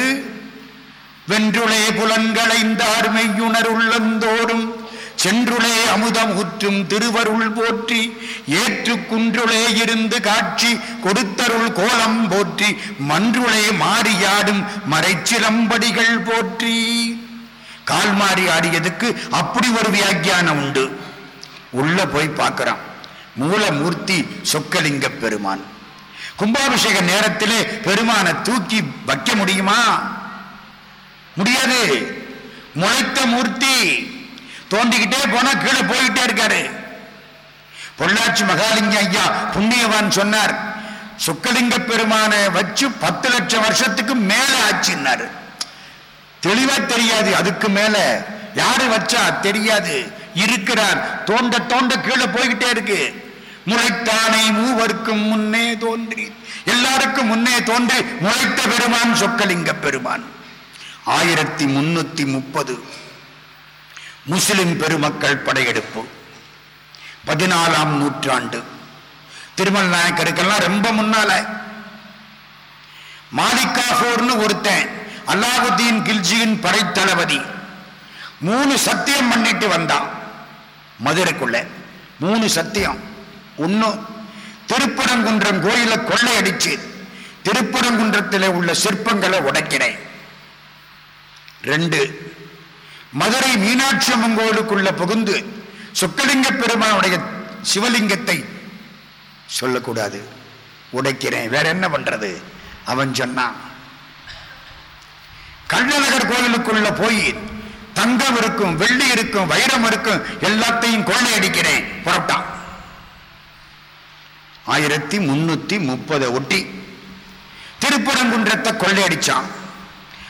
வென்றுளே புலன்களைந்தார் மெய்யுணர் உள்ளந்தோடும் சென்றுளே அமுதம் ஊற்றும் திருவருள் போற்றி ஏற்று குன்றுளே இருந்து காட்சி கொடுத்தருள் கோலம் போற்றி மன்றுளே மாறியாடும் மறைச்சிலம்படிகள் போற்றி. கால் மாறி ஆடியதுக்கு அப்படி ஒரு வியாக்கியானம் உண்டு. உள்ள போய் பார்க்கிறான். மூலமூர்த்தி சொக்கலிங்க பெருமான். கும்பாபிஷேக நேரத்திலே பெருமானை தூக்கி வைக்க முடியுமா? முடியாது. முளைத்த மூர்த்தி தோண்டிக்கிட்டே போனா கீழே போயிட்டே இருக்காரு. பொள்ளாச்சி மகாலிங்க ஐயா புண்ணியவான் சொன்னார் சொக்கலிங்க பெருமானை வச்சு பத்து லட்சம் வருஷத்துக்கு மேல ஆச்சுன்னாரு. தெளிவா தெரியாது. அதுக்கு மேல யாரு வச்சா தெரியாது. இருக்கிறார். தோண்ட தோண்ட கீழே போய்கிட்டே இருக்கு. முளைத்தானை மூவருக்கும் முன்னே தோன்றி எல்லாருக்கும் முன்னே தோன்றி முளைத்த பெருமான் சொக்கலிங்க பெருமான். ஆயிரத்தி முன்னூத்தி முப்பது முஸ்லிம் பெருமக்கள் படையெடுப்பு. பதினாலாம் நூற்றாண்டு. திருமல் நாயக்கருக்கெல்லாம் ரொம்ப முன்னால. மாலிகாபூர்னு ஒருத்தன் அல்லாவுத்தீன் கில்ஜியின் படைத்தளபதி. மூணு சத்தியம் பண்ணிட்டு வந்தான். மதுரைக்குள்ள. மூணு சத்தியம். ஒன்னு திருப்பரங்குன்றம் கோயில கொள்ளையடிச்சு திருப்பரங்குன்றத்தில் உள்ள சிற்பங்களை உடைக்கிறேன். ரெண்டு மதுரை மீனாட்சி அம்மன் கோயிலுக்குள்ள புகுந்து சொக்கலிங்க பெருமானுடைய சிவலிங்கத்தை சொல்லக்கூடாது. உடைக்கிறேன். வேற என்ன பண்றது? அவன் சொன்னான். கள்ளநகர் கோயிலுக்குள்ள போய் தங்கம் இருக்கும் வெள்ளி இருக்கும் வைரம் இருக்கும் எல்லாத்தையும் கொள்ளையடிக்கிறேன். புறப்பட்டான் ஆயிரத்தி முன்னூத்தி முப்பதை ஒட்டி திருப்பரங்குன்றத்தை கொள்ளையடிச்சான்.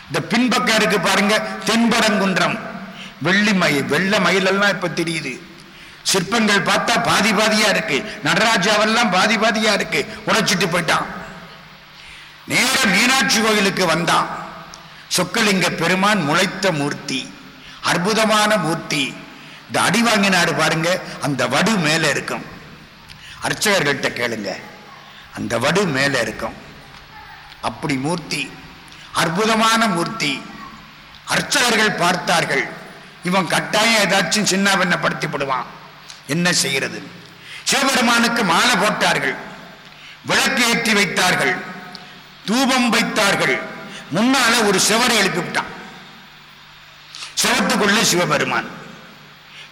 இந்த பின்பக்கம் இருக்கு பாருங்க தென்பரங்குன்றம். வெள்ளி மயில் வெள்ள மயிலெல்லாம் இப்ப தெரியுது. சிற்பங்கள் பார்த்தா பாதி பாதியா இருக்கு. நடராஜாவெல்லாம் பாதி பாதியா இருக்கு. உடைச்சிட்டு போயிட்டான். நேர மீனாட்சி கோயிலுக்கு வந்தான். சொக்கலிங்க பெருமான் முளைத்த மூர்த்தி அற்புதமான மூர்த்தி. இந்த அடி வாங்கினாரு பாருங்க அந்த வடு மேல இருக்கும். அர்ச்சகர்கள்ட்ட கேளுங்க அந்த வடு மேல இருக்கும். அப்படி மூர்த்தி அற்புதமான மூர்த்தி. அர்ச்சகர்கள் பார்த்தார்கள் இவன் கட்டாயம் ஏதாச்சும் சின்ன பின்னப்படுத்திப்படுவான் என்ன செய்கிறது சிவபெருமானுக்கு மாலை போட்டார்கள் விளக்கு ஏற்றி வைத்தார்கள் தூபம் வைத்தார்கள். முன்னால ஒரு சிவரை எழுப்பி விட்டான் சிவத்துக்குள்ள சிவபெருமான்.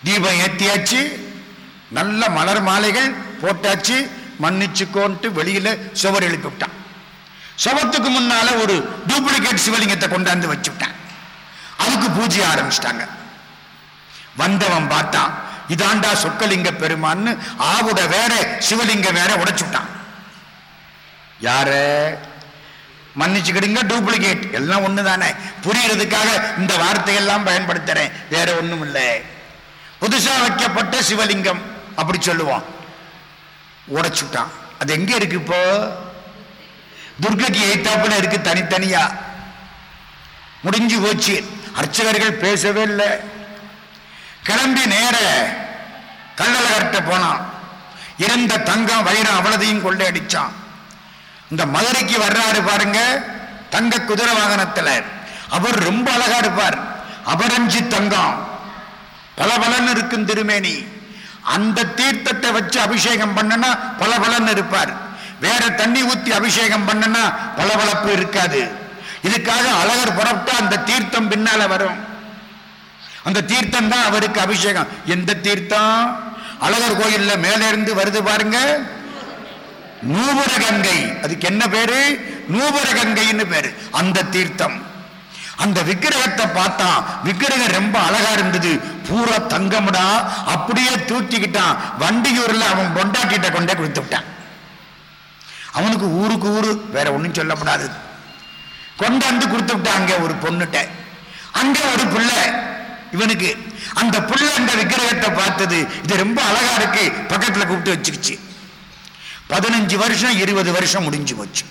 தீபம் ஏத்தியாச்சு நல்ல மலர் மாலைகள் போட்டாச்சு மன்னிச்சுக்கோன்ட்டு வெளியில சுவர் எழுப்பி விட்டான் சவத்துக்கு முன்னால ஒரு டூப்ளிகேட் சிவலிங்கத்தை கொண்டாந்து வச்சு விட்டான் அதுக்கு பூஜை ஆரம்பிச்சிட்டாங்க. வந்தவன் பார்த்தான் இதாண்டா சொக்கலிங்க பெருமான்னு ஆவுட வேற சிவலிங்க வேற உடைச்சு விட்டான் யார? மன்னிச்சுக்கிடுங்க டூப்ளிகேட் எல்லாம் ஒண்ணுதானே? புரியறதுக்காக இந்த வார்த்தையெல்லாம் பயன்படுத்துறேன். வேற ஒண்ணும் இல்லை புதுசா வைக்கப்பட்ட சிவலிங்கம் அப்படி சொல்லுவோம் உடைச்சுட்டான். அது எங்க இருக்கு இப்போ? துர்கைக்கு எய்தாப்புல இருக்கு தனித்தனியா? முடிஞ்சு போச்சு. அர்ச்சகர்கள் பேசவே இல்லை. கிளம்பி நேர கள்ளழகர்கிட்ட போனான். இருந்த தங்கம் வைரம் அவ்வளதையும் கொள்ளையடிச்சான். இந்த மதுரைக்கு வர்றாரு பாருங்க தங்க குதிரை வாகனத்துல. அவர் ரொம்ப அழகா இருப்பார். அபரஞ்சி தங்கம். பளபளன்னு இருக்கும் திருமேனி. அந்த தீர்த்தத்தை வச்சு அபிஷேகம் பண்ணனா பளபளன்னு இருப்பார். வேற தண்ணி ஊத்தி அபிஷேகம் பண்ணனா பளபளப்பு இருக்காது. இதுக்காக அழகர் புறப்பட்டா அந்த தீர்த்தம் பின்னால வரும். அந்த தீர்த்தம் தான் அவருக்கு அபிஷேகம். எந்த தீர்த்தம்? அழகர் கோயில்ல மேலிருந்து வருது பாருங்க. நூபுர கங்கை அதுக்கு என்ன பேரு? நூபுர கங்கைன்னு பேரு. அந்த தீர்த்தம். அந்த விக்கிரகத்தை பார்த்தான் விக்கிரகம் ரொம்ப அழகா இருந்தது. பூரா தங்கம்டா அப்படியே தூக்கிக்கிட்டான். வண்டியூர்ல அவன் பொண்டாட்டிட்ட கொண்டே கொடுத்து விட்டான். அவனுக்கு ஊருக்கு ஊரு வேற ஒண்ணும் சொல்லப்படாது. கொண்டாந்து கொடுத்து அங்கே ஒரு பொண்ணுட்ட. அங்க ஒரு பிள்ளை. இவனுக்கு அந்த புள்ள அந்த விக்கிரகத்தை பார்த்தது. இது ரொம்ப அழகா இருக்கு. பக்கத்துல கூப்பிட்டு வச்சுக்கிச்சு. பதினஞ்சு வருஷம் இருபது வருஷம் முடிஞ்சு போச்சு.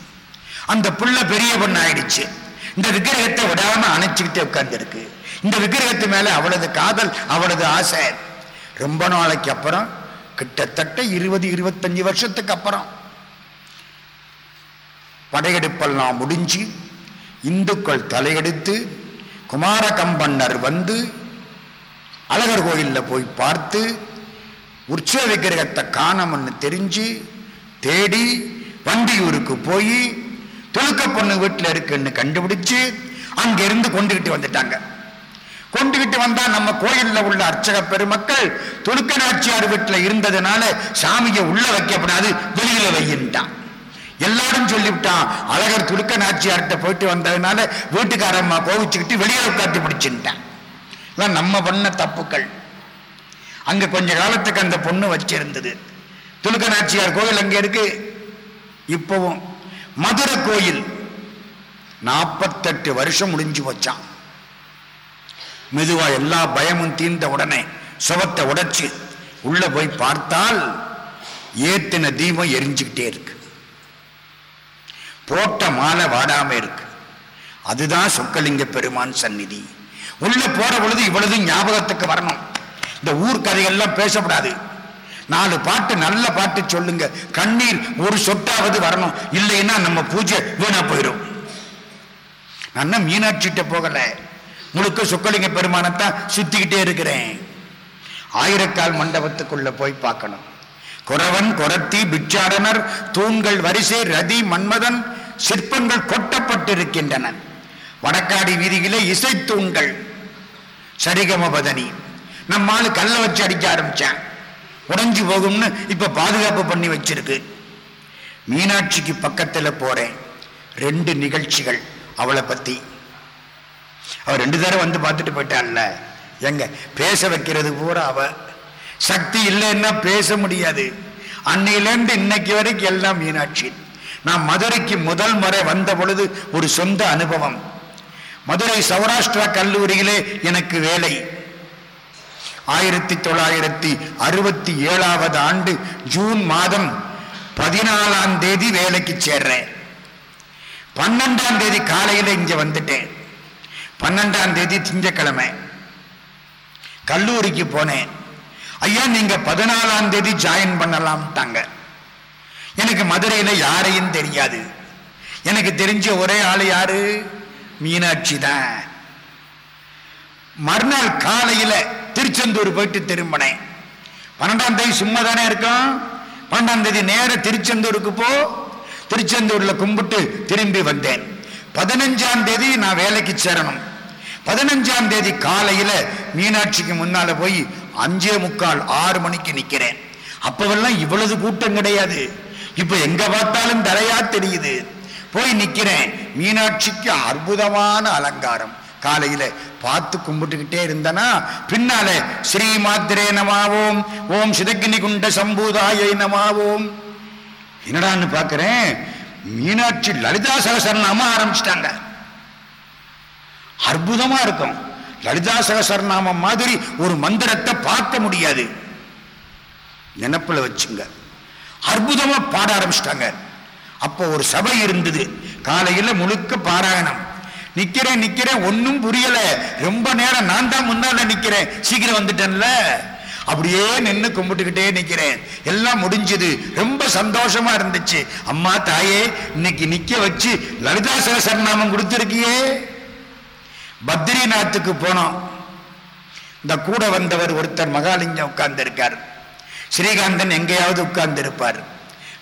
அந்த புள்ள பெரிய பொண்ணு ஆயிடுச்சு இந்த விக்கிரகத்தை விடாம அணைச்சுக்கிட்டே உட்கார்ந்துருக்கு. இந்த விக்கிரகத்து மேல அவளது காதல் அவளது ஆசை. ரொம்ப நாளைக்கு அப்புறம் கிட்டத்தட்ட இருபது இருபத்தஞ்சு வருஷத்துக்கு அப்புறம். படையெடுப்பெல்லாம் முடிஞ்சு இந்துக்கள் தலையெடுத்து குமார கம்பன்னர் வந்து அழகர் கோயிலில் போய் பார்த்து உற்சவ விக்கிரகத்தை காணோம்னு தெரிஞ்சு தேடி வண்டியூருக்கு போய் தொழுக்க பொண்ணு வீட்டில் இருக்குன்னு கண்டுபிடிச்சு அங்கிருந்து கொண்டுகிட்டு வந்துட்டாங்க. கொண்டுகிட்டு வந்தா நம்ம கோயில்ல உள்ள அர்ச்சக பெருமக்கள் துலுக்க நாச்சியார் வீட்டில் இருந்ததுனால சாமியை உள்ள வைக்கப்படாது வெளியில வையின்ட்டான். எல்லாரும் சொல்லிவிட்டான் அழகர் துலுக்க நாச்சியார்கிட்ட போயிட்டு வந்ததுனால வீட்டுக்காரம்மா கோவிச்சுக்கிட்டு வெளியில உட்காந்து பிடிச்சுட்டான் இதான் நம்ம பண்ண தப்புக்கள். அங்க கொஞ்ச காலத்துக்கு அந்த பொண்ணு வச்சிருந்தது. துலுக்க நாச்சியார் கோயில் அங்கே இருக்கு. இப்பவும் மதுரை கோயில் நாற்பத்தெட்டு வருஷம் முடிஞ்சு வச்சான் மெதுவா எல்லா பயமும் தீர்ந்த உடனே சுபத்தை உடைச்சு உள்ள போய் பார்த்தால் ஏத்தின தீபம் எரிஞ்சுக்கிட்டே இருக்கு. போட்ட மாலை வாடாம இருக்கு. அதுதான் சொக்கலிங்க பெருமான் சந்நிதி. உள்ள போற பொழுது இவ்வளவு ஞாபகத்துக்கு வரணும். இந்த ஊர் கதைகள்லாம் பேசக்கூடாது நாலு பாட்டு நல்ல பாட்டு சொல்லுங்க. கண்ணீர் ஒரு சொட்டாவது வரணும். இல்லைன்னா நம்ம பூஜை வீணா போயிடும் நான் மீனாட்சிட்ட போகல. முழுக்க சொக்கலிங்க பெருமானத்தான் சுத்திக்கிட்டே இருக்கிறேன். ஆயிரக்கால் மண்டபத்துக்குள்ள போய் பார்க்கணும். குறவன் குரத்தி பிச்சாடனர் தூண்கள் வரிசை ரதி மன்மதன் சிற்பங்கள் கொட்டப்பட்டிருக்கின்றன. வடக்காடி வீதியிலே இசைத்தூண்கள் சரிகமபதனி. நம்மால் கல்ல வச்சு அடிக்க ஆரம்பிச்சான். உடஞ்சி போகும்னு இப்போ பாதுகாப்பு பண்ணி வச்சிருக்கு. மீனாட்சிக்கு பக்கத்தில் போகிறேன் ரெண்டு நிகழ்ச்சிகள் அவளை பற்றி அவள் ரெண்டு தடவை வந்து பார்த்துட்டு போயிட்டான்ல எங்க? பேச வைக்கிறது பூரா அவ. சக்தி இல்லைன்னா பேச முடியாது. அன்னையிலேருந்து இன்னைக்கு வரைக்கும் எல்லாம் மீனாட்சி. நான் மதுரைக்கு முதல் முறை வந்த பொழுது ஒரு சொந்த அனுபவம். மதுரை சௌராஷ்டிரா கல்லூரியிலே எனக்கு வேலை. ஆயிரத்தி தொள்ளாயிரத்தி அறுபத்தி ஏழாவது ஆண்டு ஜூன் மாதம் பதினாலாம் தேதி வேலைக்கு சேர்றேன். பன்னெண்டாம் தேதி காலையில் இங்கே வந்துட்டேன். பன்னெண்டாம் தேதி திங்கக்கிழமை கல்லூரிக்கு போனேன். ஐயா நீங்க பதினாலாம் தேதி ஜாயின் பண்ணலாம்ட்டாங்க. எனக்கு மதுரையில் யாரையும் தெரியாது. எனக்கு தெரிஞ்ச ஒரே ஆள் யாரு? மீனாட்சி தான். மறுநாள் காலையில திருச்செந்தூர் போயிட்டு திரும்பினேன். பன்னெண்டாம் தேதி சும்மா தானே இருக்கும். பன்னெண்டாம் தேதி நேர திருச்செந்தூருக்கு போ. திருச்செந்தூர்ல கும்பிட்டு திரும்பி வந்தேன். பதினஞ்சாம் தேதி நான் வேலைக்கு சேரணும். பதினஞ்சாம் தேதி காலையில மீனாட்சிக்கு முன்னால போய் அஞ்சே முக்கால் ஆறு மணிக்கு நிக்கிறேன். அப்பவெல்லாம் இவ்வளவு கூட்டம் கிடையாது. இப்ப எங்க பார்த்தாலும் தலையா தெரியுது. போய் நிக்கிறேன். மீனாட்சிக்கு அற்புதமான அலங்காரம். காலையில பார்த்து கும்பிட்டுக்கிட்டே இருந்தனா பின்னால ஸ்ரீ மாத்திரே நமாவோம் ஓம் சிதக்கினி குண்ட சம்பூதாயை நமாவோம். என்னடான்னு பாக்குறேன் மீனாட்சி லலிதா சகசரநாம ஆரம்பிச்சிட்டாங்க. அற்புதமா இருக்கும். லலிதா சகசரநாமம் மாதிரி ஒரு மந்திரத்தை பார்க்க முடியாது. நினப்பில் வச்சுங்க. அற்புதமா பாட ஆரம்பிச்சிட்டாங்க. அப்போ ஒரு சபை இருந்தது. காலையில முழுக்க பாராயணம். நிக்கிறேன் நிக்கிறேன் ஒன்னும் புரியல. ரொம்ப நேரம் நான் தான் முன்னால நிக்கிறேன். சீக்கிரம் வந்துட்டேன்ல. அப்படியே நின்று கும்பிட்டுக்கிட்டே நிக்கிறேன். எல்லாம் முடிஞ்சது. ரொம்ப சந்தோஷமா இருந்துச்சு. அம்மா தாயே இன்னைக்கு நிக்க வச்சு லலிதா சகசரநாமம் கொடுத்துருக்கியே. பத்ரிநாத்துக்கு போனோம். இந்த கூட வந்தவர் ஒருத்தர் மகாலிங்கம் உட்கார்ந்து இருக்கார் ஸ்ரீகாந்தன் எங்கேயாவது உட்கார்ந்து இருப்பார்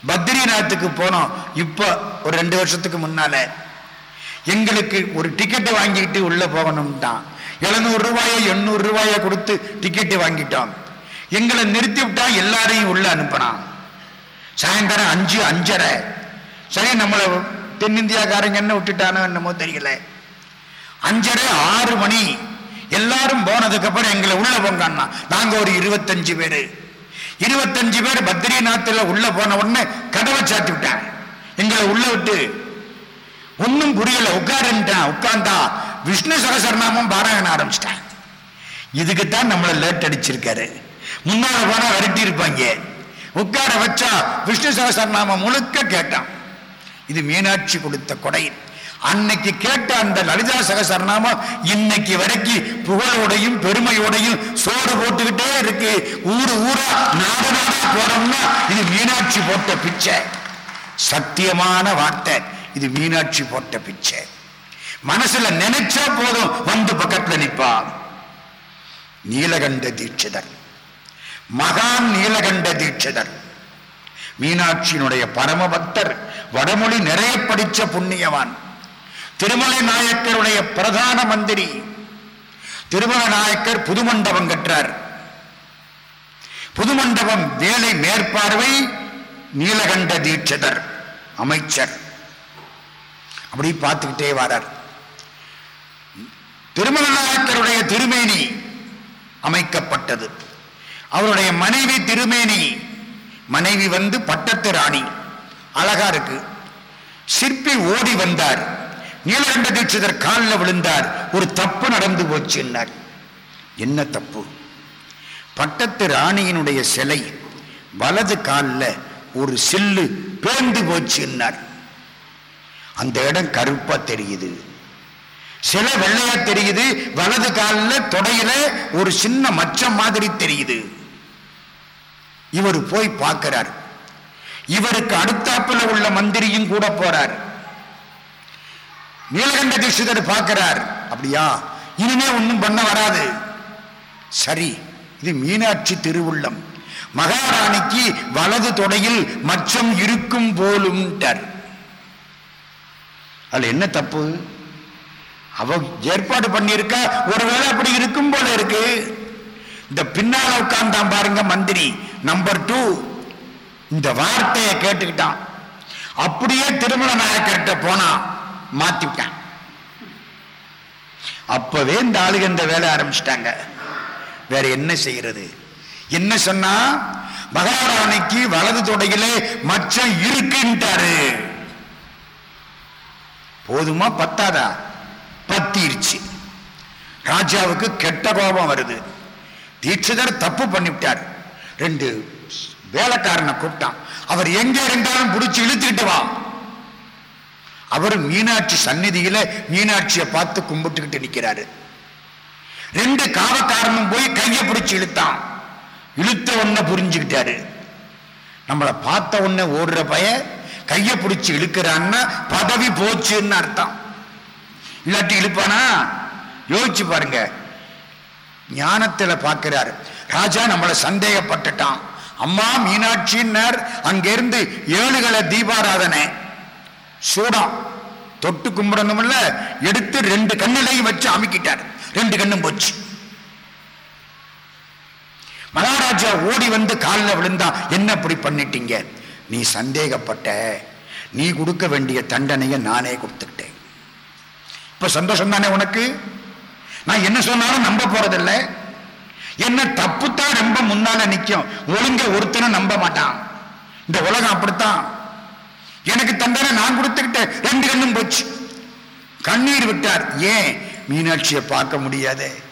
பத்ரிநாத்துக்கு போனோம். இப்போ ஒரு ரெண்டு வருஷத்துக்கு முன்னால. எங்களுக்கு ஒரு டிக்கெட்டை வாங்கிட்டு உள்ளே போகணும்ட்டான். எழுநூறு ரூபாயோ எண்ணூறு ரூபாயோ கொடுத்து டிக்கெட்டு வாங்கிட்டோம். எங்களை நிறுத்தி விட்டா எல்லாரையும் உள்ளே அனுப்பினான். சாயந்தரம் அஞ்சு அஞ்சரை. சரி நம்மளை தென்னிந்தியாக்காரங்கன்னு விட்டுட்டானோ என்னமோ தெரியல. அஞ்சரை ஆறு மணி. எல்லாரும் போனதுக்கப்புறம் எங்களை உள்ள போங்கன்னா நாங்கள் ஒரு இருபத்தஞ்சு பேர். இருபத்தஞ்சு பேர் பத்ரிநாத்தில் உள்ள போன உடனே கதவை சாத்தி விட்டாங்க எங்களை உள்ள விட்டு ஒன்னும் புரியல. உட்காருன்ட்டான் உட்கார்ந்தா விஷ்ணு சகசரநாமம் பாராயணம் ஆரம்பிச்சிட்டான் இதுக்குத்தான் நம்மளை லேட் அடிச்சிருக்காரு. முன்னால போனா விரட்டி இருப்பாங்க உட்கார வச்சா விஷ்ணு சகசரநாமம் முழுக்க கேட்டான். இது மீனாட்சி கொடுத்த கொடை. அன்னைக்கு கேட்ட அந்த லலிதா சகசரநாமம் இன்னைக்கு வரைக்கும் புகழோடையும் பெருமையோடையும் சோறு போட்டுக்கிட்டே இருக்கு. ஊரு ஊரா நாடு நாடா போறோம்னா இது மீனாட்சி போட்ட பிச்சை. சத்தியமான வார்த்தை. இது மீனாட்சி போட்ட பிச்சை. மனசுல நினைச்சா போதும் வந்து பக்கத்துல நிற்பா நீலகண்ட தீட்சிதர். மகான் நீலகண்ட தீட்சிதர். மீனாட்சியினுடைய பரமபக்தர் வடமொழி நிறைய படிச்ச புண்ணியவான். திருமலை நாயக்கருடைய பிரதான மந்திரி. திருமல நாயக்கர் புதுமண்டபம் கற்றார் புதுமண்டபம் வேலை மேற்பார்வை நீலகண்ட தீட்சிதர் அமைச்சர். அப்படி பார்த்துக்கிட்டே வரார். திருமலநாயக்கருடைய திருமேனி அமைக்கப்பட்டது. அவருடைய மனைவி திருமேனி மனைவி வந்து பட்டத்து ராணி. அழகா இருக்கு. சிற்பி ஓடி வந்தார். நீலகண்ட தீட்சிதர் காலில் விழுந்தார். ஒரு தப்பு நடந்து போச்சுன்னார் என்ன தப்பு? பட்டத்து ராணியினுடைய சிலை வலது காலில் ஒரு சில்லு பேர்ந்து போச்சுன்னார் அந்த இடம் கருப்பா தெரியுது. சில வெள்ளையா தெரியுது வலது காலில் தொடையில ஒரு சின்ன மச்சம் மாதிரி தெரியுது. இவர் போய் பார்க்கிறார். இவருக்கு அடுத்தாப்புல உள்ள மந்திரியும் கூட போறார். நீலகண்ட தீட்சிதர் பார்க்கிறார். அப்படியா? இனிமே ஒன்றும் பண்ண வராது. சரி இது மீனாட்சி திருவுள்ளம். மகாராணிக்கு வலது தொடையில் மச்சம் இருக்கும் போலும்ட்டார். அதில் என்ன தப்பு? அவ ஏற்பாடு பண்ணியிருக்கா? ஒருவேளை அப்படி இருக்கும் போல இருக்கு. இந்த பின்னால உட்கார்ந்தான் பாருங்க மந்திரி. நம்பர் டூ இந்த வார்த்தையை கேட்டுக்கிட்டான். அப்படியே திருமண நாயக்கர்கிட்ட போனா மாத்திவிட்டான் அப்பவே இந்த ஆளுக இந்த வேலை ஆரம்பிச்சிட்டாங்க. வேற என்ன செய்யறது? என்ன சொன்னா? மகாராணிக்கு வலது தொடையிலே மச்சம் இருக்குன்ட்டாரு. போதுமா பத்தாதா? பத்திருச்சு. ராஜாவுக்கு கெட்ட கோபம் வருது. தீட்சிதர் தப்பு பண்ணிவிட்டார். ரெண்டு வேலைக்காரனை கூப்பிட்டான். அவர் எங்க இருந்தாலும் பிடிச்சி இழுத்துக்கிட்டு வா. அவர் மீனாட்சி சந்நிதியில மீனாட்சியை பார்த்து கும்பிட்டுக்கிட்டு நிக்கிறாரு. ரெண்டு காவக்காரனும் போய் கையை பிடிச்சி இழுத்தான். இழுத்த உடனே புரிஞ்சுக்கிட்டாரு. நம்மளை பார்த்த உடனே ஓடுற பையன் கையை பிடிச்சு இழுக்கிறான்னா பதவி போச்சுன்னு அர்த்தம். இல்லாட்டி இழுப்பானா? யோசிச்சு பாருங்க. ஞானத்துல பார்க்கிறார். ராஜா நம்மளை சந்தேகப்பட்டுட்டான். அம்மா மீனாட்சின்னர் அங்கிருந்து ஏழுகளை தீபாராதனை. சூடம் தொட்டு கும்பிடணும்ல எடுத்து ரெண்டு கண்ணிலையும் வச்சு அமைக்கிட்டார். ரெண்டு கண்ணும் போச்சு. மகாராஜா ஓடி வந்து காலில் விழுந்தா என்ன அப்படி பண்ணிட்டீங்க? நீ சந்தேகப்பட்ட நீ கொடுக்க வேண்டிய தண்டனையை நானே கொடுத்துக்கிட்டேன். இப்போ சந்தோஷம் தானே உனக்கு? நான் என்ன சொன்னாலும் நம்ப போறதில்லை. என்ன தப்பு தான் ரொம்ப முன்னால நிற்கும் ஒழுங்க ஒருத்தனும் நம்ப மாட்டான். இந்த உலகம் அப்படித்தான். எனக்கு தண்டனை நான் கொடுத்துக்கிட்டேன். ரெண்டு கண்ணும் போச்சு. கண்ணீர் விட்டார். ஏன்? மீனாட்சியை பார்க்க முடியாதே.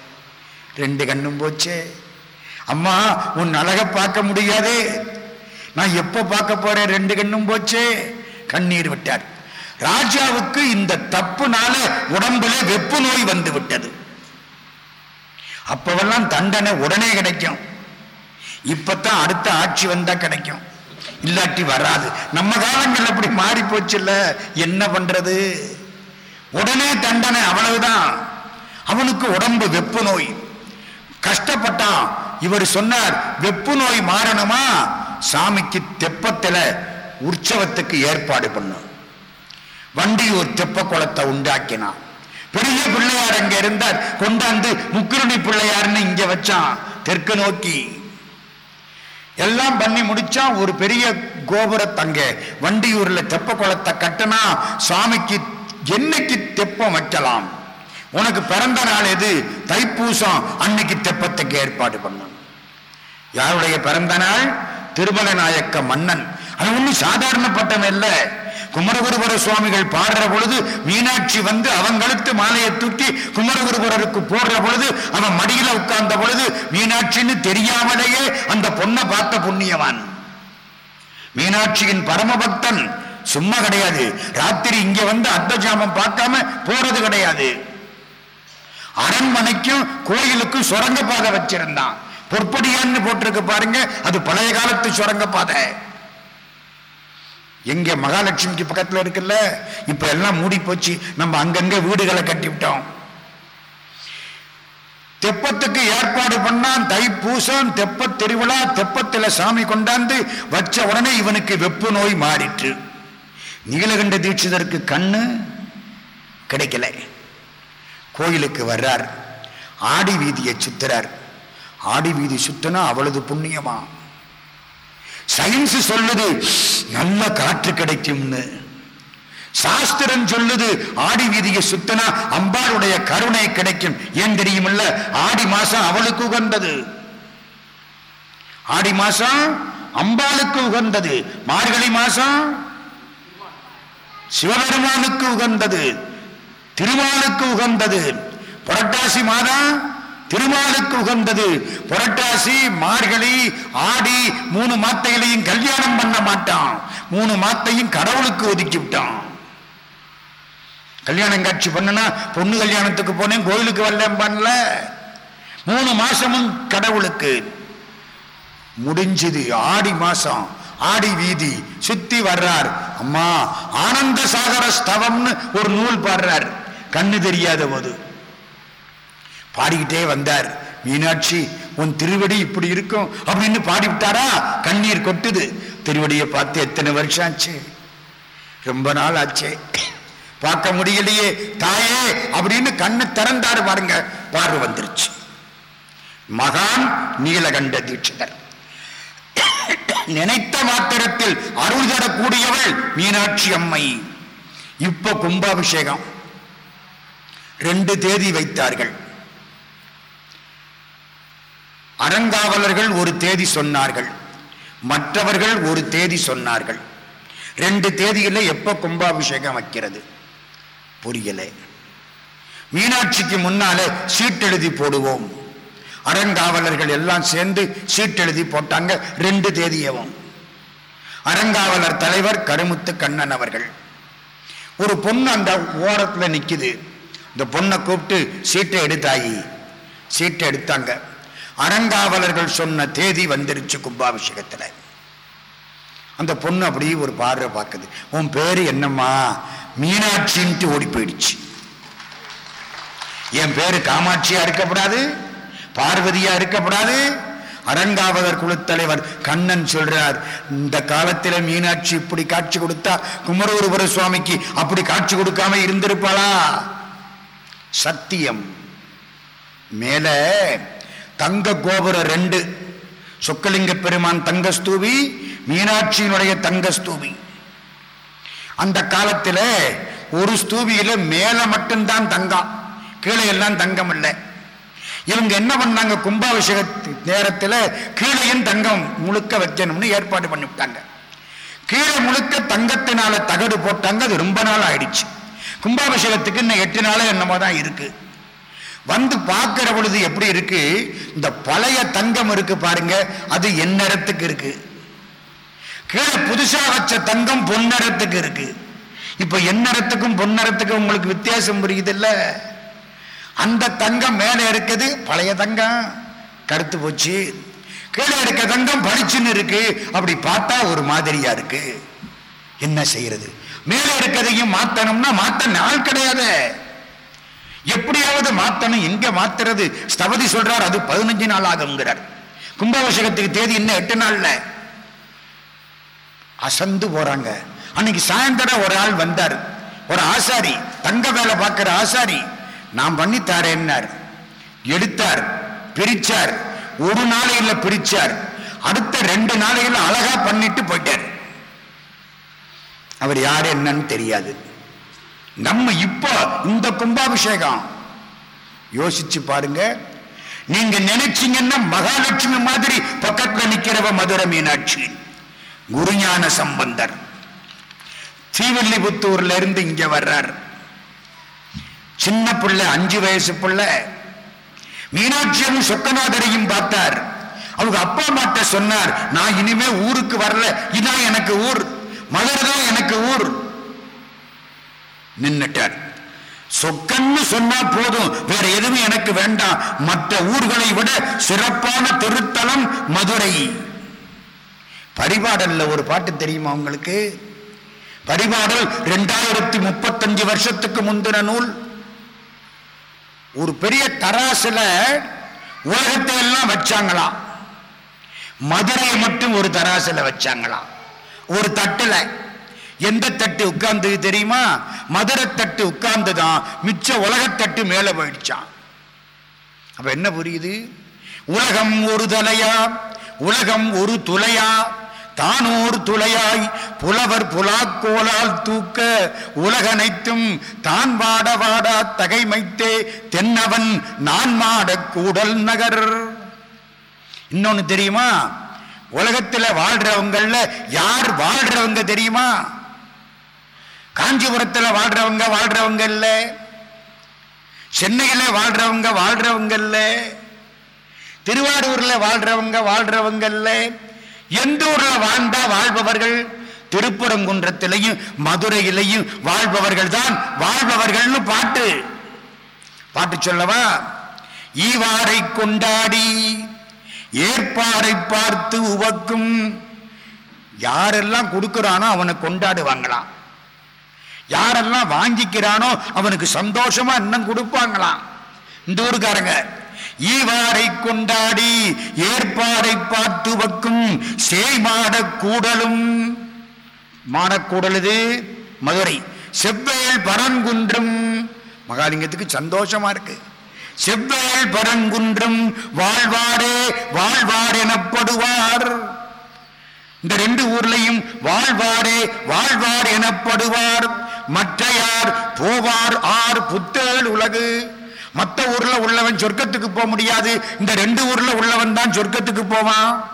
ரெண்டு கண்ணும் போச்சே. அம்மா உன் அழக பார்க்க முடியாதே. நான் எப்ப பார்க்க போறேன்? ரெண்டு கண்ணும் போச்சே. கண்ணீர் விட்டார். ராஜாவுக்கு இந்த தப்புனால உடம்புல வெப்பு நோய் வந்து விட்டது. அப்பவெல்லாம் தண்டனை உடனே கிடைக்கும். இப்பத்தான் அடுத்த ஆட்சி வந்தா கிடைக்கும். இல்லாட்டி வராது. நம்ம காலங்கள் அப்படி மாறி போச்சுல்ல. என்ன பண்றது? உடனே தண்டனை அவ்வளவுதான். அவனுக்கு உடம்பு வெப்பு நோய். கஷ்டப்பட்டான். இவர் சொன்னார் வெப்பு நோய் மாறணுமா? சாமிக்கு தெப்பத்துல உற்சவத்துக்கு ஏற்பாடு பண்ணும் வண்டியூர் தெப்ப குளத்தை உண்டாக்கினான். பெரிய பிள்ளையார் அங்க இருந்தார். கொண்டாந்து முக்கிருணி பிள்ளையார்னு இங்க வச்சான். தெற்கு நோக்கி. எல்லாம் பண்ணி முடிச்சா ஒரு பெரிய கோபுரத்தங்க வண்டியூர்ல தெப்ப குளத்தை கட்டினா சாமிக்கு என்னைக்கு தெப்பம் வைக்கலாம்? உனக்கு பிறந்த நாள் எது? தைப்பூசம் அன்னைக்கு தெப்பத்துக்கு ஏற்பாடு பண்ணும் யாருடைய பிறந்த நாள்? திருமல நாயக்க மன்னன். அது ஒன்றும் சாதாரணப்பட்டவன் இல்ல. குமரகுருபுர சுவாமிகள் பாடுற பொழுது மீனாட்சி வந்து அவன் கழுத்து மாலையை தூக்கி குமரகுருபுரருக்கு போடுற பொழுது அவன் மடியில உட்கார்ந்த பொழுது மீனாட்சின்னு தெரியாமலேயே அந்த பொண்ணை பார்த்த புண்ணியவான். மீனாட்சியின் பரமபக்தன் சும்மா கிடையாது. ராத்திரி இங்க வந்து அர்த்த ஜாமம் பார்க்காம போறது கிடையாது. அரண்மனைக்கும் கோயிலுக்கும் சுரங்கப்பாக வச்சிருந்தான். பொற்படியான்னு போட்டிருக்கு பாருங்க. அது பழைய காலத்து சுரங்கப்பாதை எங்க மகாலட்சுமிக்கு பக்கத்துல இருக்குல்ல? இப்ப எல்லாம் மூடி போச்சு. நம்ம அங்கங்க வீடுகளை கட்டிவிட்டோம் தெப்பத்துக்கு ஏற்பாடு பண்ணான் தைப்பூசம் தெப்ப திருவிழா தெப்பத்துல சாமி கொண்டாந்து வச்ச உடனே இவனுக்கு வெப்பு நோய் மாறிற்று. நீலகண்ட தீட்சிதருக்கு கண்ணு கிடைக்கல. கோயிலுக்கு வர்றார். ஆடி வீதியை சுத்துறார். ஆடி வீதி சுத்தனா அவ்வளவு புண்ணியமா? சயின்ஸ் சொல்லுது நல்ல காற்று கிடைக்கும்னு. சாஸ்திரம் சொல்லுது ஆடி வீதியை சுத்தனா அம்பாளுடைய கருணை கிடைக்கும். ஏன் தெரியுமில்ல? ஆடி மாசம் அவளுக்கு உகந்தது. ஆடி மாசம் அம்பாளுக்கு உகந்தது. மார்கழி மாசம் சிவபெருமானுக்கு உகந்தது. திருமாலுக்கு உகந்தது. புரட்டாசி மாதம் திருமாலுக்கு உகந்தது. புரட்டாசி மார்கழி ஆடி மூணு மாத்தைகளையும் கல்யாணம் பண்ண மாட்டான். மூணு மாத்தையும் கடவுளுக்கு ஒதுக்கி விட்டான். கல்யாணம் காட்சி பண்ணனா பொண்ணு கல்யாணத்துக்கு போனேன் கோயிலுக்கு வரலாம் பண்ணல. மூணு மாசமும் கடவுளுக்கு. முடிஞ்சது. ஆடி மாசம் ஆடி வீதி சுத்தி வர்றார். அம்மா ஆனந்த சாகர ஸ்தவம்னு ஒரு நூல் பாடுறார். கண்ணு தெரியாத போது. பாடிக்கிட்டே வந்தார். மீனாட்சி உன் திருவடி இப்படி இருக்கும். அப்படின்னு பாடிவிட்டாரா? கண்ணீர் கொட்டுது. திருவடியை பார்த்து எத்தனை வருஷம் ஆச்சு ரொம்ப நாள் ஆச்சே பார்க்க முடியலையே தாயே அப்படின்னு கண்ணு திறந்தாரு பாருங்க. பார்வை வந்துருச்சு. மகான் நீலகண்ட தீட்சிதர். நினைத்த மாத்திரத்தில் அருள் தரக்கூடியவள் மீனாட்சி அம்மை. இப்ப கும்பாபிஷேகம். ரெண்டு தேதி வைத்தார்கள். அறங்காவலர்கள் ஒரு தேதி சொன்னார்கள். மற்றவர்கள் ஒரு தேதி சொன்னார்கள். ரெண்டு தேதியில் எப்போ கும்பாபிஷேகம் வைக்கிறது? புரியலை. மீனாட்சிக்கு முன்னாலே சீட்டெழுதி போடுவோம். அறங்காவலர்கள் எல்லாம் சேர்ந்து சீட்டெழுதி போட்டாங்க ரெண்டு தேதியவும். அறங்காவலர் தலைவர் கருமுத்து கண்ணன் அவர்கள். ஒரு பொண்ணு அந்த ஓரத்தில் நிற்கிது இந்த பொண்ணை கூப்பிட்டு சீட்டை எடுத்தாயி. சீட்டை எடுத்தாங்க. அறங்காவலர்கள் சொன்ன தேதி வந்துருச்சு கும்பாபிஷேகத்துல. அந்த பொண்ணு அப்படியே ஒரு பார்வை பார்க்குது. உன் பேர் என்னம்மா? மீனாட்சின்ட்டு ஓடி போயிடுச்சு. என் பேர் காமாட்சியா இருக்கப்படாது? பார்வதியா இருக்கப்படாது? அரங்காவதர் குழுத்தலைவர் கண்ணன் சொல்றார் இந்த காலத்தில் மீனாட்சி இப்படி காட்சி கொடுத்தா குமரகுருபுர சுவாமிக்கு அப்படி காட்சி கொடுக்காம இருந்திருப்பாளா? சத்தியம். மேல தங்க கோபுரம் ரெண்டு. சொக்கலிங்க பெருமான் தங்கஸ்தூபி மீனாட்சியினுடைய தங்கஸ்தூபி. அந்த காலத்தில் ஒரு ஸ்தூவியில் மேலே மட்டும்தான் தங்கம் கீழே எல்லாம் தங்கம் இல்லை இவங்க என்ன பண்ணாங்க? கும்பாபிஷேக நேரத்தில் கீழையும் தங்கம் முழுக்க வைக்கணும்னு ஏற்பாடு பண்ணிவிட்டாங்க கீழே முழுக்க தங்கத்தினால தகடு போட்டாங்க அது ரொம்ப நாள் ஆயிடுச்சு. கும்பாபிஷேகத்துக்கு இன்னும் எட்டு நாள் என்னமோ தான் இருக்குது வந்து பார்க்கிற பொழுது எப்படி இருக்கு? இந்த பழைய தங்கம் இருக்கு பாருங்க அது எந்நேரத்துக்கு இருக்கு. கீழே புதுசா வச்ச தங்கம் பொன்னரத்துக்கு இருக்கு. இப்ப எந்நேரத்துக்கும் பொன்னரத்துக்கும் உங்களுக்கு வித்தியாசம் புரியுது இல்ல அந்த தங்கம் மேலே இருக்குது பழைய தங்கம். கருத்து போச்சு. கீழே இருக்க தங்கம் பளிச்சுன்னு இருக்கு. அப்படி பார்த்தா ஒரு மாதிரியா இருக்கு. என்ன செய்யறது? மேலே இருக்கதையும் மாத்தணும்னா மாத்த நாள் கிடையாது. எப்படியாவது மாத்தணும் எங்க மாத்துறது? ஸ்தபதி சொல்றார் அது பதினஞ்சு நாள் ஆகுங்கிறார் கும்பாபிஷேகத்துக்கு தேதி இன்னும் எட்டு நாள்ல. அசந்து போறாங்க. அன்னைக்கு சாயந்தரம் ஒரு ஆள் வந்தார். ஒரு ஆசாரி தங்க வேலை பார்க்கிற ஆசாரி நான் பண்ணித்தாரேன்னார். எடுத்தார் பிரிச்சார். ஒரு நாளையில பிரிச்சார். அடுத்த ரெண்டு நாளையில அழகா பண்ணிட்டு போயிட்டார். அவர் யார் என்னன்னு தெரியாது. நம்ம இப்போ இந்த கும்பாபிஷேகம். யோசிச்சு பாருங்க. நீங்க நினைச்சீங்கன்னா மகாலட்சுமி மாதிரி பக்கத்துல நிக்கிறவ மதுரை மீனாட்சி. குருஞான சம்பந்தர். ஸ்ரீவில்லிபுத்தூர்ல இருந்து இங்க வர்றார். சின்ன பிள்ளை அஞ்சு வயசு பிள்ளை. மீனாட்சியும் சொக்கநாதரையும் பார்த்தார். அவங்க அப்பா அம்மாட்ட சொன்னார் நான் இனிமே ஊருக்கு வரல. இதான் எனக்கு ஊர். மதுரை தான் எனக்கு ஊர். நின்னுட்டார். சொக்கன்னு சொன்னா போதும். வேற எதுவும் எனக்கு வேண்டாம். மற்ற ஊர்களை விட சிறப்பான திருத்தலம் மதுரை. பரிபாடல்ல ஒரு பாட்டு தெரியுமா உங்களுக்கு? பரிபாடல் ரெண்டாயிரத்தி முப்பத்தஞ்சு வருஷத்துக்கு முந்தின நூல். ஒரு பெரிய தராசுல உலகத்தை எல்லாம் வச்சாங்களாம் மதுரையை மட்டும் ஒரு தராசுல வச்சாங்களாம் ஒரு தட்டுல. எந்த தட்டு உட்கார்ந்தது தெரியுமா? மதுரை தட்டு உட்கார்ந்துதான். மிச்ச உலகத்தட்டு மேல போயிடுச்சான் அப்ப என்ன புரியுது? உலகம் ஒரு தலையா? உலகம் ஒரு துளையா? தானோர் துளையாய் புலவர் புலாக்கோலால் தூக்க உலகனைத்தும் தான் வாட வாடா தகைமைத்தே தென்னவன் நான் மாட கூடல் நகர். இன்னொன்னு தெரியுமா? உலகத்துல வாழ்றவங்கள்ல யார் வாழ்றவங்க தெரியுமா? காஞ்சிபுரத்தில் வாழ்றவங்க வாழ்றவங்க இல்லை. சென்னையில் வாழ்றவங்க வாழ்றவங்க இல்லை. திருவாரூரில் வாழ்றவங்க வாழ்றவங்க இல்லை. எந்த ஊரில் வாழ்ந்தா வாழ்பவர்கள்? திருப்பரங்குன்றத்திலையும் மதுரையிலையும் வாழ்பவர்கள் தான் வாழ்பவர்கள்னு பாட்டு. பாட்டு சொல்லவா? ஈவாரை கொண்டாடி ஏற்பாரை பார்த்து உவக்கும். யாரெல்லாம் கொடுக்கிறானோ அவனை கொண்டாடுவாங்களாம். யாரெல்லாம் வாங்கிக்கிறானோ அவனுக்கு சந்தோஷமா இன்னும் கொடுப்பாங்களாம். இந்த ஊருக்காரங்க ஈவாரை கொண்டாடி ஏற்பாடை பார்த்து வக்கும் சேய்மாட கூடலும். மாடக்கூடலுது மதுரை. செவ்வேல் பரங்குன்றம் மகாலிங்கத்துக்கு சந்தோஷமா இருக்கு. செவ்வேல் பரங்குன்றம் வாழ்வாரே வாழ்வார் எனப்படுவார். இந்த ரெண்டு ஊர்லையும் வாழ்வாரே வாழ்வார் எனப்படுவார். மற்றையார் போவார் ஆர் புத்தேள் உலகு. மத்த ஊர்ல உள்ளவன் சொர்க்கத்துக்கு போக முடியாது. இந்த ரெண்டு ஊர்ல உள்ளவன் தான் சொர்க்கத்துக்கு போவான்.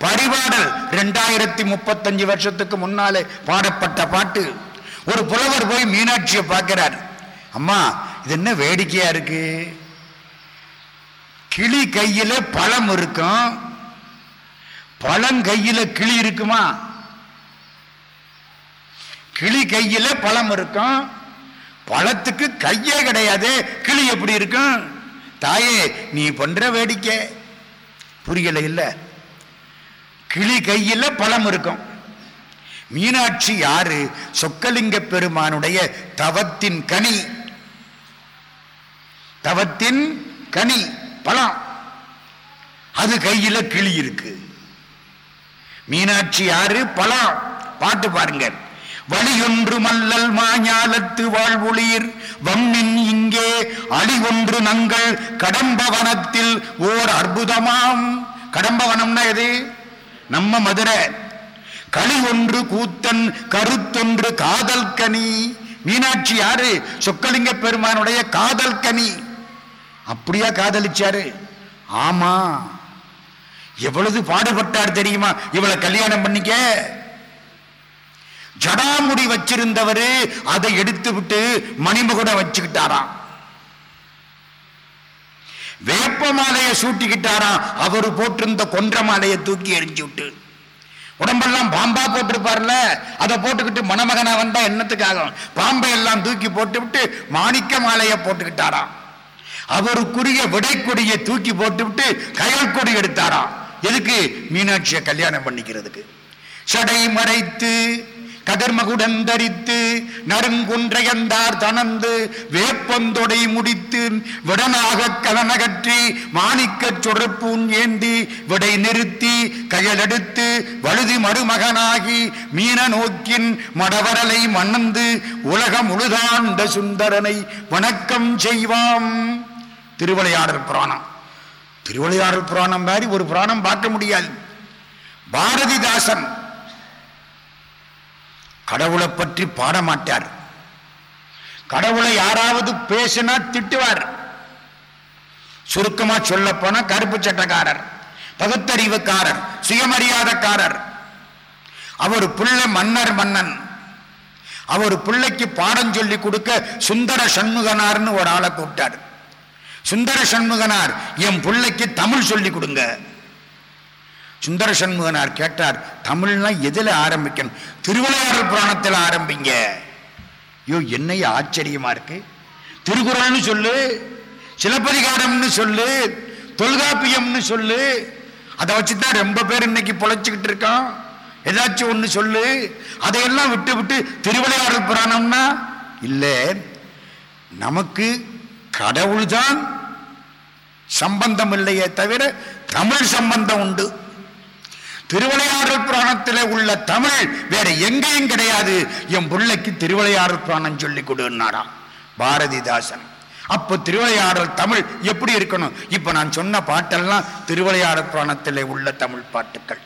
பரிபாடல் ரெண்டாயிரத்தி முப்பத்தஞ்சு வருஷத்துக்கு முன்னாலே பாடப்பட்ட பாட்டு. ஒரு புலவர் போய் மீனாட்சியை பார்க்கிறார். அம்மா இது என்ன வேடிக்கையா இருக்கு? கிளி கையில பழம் இருக்கும். பழம் கையில கிளி இருக்குமா? கிளி கையில பழம் இருக்கும். பழத்துக்கு கையே கிடையாது. கிளி எப்படி இருக்கும்? தாயே நீ பண்ற வேடிக்கை. புரியல இல்ல? கிளி கையில பழம் இருக்கும். மீனாட்சி யாரு? சொக்கலிங்க பெருமானுடைய தவத்தின் கனி. தவத்தின் கனி பழம். அது கையில கிளி இருக்கு. மீனாட்சி யாரு? பழம். பாட்டு பாருங்க வழியொன்று மல்லல் மாஞாலத்து வாழ்வுளீர். வம்மின் இங்கே அடி ஒன்று நங்கள் கடம்பவனத்தில் ஓர் அற்புதமாம். கடம்பவனம்னா எது? நம்ம மதுரை. களி ஒன்று கூத்தன் கருத்தொன்று காதல் கனி மீனாட்சி யாரு? சொக்கலிங்க பெருமானுடைய காதல் கனி அப்படியா காதலிச்சாரு? ஆமா. எவ்வளவு பாடுபட்டார் தெரியுமா? இவளை கல்யாணம் பண்ணிக்க? ஜடாமுடி வச்சிருந்தவரு அதை எடுத்து விட்டு மணிமுகுடம் வச்சுக்கிட்டாராம். வேப்ப மாலையை சூட்டிக்கிட்டாராம். அவரு போட்டிருந்த கொன்ற மாலையை தூக்கி எரிஞ்சு விட்டு உடம்பெல்லாம் பாம்பா போட்டிருப்பார்ல அதை போட்டுக்கிட்டு மணமகனா வந்தா என்னத்துக்காகும்? பாம்பை எல்லாம் தூக்கி போட்டு விட்டு மாணிக்க மாலையை போட்டுக்கிட்டாராம். அவருக்குரிய விடைக்கொடியை தூக்கி போட்டு விட்டு கயல் கொடி எடுத்தாராம். எதுக்கு? மீனாட்சியை கல்யாணம் பண்ணிக்கிறதுக்கு. சடை மறைத்து கதர்மகுடந்தரித்து தரித்து தனந்து வேப்பந்தொடை முடித்து விடனாக கலனகற்றி மாணிக்கச் சொறப்பூன் ஏந்தி விடை நிறுத்தி கையலெடுத்து வழுதி மருமகனாகி மீன நோக்கின் மடவரலை மணந்து உலகம் முழுதாண்ட சுந்தரனை வணக்கம் செய்வாம். திருவிளையாடல் புராணம். திருவிளையாடல் புராணம் மாதிரி ஒரு புராணம் பார்க்க முடியாது. பாரதிதாசன் கடவுளை பற்றி பாட மாட்டார் கடவுளை யாராவது பேசினா திட்டுவார். சுருக்கமா சொல்ல போனா கருப்பு சட்டக்காரர் பகுத்தறிவுக்காரர் சுயமரியாதக்காரர். அவர் பிள்ளை மன்னர் மன்னன். அவர் பிள்ளைக்கு பாடம் சொல்லி கொடுக்க சுந்தர சண்முகனார்னு ஒரு ஆளை கூப்பிட்டார். சுந்தர சண்முகனார் என் பிள்ளைக்கு தமிழ் சொல்லி கொடுங்க. சுந்தர சண்முகனார் கேட்டார் தமிழ்னா எதில் ஆரம்பிக்கணும்? திருவிளையாடல் புராணத்தில் ஆரம்பிங்க. ஐயோ என்னைய ஆச்சரியமா இருக்கு. திருக்குறள்னு சொல்லு சிலப்பதிகாரம்னு சொல்லு தொல்காப்பியம்னு சொல்லு அதை வச்சுதான் ரொம்ப பேர் இன்னைக்கு பொழைச்சுக்கிட்டு இருக்கான் ஏதாச்சும் ஒண்ணு சொல்லு அதையெல்லாம் விட்டு விட்டு திருவிளையாடல் புராணம்னா இல்லை நமக்கு கடவுள்தான் சம்பந்தம் இல்லையே தவிர தமிழ் சம்பந்தம் உண்டு. திருவிளையாடல் புராணத்தில் உள்ள தமிழ் வேற எங்கேயும் கிடையாது. என் பிள்ளைக்கு திருவிளையாடல் புராணம் சொல்லி கொடுனாராம் பாரதிதாசன். அப்போ திருவிளையாடல் தமிழ் எப்படி இருக்கணும்? இப்ப நான் சொன்ன பாட்டெல்லாம் திருவிளையாடல் புராணத்தில் உள்ள தமிழ் பாட்டுக்கள்.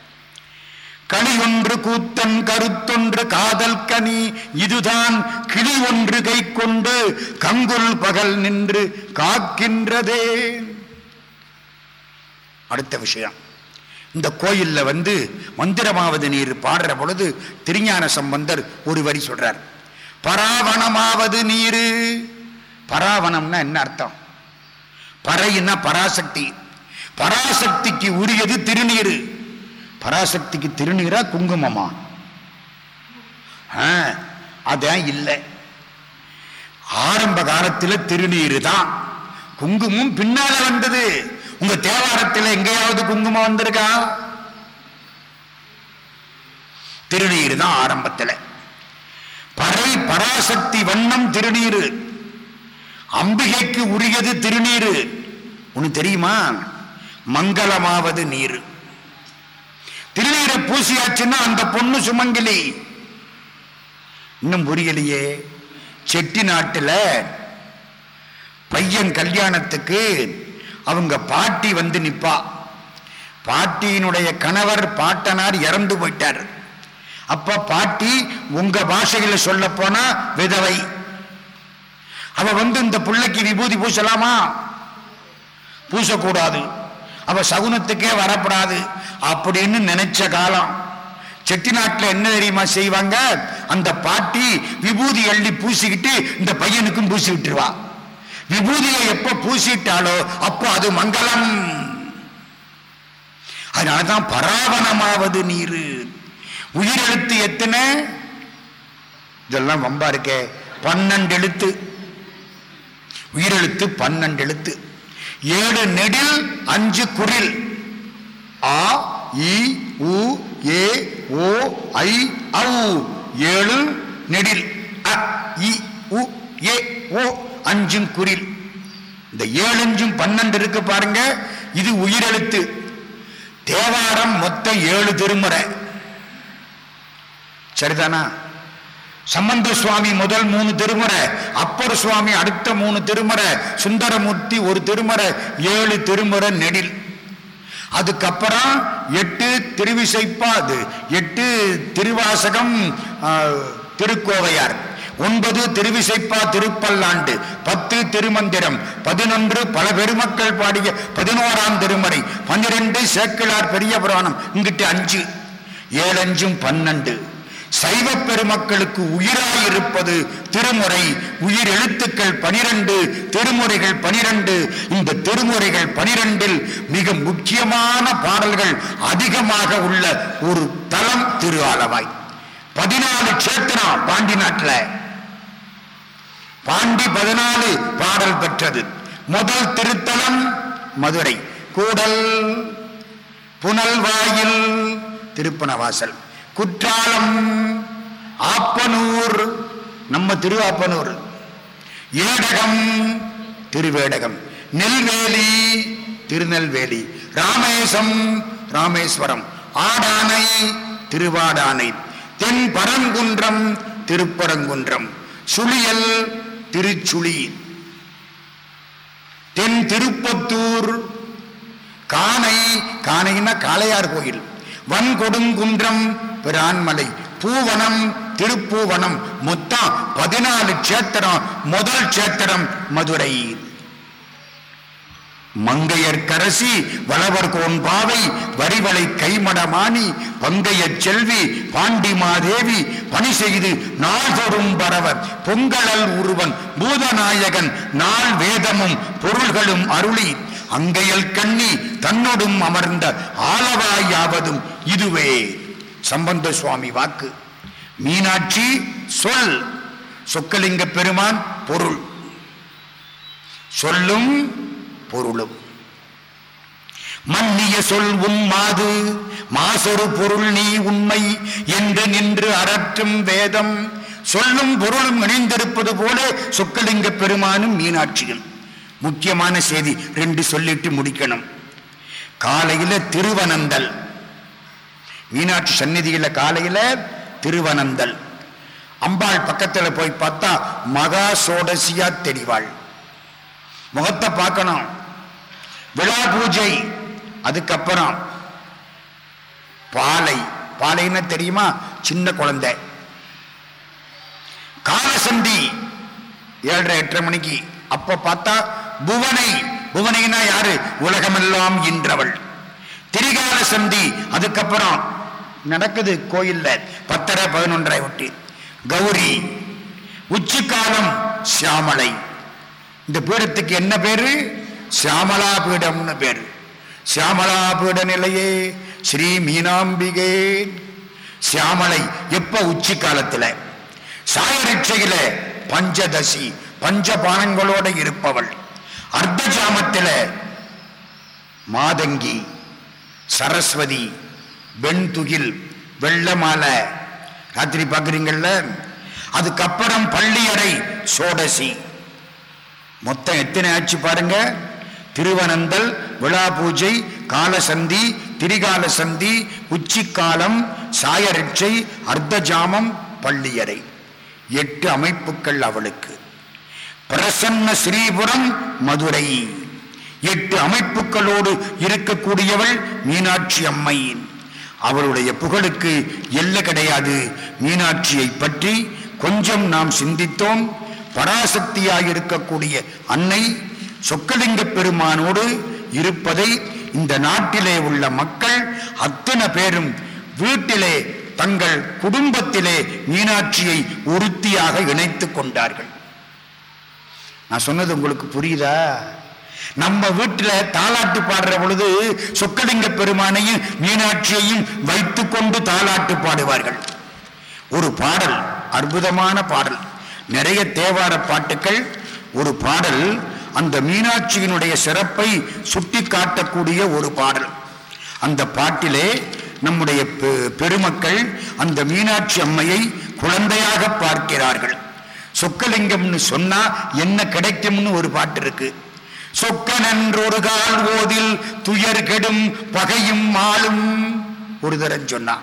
களி ஒன்று கூத்தன் கருத்தொன்று காதல் கனி இதுதான் கிளி ஒன்று கை கொண்டு கங்குல் பகல் நின்று காக்கின்றதே. அடுத்த விஷயம். இந்த கோயில்ல வந்து மந்திரமாவது நீர் பாடுற பொழுது திருஞான சம்பந்தர் ஒரு வரி சொல்றார். பராவணமாவது நீரு. பராவணம்னா என்ன அர்த்தம்? பறைன்னா பராசக்தி. பராசக்திக்கு உரியது திருநீரு. பராசக்திக்கு திருநீரா குங்குமமா? அதான் இல்லை. ஆரம்ப காலத்தில் திருநீரு தான். குங்குமம் பின்னால வந்தது. உங்க தேவாரத்தில் எங்கேயாவது குங்குமம் வந்திருக்கா? திருநீர் தான் ஆரம்பத்தில். பறை பராசக்தி வண்ணம் திருநீர். அம்பிகைக்கு உரியது திருநீர். உனக்கு தெரியுமா? மங்களமாவது நீர். திருநீரை பூசியாச்சுன்னா அந்த பொண்ணு சுமங்கிலி. இன்னும் புரியலையே. செட்டி நாட்டில் பையன் கல்யாணத்துக்கு அவங்க பாட்டி வந்து நிற்பா பாட்டியினுடைய கணவர் பாட்டனார் இறந்து போயிட்டார். அப்ப பாட்டி உங்க பாஷையில் சொல்ல போனா விதவை. அவ வந்து இந்த பிள்ளைக்கு விபூதி பூசலாமா? பூசக்கூடாது. அவ சகுனத்துக்கே வரப்படாது அப்படின்னு நினைச்ச காலம். செட்டிநாட்டில் என்ன தெரியுமா செய்வாங்க? அந்த பாட்டி விபூதி எள்ளி பூசிக்கிட்டு இந்த பையனுக்கும் பூசி விட்டுருவான் விபூதியை எப்ப பூசிட்டாலோ அப்போ அது மங்களம். அதனாலதான் பராவணமாவது நீரு. உயிரெழுத்து எத்தனை? இதெல்லாம் வம்பா இருக்கே. பன்னெண்டு எழுத்து உயிரெழுத்து பன்னெண்டு எழுத்து ஏழு நெடில் அஞ்சு குரில். ஆ இ உ ஏ ஓ ஐ ஔ ஏழு நெடில். அ இ உ ஏ ஓ. அஞ்சும் குரில். இந்த ஏழஞ்சும் பன்னெண்டு இருக்கு பாருங்க. இது உயிரெழுத்து. தேவாரம் மொத்தம் ஏழு திருமுறை. சரிதானா? சம்பந்த சுவாமி முதல் மூணு திருமுறை. அப்பர் சுவாமி அடுத்த மூணு திருமுறை. சுந்தரமூர்த்தி ஒரு திருமுறை. ஏழு திருமுறை நெடில். அதுக்கப்புறம் எட்டு திருவிசைப்பாது. எட்டு திருவாசகம் திருக்கோவையார். ஒன்பது திருவிசைப்பா திருப்பல்லாண்டு பத்து திருமந்திரம் பதினொன்று பல பெருமக்கள் பாடிய பதினோராம் திருமறை பன்னிரெண்டு சேக்கிழார் பெரிய புராணம் இங்கிட்டு அஞ்சு ஏழஞ்சும் பன்னெண்டு. சைவ பெருமக்களுக்கு உயிராயிருப்பது திருமுறை உயிர் எழுத்துக்கள் பனிரெண்டு திருமுறைகள் பனிரெண்டு. இந்த திருமுறைகள் பனிரெண்டில் மிக முக்கியமான பாடல்கள் அதிகமாக உள்ள ஒரு தலம் திரு ஆலவாய் பதினாலு கஷேத்திரம் பாண்டி நாட்டில். பாண்டி பதினாலு பாடல் பெற்றது. முதல் திருத்தலம் மதுரை. கூடல் புனல்வாயில் திருப்பனவாசல். குற்றாலம் ஆப்பனூர் நம்ம திருவாப்பனூர். ஏடகம் திருவேடகம். நெல்வேலி திருநெல்வேலி. ராமேசம் ராமேஸ்வரம். ஆடானை திருவாடானை. தென் பரங்குன்றம் திருப்பரங்குன்றம். சுழியல் திருச்சுழி. தென் திருப்பத்தூர். கானை கானைன்னா காளையார் கோயில். வன்கொடுங்குன்றம் பிரான்மலை. பூவனம் திருப்பூவனம். மொத்தம் பதினாலு கஷேத்திரம். முதல் கஷேத்திரம் மதுரை. மங்கையர்க்கரசி வளவர் கோன்பாவை வரிவளை கைமடமானி பங்கையச் செல்வி பாண்டி மாதேவி பணி செய்து நாள்தோறும் பரவர். பொங்கலல் உருவன் பூதநாயகன் நாள் வேதமும் பொருள்களும் அருளி. அங்கையல் கண்ணி தன்னோடும் அமர்ந்த ஆலவாயாவதும் இதுவே. சம்பந்த சுவாமி வாக்கு. மீனாட்சி சொல். சொக்கலிங்க பெருமான் பொருள். சொல்லும் பொருளும். மன்னிய சொல் உம்மாது மாசொரு பொருள் நீ உண்மை என்று நின்று அரற்றும் வேதம். சொல்லும் பொருளும் இணைந்திருப்பது போல சொக்கலிங்க பெருமானும் மீனாட்சியும். முக்கியமான செய்தி ரெண்டு சொல்லிட்டு முடிக்கணும். காலையில திருவனந்தல். மீனாட்சி சந்நிதியில காலையில திருவனந்தல். அம்பாள் பக்கத்துல போய் பார்த்தா மகா சோடசியா தெரிவாள் முகத்தை பார்க்கணும். விழா பூஜை அதுக்கப்புறம் பாலை. பாலைன்னு தெரியுமா? சின்ன குழந்தை. காலசந்தி ஏழரை எட்டரை மணிக்கு. அப்ப பார்த்தா புவனை. புவனைனா யாரு? உலகமெல்லாம் இன்றவள். திரிகால சந்தி அதுக்கப்புறம் நடக்குது கோயில்ல பத்தரை பதினொன்றரை ஒட்டி. கௌரி உச்சிக்காலம் சியாமலை. இந்த பீடத்துக்கு என்ன பேரு? சியாமலா பீடம்னு பேரு. சியாமலா பீட நிலையே ஸ்ரீ மீனாம்பிகே. சியாமலை எப்ப உச்சி காலத்துல? சாயரிச்சையில பஞ்சதசி பஞ்சபானங்களோட இருப்பவள். அர்த்த ஜாமத்தில மாதங்கி சரஸ்வதி வெண்துகில் வெள்ளமாலை. ராத்திரி பார்க்குறீங்கள்ல அதுக்கப்புறம் பள்ளியறை சோடசி. மொத்தம் எத்தனை ஆச்சு பாருங்க? திருவனந்தல் விழா பூஜை காலசந்தி திரிகால சந்தி உச்சிக்காலம் சாயரட்சை அர்த்தஜாமம் பள்ளியறை. எட்டு அமைப்புகள் அவளுக்கு. பிரசன்ன ஸ்ரீபுரம் மதுரை. எட்டு அமைப்புகளோடு இருக்கக்கூடியவள் மீனாட்சி அம்மையின். அவளுடைய புகழுக்கு எல்லை கிடையாது. மீனாட்சியை பற்றி கொஞ்சம் நாம் சிந்தித்தோம். பராசக்தியாயிருக்கக்கூடிய அன்னை சொக்கலிங்க பெருமானோடு இருப்பதை இந்த நாட்டிலே உள்ள மக்கள் அத்தனை பேரும் வீட்டிலே தங்கள் குடும்பத்திலே மீனாட்சியை உறுத்தியாக இணைத்துக் கொண்டார்கள். நான் சொன்னது உங்களுக்கு புரியுதா? நம்ம வீட்டில் தாலாட்டு பாடுற பொழுது சொக்கலிங்க பெருமானையும் மீனாட்சியையும் வைத்துக்கொண்டு தாலாட்டு பாடுவார்கள். ஒரு பாடல் அற்புதமான பாடல். நிறைய தேவார பாட்டுக்கள் ஒரு பாடல் அந்த மீனாட்சியினுடைய சிறப்பை சுட்டி காட்டக்கூடிய ஒரு பாடல். அந்த பாட்டிலே நம்முடைய பெ- பெருமக்கள் அந்த மீனாட்சி அம்மையை குழந்தையாக பார்க்கிறார்கள். சொக்கலிங்கம்னு சொன்னா என்ன கிடைக்கும்னு ஒரு பாட்டு இருக்கு. சொக்கனன்றொரு கால் ஓதில் துயர் கெடும் பகையும் மாலும் ஒரு தரம் சொன்னான்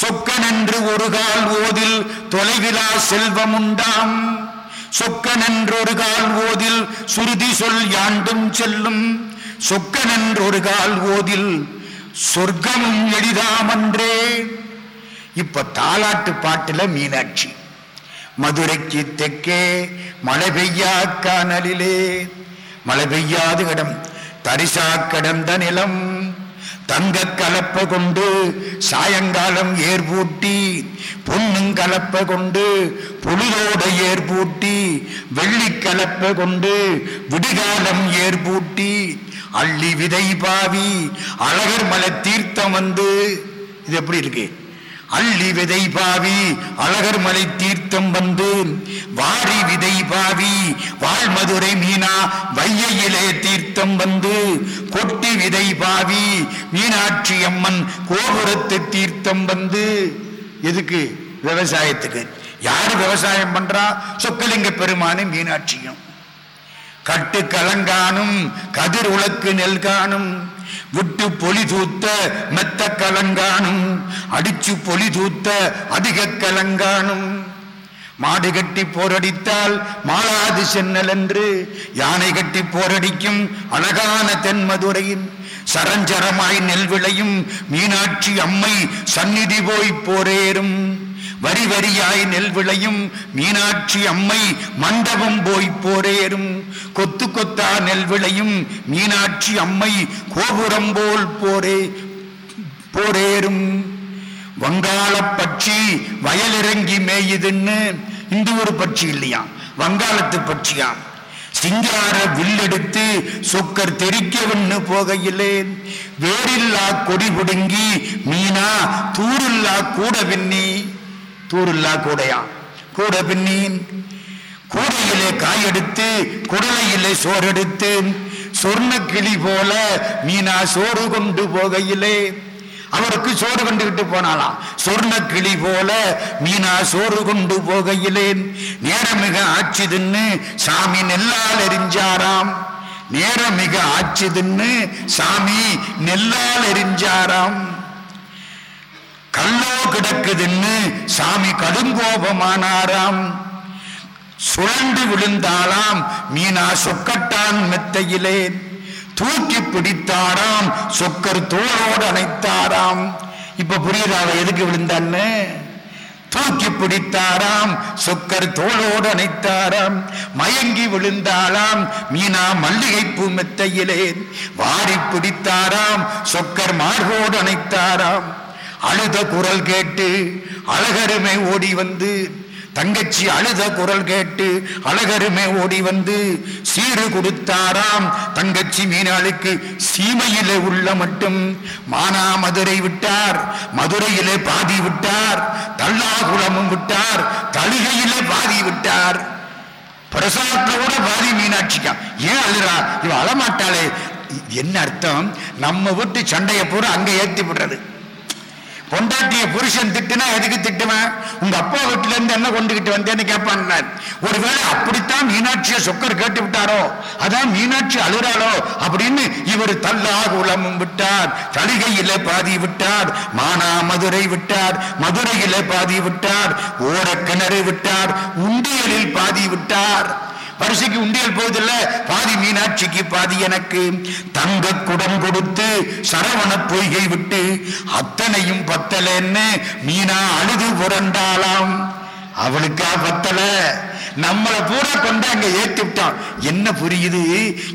சொக்கனென்று ஒரு கால் ஓதில் தொலைவிலா செல்வம் உண்டாம் சொக்கனென்றொரு கால் ஓதில் சுருதி சொல் யாண்டும் செல்லும். சொக்கனென்றொரு கால் ஓதில் சொர்க்கமும் எளிதாமன்றே. இப்ப தாலாட்டு பாட்டுல மீனாட்சி. மதுரைக்கு தெக்கே மழை பெய்யா கானலிலே மழை பெய்யாது இடம் தரிசா கடந்த நிலம். தங்க கலப்ப கொண்டு சாயங்காலம் ஏர்பூட்டி பொன்னும் கலப்ப கொண்டு புலியோட ஏர்பூட்டி வெள்ளி கலப்ப கொண்டு விடிகாலம் ஏர்பூட்டி அள்ளி விதை பாவி அழகர் மலை தீர்த்தம் வந்து இது எப்படி இருக்கு? அள்ளி விதை பாவி அழகர் மலை தீர்த்தம் வந்து வாரி விதை பாவி வாழ்மதுரை மீனா வையிலே தீர்த்தம் வந்து கொட்டி விதை பாவி மீனாட்சி அம்மன் கோபுரத்து தீர்த்தம் வந்து. எதுக்கு? விவசாயத்துக்கு. யாரு விவசாயம் பண்றா? சொக்கலிங்க பெருமானும் மீனாட்சியும். கட்டு கலங்கானும் கதிர் உலக்கு நெல் காணும். விட்டு பொலி தூத்த மெத்த கலங்கானும் அடிச்சு பொலி தூத்த அதிக கலங்கானும். மாடு கட்டி போரடித்தால் மாளாது சென்னல் என்று யானை கட்டி போரடிக்கும் அழகான தென்மதுரையின் சரஞ்சரமாய் நெல் விளையும் மீனாட்சி அம்மை சந்நிதி போய் போரேறும். வரி வரியாய் நெல் விளையும் மீனாட்சி அம்மை மண்டபம் போய் போரேறும். கொத்து கொத்தா நெல் விளையும் மீனாட்சி அம்மை கோபுரம் போல் போரே போரேறும். வங்காள பட்சி வயலிறங்கி மேயுதுன்னு இந்த ஒரு பட்சி இல்லையா? வங்காளத்து பட்சியாம் சிங்கார வில்லெடுத்து சொக்கர் தெரிக்கவன்னு போகையிலே வேரில்லா கொடி புடுங்கி மீனா தூரில்லா கூட வின்னி தூரில்லா கூடையா? கூட பின்னின். கூடையிலே காயெடுத்து குடலையிலே சோறெடுத்து சொர்ண கிளி போல மீனா சோறு கொண்டு போகையிலே. அவருக்கு சோறு கொண்டுகிட்டு போனாலாம் சொர்ண கிளி போல மீனா சோறு கொண்டு போகையிலே. நேரமிக ஆச்சுதுன்னு சாமி நெல்லால் எரிஞ்சாராம். நேரமிக ஆச்சுதுன்னு சாமி நெல்லால் எரிஞ்சாராம். கல்லோ கிடக்குதுன்னு சாமி கடுங்கோபமானாராம். சுழண்டு விழுந்தாளாம் மீனா சொக்கட்டான் மெத்தையிலே. தூக்கி பிடித்தாராம் சொக்கர் தோளோடு அணைத்தாராம். இப்ப புரியுதா எதுக்கு விழுந்தான்னு? தூக்கி பிடித்தாராம் சொக்கர் தோளோடு அணைத்தாராம். மயங்கி விழுந்தாளாம் மீனா மல்லிகைப்பூ மெத்தையிலே. வாரி பிடித்தாராம் சொக்கர் மார்போடு அணைத்தாராம். அழுத குரல் கேட்டு அழகருமை ஓடி வந்து தங்கச்சி அழுத குரல் கேட்டு அழகருமே ஓடி வந்து சீறு கொடுத்தாராம் தங்கச்சி மீனாளுக்கு. சீமையிலே உள்ள மட்டும் மானா மதுரை விட்டார் மதுரையிலே பாதி விட்டார் தல்லாகுளமும் விட்டார் தழுகையிலே பாதி விட்டார். பிரசாதத்தோட பாதி மீனாட்சிக்கா. ஏன் அழுறா? இவ அழமாட்டாளே. என்ன அர்த்தம்? நம்ம வீட்டு சண்டையை பூரா அங்க ஏத்தி விடுறது பொண்டாட்டிய புருஷன் திட்டுனா எதுக்கு திட்டுவேன்? உங்க அப்பா வீட்டுல இருந்து என்ன கொண்டுகிட்டு வந்தேன்னு கேட்பான் ஒருவேளை அப்படித்தான் மீனாட்சிய சொக்கர் கேட்டு விட்டாரோ? அதான் மீனாட்சி அழுறாளோ? அப்படின்னு இவர் தல்லாக உலமும் விட்டார். தலிகையில பாதி விட்டார். மானா மதுரை விட்டார். மதுரையில பாதி விட்டார். ஓரக்கிணறு விட்டார். உண்டியலில் பாதி விட்டார். பரிசுக்கு உண்டியல் போவதில்ல. பாதி மீனாட்சிக்கு பாதி எனக்கு. தங்க குடம் கொடுத்து சரவண பொய்கை விட்டு அத்தனையும் பத்தலன்னு மீனா அழுது புரண்டாளாம் அவளுக்கா பத்தல? நம்மளை பூரா கொண்டு அங்க ஏத்தி விட்டான் என்ன புரியுது?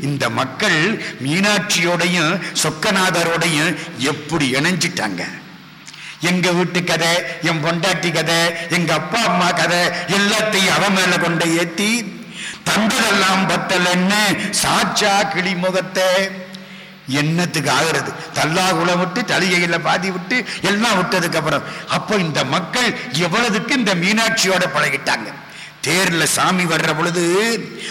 இந்த மக்கள் மீனாட்சியோடையும் சொக்கநாதரோடையும் எப்படி இணைஞ்சிட்டாங்க? எங்க வீட்டு கதை என் பொண்டாட்டி கதை எங்க அப்பா அம்மா கதை எல்லாத்தையும் அவன் மேல கொண்ட ஏத்தி தந்ததெல்லாம் என்ன? சாட்சா கிளிமுகத்தை. என்னத்துக்கு ஆகிறது? தல்லாகுல விட்டு தலிகையில பாதி விட்டு எல்லாம் விட்டதுக்கு அப்புறம். அப்போ இந்த மக்கள் எவ்வளவுக்கு இந்த மீனாட்சியோட பழகிட்டாங்க? தேர்ல சாமி வர்ற பொழுது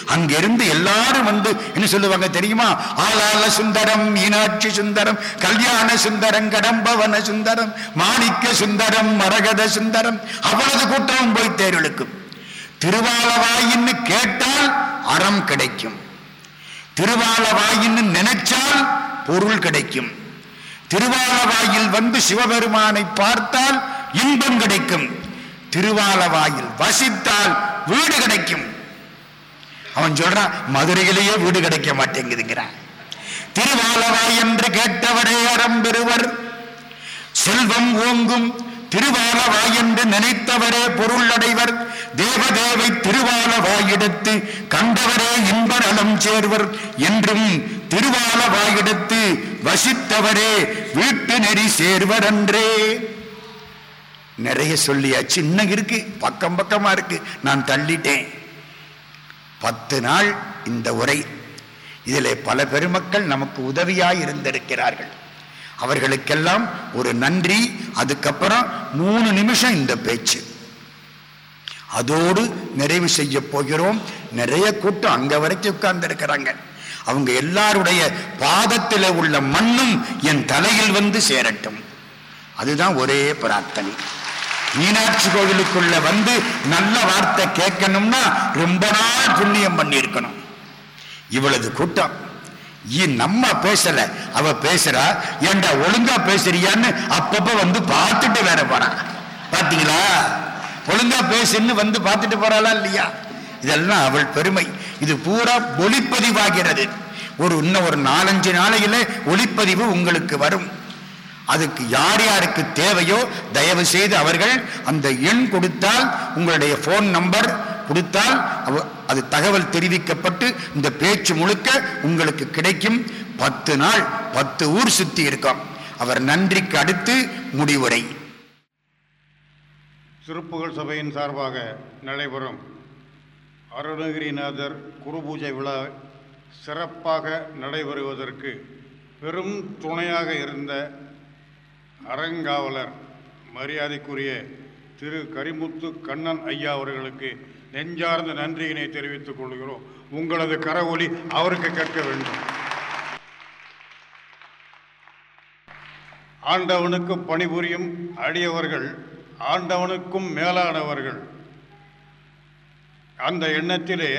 அங்கிருந்து எல்லாரும் வந்து என்ன சொல்லுவாங்க தெரியுமா? ஆளாள சுந்தரம் மீனாட்சி சுந்தரம் கல்யாண சுந்தரம் கடம்பவன சுந்தரம் மாணிக்க சுந்தரம் மரகத சுந்தரம் அவ்வளவு கூட்டமும் போய் தேர் இழுக்கும். திருவாலவாயின்னு கேட்டால் அறம் கிடைக்கும். திருவாலவாயின்னு நினைச்சால் பொருள் கிடைக்கும். திருவாலவாயில் வந்து சிவபெருமானை பார்த்தால் இன்பம் கிடைக்கும். திருவாலவாயில் வசித்தால் வீடு கிடைக்கும். அவன் சொல்றான் மதுரையிலேயே வீடு கிடைக்க மாட்டேங்குதுங்கிறான். திருவாலவாய் என்று கேட்டவரே அறம் பெறுவர். செல்வம் ஓங்கும் திருவாலவாய் என்று நினைத்தவரே பொருளடைவர். தேவதேவை தேவதேவை திருவாலவாயிடத்து கண்டவரே இன்ப நலம் சேர்வர் என்றும் திருவாலவாயிடத்து வசித்தவரே வீட்டு நெறி சேர்வர் என்றே நிறைய சொல்லியாச்சு. இன்னும் இருக்கு. பக்கம் பக்கமா இருக்கு. நான் தள்ளிட்டேன். பத்து நாள் இந்த உரை. இதிலே பல பெருமக்கள் நமக்கு உதவியாய் இருந்திருக்கிறார்கள். அவர்களுக்கெல்லாம் ஒரு நன்றி அதுக்கப்புறம் மூணு நிமிஷம் இந்த பேச்சு. அதோடு நிறைவு செய்ய போகிறோம். நிறைய கூட்டம் அங்க வரைக்கும் உட்கார்ந்து இருக்கிறாங்க அவங்க எல்லாருடைய பாதத்தில் உள்ள மண்ணும் என் தலையில் வந்து சேரட்டும். அதுதான் ஒரே பிரார்த்தனை. மீனாட்சி கோவிலுக்குள்ள வந்து நல்ல வார்த்தை கேட்கணும்னா ரொம்ப நாள் புண்ணியம் பண்ணியிருக்கணும். இவ்வளவு கூட்டம் நம்ம பேசல. அவ பேசுறா ஏண்டா ஒழுங்கா பேசுறியான்னு அப்பப்ப வந்து பார்த்துட்டு வேற போறா. பாத்தீங்களா? ஒழுங்கா பேசுன்னு வந்து பார்த்துட்டு போறாளா இல்லையா? இதெல்லாம் அவள் பெருமை. இது பூரா ஒளிப்பதிவாகிறது. ஒரு இன்னும் ஒரு நாலஞ்சு நாளையில ஒளிப்பதிவு உங்களுக்கு வரும். அதுக்கு யார் யாருக்கு தேவையோ தயவு செய்து அவர்கள் அந்த எண் கொடுத்தால் உங்களுடைய ஃபோன் நம்பர் கொடுத்தால் அவ- அது தகவல் தெரிவிக்கப்பட்டு இந்த பேச்சு முழுக்க உங்களுக்கு கிடைக்கும். பத்து நாள் பத்து ஊர் சுத்தி இருக்கோம். அவர் நன்றிக்கு அடுத்து முடிவுரை. சிறுப்புகள் சபையின் சார்பாக நடைபெறும். அருணகிரிநாதர் குருபூஜை விழா சிறப்பாக நடைபெறுவதற்கு பெரும் துணையாக இருந்த அறங்காவலர் மரியாதைக்குரிய திரு கரிமுத்து கண்ணன் ஐயா அவர்களுக்கு நெஞ்சார்ந்த நன்றியினை தெரிவித்துக் கொள்கிறோம். உங்களது கரவொலி அவருக்கு கேட்க வேண்டும். ஆண்டவனுக்கு பணிபுரியும் அடியவர்கள் ஆண்டவனுக்கும் மேலானவர்கள் அந்த எண்ணத்திலே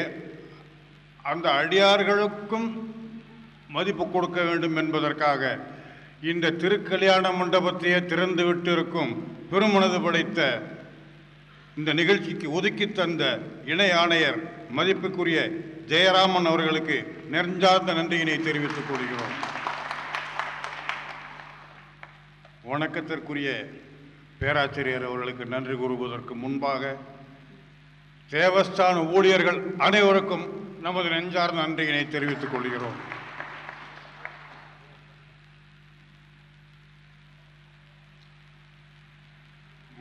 அந்த அடியார்களுக்கும் மதிப்பு கொடுக்க வேண்டும் என்பதற்காக இந்த திருக்கல்யாண மண்டபத்தையே திறந்து விட்டிருக்கும் பெருமனது படைத்த இந்த நிகழ்ச்சிக்கு ஒதுக்கி தந்த இணை ஆணையர் மதிப்புக்குரிய ஜெயராமன் அவர்களுக்கு நெஞ்சார்ந்த நன்றியினை தெரிவித்துக் கொள்கிறோம். வணக்கத்திற்குரிய பேராசிரியர் அவர்களுக்கு நன்றி கூறுவதற்கு முன்பாக தேவஸ்தான ஊழியர்கள் அனைவருக்கும் நமது நெஞ்சார்ந்த நன்றியினை தெரிவித்துக் கொள்கிறோம்.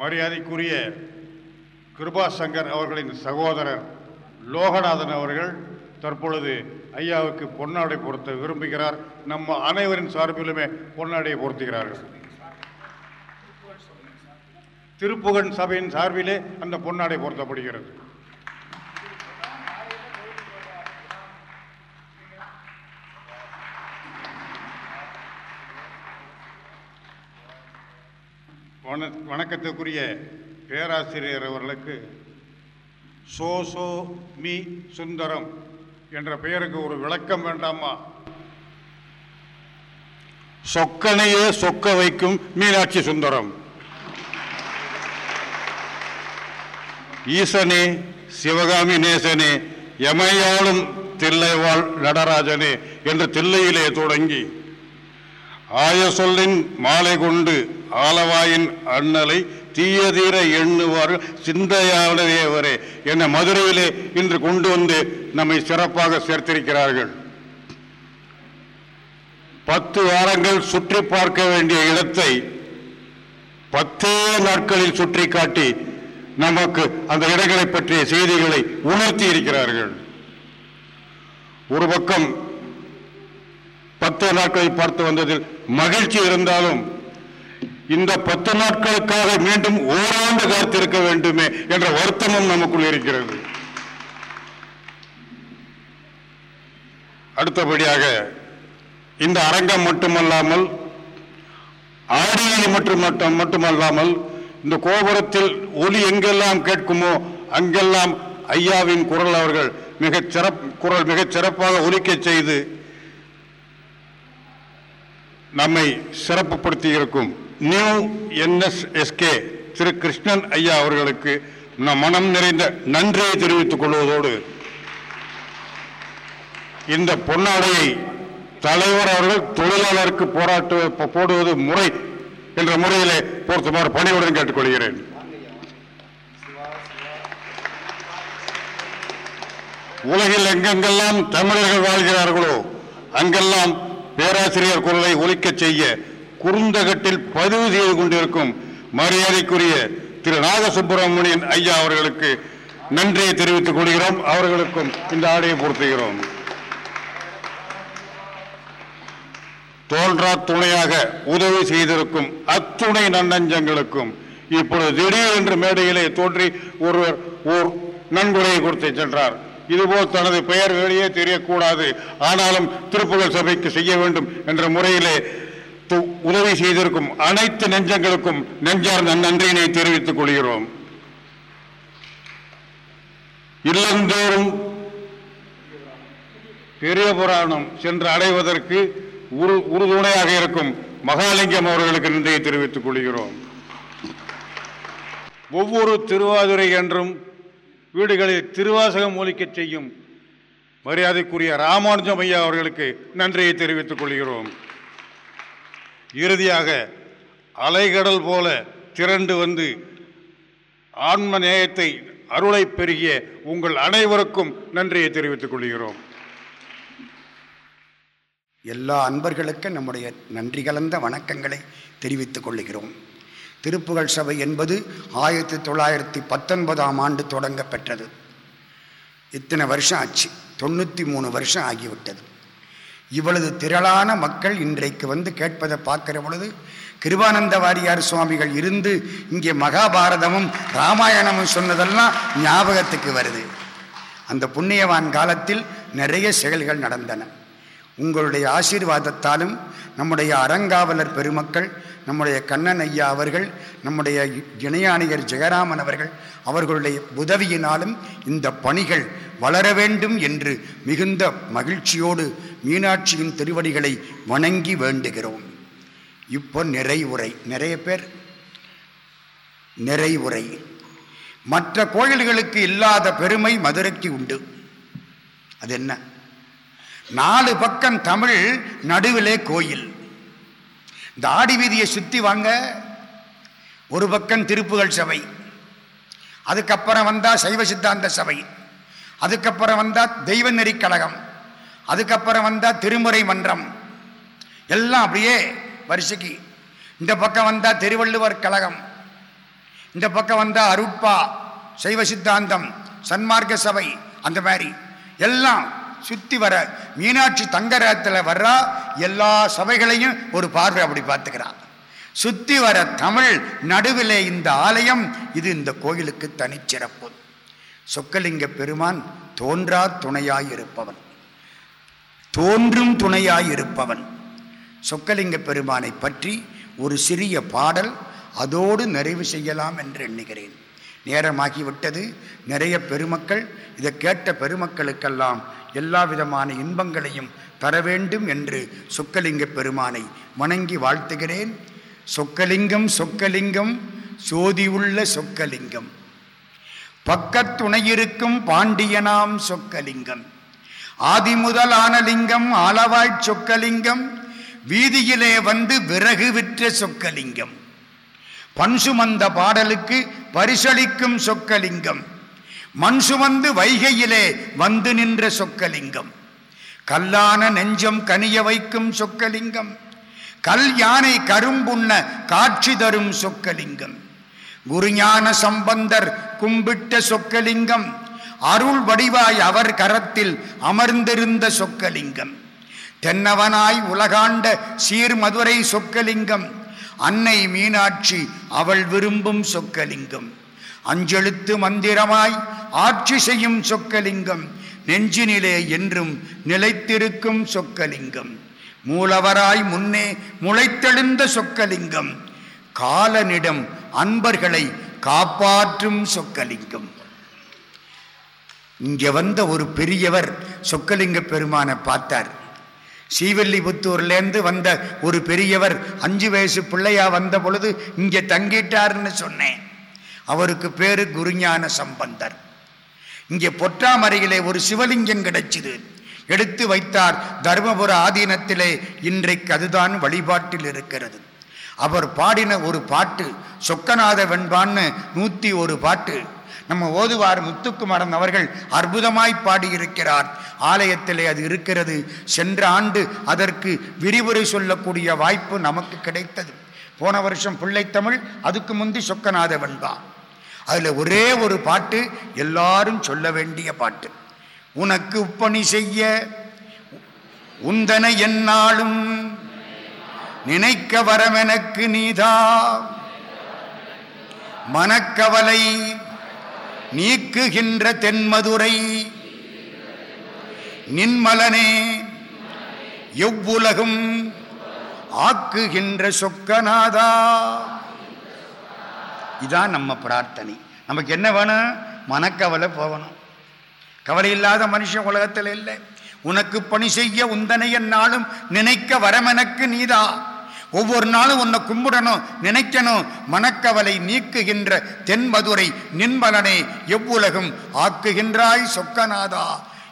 மரியாதைக்குரிய கிருபா சங்கர் அவர்களின் சகோதரர் லோகநாதன் அவர்கள் தற்பொழுது ஐயாவுக்கு பொன்னாடை பொருத்த விரும்புகிறார். நம்ம அனைவரின் சார்பிலுமே பொன்னாடையை பொருத்துகிறார்கள். திருப்புகன் சபையின் சார்பிலே அந்த பொன்னாடை பொருத்தப்படுகிறது. வண வணக்கத்துக்குரிய பேராசிரியர் அவர்களுக்கு சோ சோ மீ சுந்தரம் என்ற பெயருக்கு ஒரு விளக்கம் வேண்டாமா? சொக்கனையே சொக்க வைக்கும் மீனாட்சி சுந்தரம். ஈசனே சிவகாமி நேசனே எமையாளும் தில்லைவாள் நடராஜனே என்று தில்லையிலே தொடங்கி ஆய சொல்லின் மாலை கொண்டு ஆலவாயின் அண்ணலை தீயதீர எண்ணுவார் சிந்தையாளரேவரே என்னை மதுரையிலே இன்று கொண்டு வந்து நம்மை சிறப்பாக சேர்த்திருக்கிறார்கள். பத்து வாரங்கள் சுற்றி பார்க்க வேண்டிய இடத்தை பத்தே நாட்களில் சுற்றி காட்டி நமக்கு அந்த இடங்களை பற்றிய செய்திகளை உணர்த்தி இருக்கிறார்கள். ஒரு பக்கம் பத்து நாட்களை பார்த்து வந்ததில் மகிழ்ச்சி இருந்தாலும் இந்த பத்து நாட்களுக்காக மீண்டும் ஓராண்டு காத்திருக்க வேண்டுமே என்ற வருத்தமும் நமக்குள் இருக்கிறது. அடுத்தபடியாக இந்த அரங்கம் மட்டுமல்லாமல் ஆடியில் மட்டும் மட்டும் மட்டுமல்லாமல் இந்த கோபுரத்தில் ஒலி எங்கெல்லாம் கேட்குமோ அங்கெல்லாம் ஐயாவின் குரல் அவர்கள் மிகச் சிறப் குரல் மிகச் சிறப்பாக ஒலிக்கச் செய்து நம்மை சிறப்புப்படுத்தி இருக்கும். நியூ என்எஸ்எஸ்கே திரு கிருஷ்ணன் ஐயா அவர்களுக்கு நம் மனம் நிறைந்த நன்றியை தெரிவித்துக் கொள்வதோடு இந்த பொன்னாடையை தலைவர் அவர்கள் தொழிலாளருக்கு போராட்டு போடுவது முறை என்ற முறையிலே போர்த்துமாறு பணியுடன் கேட்டுக்கொள்கிறேன். உலகில் எங்கெங்கெல்லாம் தமிழர்கள் வாழ்கிறார்களோ அங்கெல்லாம் பேராசிரியர் குரலை ஒலிக்கச் செய்ய குறுந்தகட்டில் பதிவு செய்து கொண்டிருக்கும் மரியாதைக்குரிய திரு நாகசுப்பிரமணியன் ஐயா அவர்களுக்கு நன்றியை தெரிவித்துக் கொள்கிறோம். அவர்களுக்கும் இந்த ஆடையை பொருத்துகிறோம். தோன்றா துணையாக உதவி செய்திருக்கும் அத்துணை நன்னஞ்சங்களுக்கும் இப்பொழுது திடீரென்று மேடையிலே தோன்றி ஒருவர் ஓர் நன்கொடையை கொடுத்து சென்றார். இதுபோல் தனது பெயர் வெளியே தெரியக்கூடாது. ஆனாலும் திருப்புகழ் சபைக்கு செய்ய வேண்டும் என்ற முறையிலே உதவி செய்திருக்கும் அனைத்து நெஞ்சங்களுக்கும் நெஞ்சார்ந்த நன்றியினை தெரிவித்துக் கொள்கிறோம். இல்லந்தோறும் பெரிய புராணம் சென்று அடைவதற்கு உரு உறுதுணையாக இருக்கும் மகாலிங்கம் அவர்களுக்கு நன்றியை தெரிவித்துக் கொள்கிறோம். ஒவ்வொரு திருவாதிரை என்றும் வீடுகளில் திருவாசகம் ஒலிக்கச் செய்யும் மரியாதைக்குரிய ராமானுஜம் ஐயா அவர்களுக்கு நன்றியை தெரிவித்துக் கொள்கிறோம். இறுதியாக அலைகடல் போல திரண்டு வந்து ஆன்ம நேயத்தை அருளை பெருகிய உங்கள் அனைவருக்கும் நன்றியை தெரிவித்துக் கொள்கிறோம். எல்லா அன்பர்களுக்கும் நம்முடைய நன்றி கலந்த வணக்கங்களை தெரிவித்துக் கொள்கிறோம். திருப்புகழ் சபை என்பது ஆயிரத்தி தொள்ளாயிரத்தி பத்தொன்பதாம் ஆண்டு தொடங்க பெற்றது இத்தனை வருஷம் ஆச்சு. தொண்ணூற்றி மூணு வருஷம் ஆகிவிட்டது. இவ்வளவு திரளான மக்கள் இன்றைக்கு வந்து கேட்பதை பார்க்கிற பொழுது கிருபானந்த வாரியார் சுவாமிகள் இருந்து இங்கே மகாபாரதமும் ராமாயணமும் சொன்னதெல்லாம் ஞாபகத்துக்கு வருது. அந்த புண்ணியவான் காலத்தில் நிறைய செயல்கள் நடந்தன. உங்களுடைய ஆசீர்வாதத்தாலும் நம்முடைய அறங்காவலர் பெருமக்கள் நம்முடைய கண்ணன் ஐயா அவர்கள் நம்முடைய இணையாணியர் ஜெயராமன் அவர்கள் அவர்களுடைய உதவியினாலும் இந்த பணிகள் வளர வேண்டும் என்று மிகுந்த மகிழ்ச்சியோடு மீனாட்சியின் திருவடிகளை வணங்கி வேண்டுகிறோம். இப்போ நிறைவுரை நிறைய பேர்? நிறைவுரை மற்ற கோயில்களுக்கு இல்லாத பெருமை மதுரைக்கு உண்டு. அது என்ன? நாலு பக்கம் தமிழ் நடுவிலே கோயில். இந்த ஆடி வீதியை சுற்றி வாங்க ஒரு பக்கம் திருப்புகள் சபை. அதுக்கப்புறம் வந்தால் சைவ சித்தாந்த சபை. அதுக்கப்புறம் வந்தால் தெய்வ நெறிக்கழகம் கழகம். அதுக்கப்புறம் வந்தால் திருமுறை மன்றம். எல்லாம் அப்படியே வரிசைக்கு. இந்த பக்கம் வந்தால் திருவள்ளுவர் கழகம். இந்த பக்கம் வந்தால் அருட்பா சைவ சித்தாந்தம் சன்மார்க்க சபை அந்த மாதிரி. எல்லாம் சுத்தி வர மீனாட்சி தங்கரத்தில் வர்றா எல்லா சபைகளையும் ஒரு பார்வை அப்படி பார்த்துக்கிறான் சுத்தி வர தமிழ் நடுவிலே இந்த ஆலயம் இது இந்த கோயிலுக்கு தனிச்சிறப்பு. சொக்கலிங்க பெருமான் தோன்றா துணையாயிருப்பவன். தோன்றும் துணையாயிருப்பவன். சொக்கலிங்க பெருமானை பற்றி ஒரு சிறிய பாடல் அதோடு நிறைவு செய்யலாம் என்று எண்ணுகிறேன். நேரமாகிவிட்டது. நிறைய பெருமக்கள் இதை கேட்ட பெருமக்களுக்கெல்லாம் எல்லா விதமான இன்பங்களையும் தர வேண்டும் என்று சொக்கலிங்க பெருமானை வணங்கி வாழ்த்துகிறேன். சொக்கலிங்கம் சொக்கலிங்கம் சோதி உள்ள சொக்கலிங்கம். பக்கத்துணையிருக்கும் பாண்டியனாம் சொக்கலிங்கம். ஆதி முதல் ஆனலிங்கம் ஆலவாய்ச் சொக்கலிங்கம் வீதியிலே வந்து விறகு விற்ற சொக்கலிங்கம். பன்சுமந்த பாடலுக்கு பரிசளிக்கும் சொக்கலிங்கம். மண் சுமந்து வைகையிலே வந்து நின்ற சொக்கலிங்கம். கல்லான நெஞ்சம் கனிய வைக்கும் சொக்கலிங்கம். கல் யானை கரும்புண்ண காட்சி தரும் சொக்கலிங்கம். குருஞான சம்பந்தர் கும்பிட்ட சொக்கலிங்கம். அருள் வடிவாய் அவர் கரத்தில் அமர்ந்திருந்த சொக்கலிங்கம். தென்னவனாய் உலகாண்ட சீர்மதுரை சொக்கலிங்கம். அன்னை மீனாட்சி அவள் விரும்பும் சொக்கலிங்கம். அஞ்செழுத்து மந்திரமாய் ஆட்சி செய்யும் சொக்கலிங்கம் நெஞ்சினிலே என்றும் நிலைத்திருக்கும் சொக்கலிங்கம். மூலவராய் முன்னே முளைத்தெழுந்த சொக்கலிங்கம் காலனிடம் அன்பர்களை காப்பாற்றும் சொக்கலிங்கம். இங்கே வந்த ஒரு பெரியவர் சொக்கலிங்க பெருமானை பார்த்தார். ஸ்ரீவில்லிபுத்தூர்லேருந்து வந்த ஒரு பெரியவர் அஞ்சு வயசு பிள்ளையா வந்த பொழுது இங்கே தங்கிட்டார்னு சொன்னேன். அவருக்கு பேரு குருஞான சம்பந்தர். இங்கே பொற்றாமரையிலே ஒரு சிவலிங்கம் கிடைச்சிது. எடுத்து வைத்தார் தர்மபுர ஆதீனத்திலே இன்றைக்கு அதுதான் வழிபாட்டில் இருக்கிறது. அவர் பாடின ஒரு பாட்டு சொக்கநாத வெண்பான்னு நூற்றி ஒரு பாட்டு. நம்ம ஓதுவார் முத்துக்குமரன் அவர்கள் அற்புதமாய் பாடியிருக்கிறார். ஆலயத்திலே அது இருக்கிறது. சென்ற ஆண்டு அதற்கு விரிவுரை சொல்லக்கூடிய வாய்ப்பு நமக்கு கிடைத்தது. போன வருஷம் பிள்ளைத்தமிழ் அதுக்கு முந்தி சொக்கநாத வெண்பா. அதில் ஒரே ஒரு பாட்டு எல்லாரும் சொல்ல வேண்டிய பாட்டு. உனக்கு உப்பணி செய்ய உந்தனை என்னாலும் நினைக்க வரமெனக்கு நீதா. மனக்கவலை நீக்குகின்ற தென்மதுரை. நின்மலனே எவ்வுலகும் ஆக்குகின்ற சொக்கநாதா. இதுதான் நம்ம பிரார்த்தனை. நமக்கு என்ன வேணும்? மனக்கவலை போகணும். கவலை இல்லாத மனுஷன் உலகத்தில் இல்லை. உனக்கு பணி செய்ய உந்தனை என்னாலும் நினைக்க வரமெனக்கு நீதா. ஒவ்வொரு நாளும் உன்னை கும்பிடணும் நினைக்கணும். மனக்கவலை நீக்குகின்ற தென்மதுரை நின்பலனை எவ்வுலகும் ஆக்குகின்றாய் சொக்கநாதா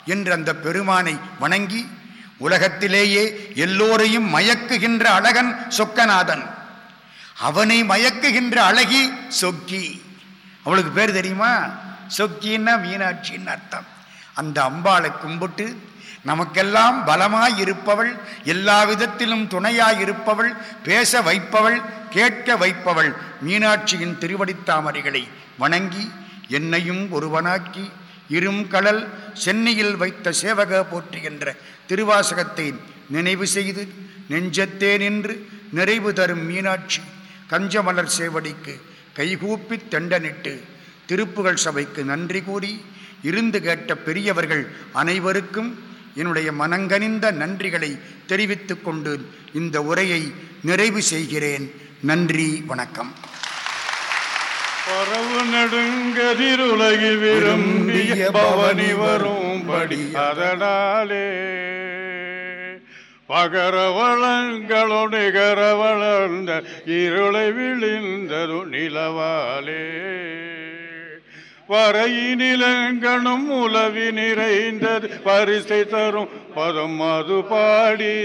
என்று அந்த பெருமானை வணங்கி உலகத்திலேயே எல்லோரையும் மயக்குகின்ற அழகன் சொக்கநாதன். அவனை மயக்குகின்ற அழகி சொக்கி. அவளுக்கு பேர் தெரியுமா? சொக்கின்னா மீனாட்சின்னு அர்த்தம். அந்த அம்பாளை கும்பிட்டு நமக்கெல்லாம் பலமாய் இருப்பவள் எல்லா விதத்திலும் துணையாய் இருப்பவள் பேச வைப்பவள் கேட்க வைப்பவள் மீனாட்சியின் திருவடித்தாமரைகளை வணங்கி என்னையும் ஒருவனாக்கி இரும் கடல் சென்னையில் வைத்த சேவக போற்றுகின்ற திருவாசகத்தை நினைவு செய்து நெஞ்சத்தே நின்று நிறைவு தரும் மீனாட்சி கஞ்சமலர் சேவடிக்கு கைகூப்பி தெண்டனிட்டு திருப்புகழ் சபைக்கு நன்றி கூறி இருந்து கேட்ட பெரியவர்கள் அனைவருக்கும் என்னுடைய மனங்கனிந்த நன்றிகளை தெரிவித்துக் கொண்டு இந்த உரையை நிறைவு செய்கிறேன். நன்றி வணக்கம். பரவு நெடுங்கதிருலகில் விரும்பிய பவனி வரும்படி அதனாலே. பகர வளங்களோ நிகர வளர்ந்த இருளை விழிந்தது நிலவாலே. வரையினிலங்கணும் உலவி நிறைந்தது பரிசை தரும் பதம் அது பாடி.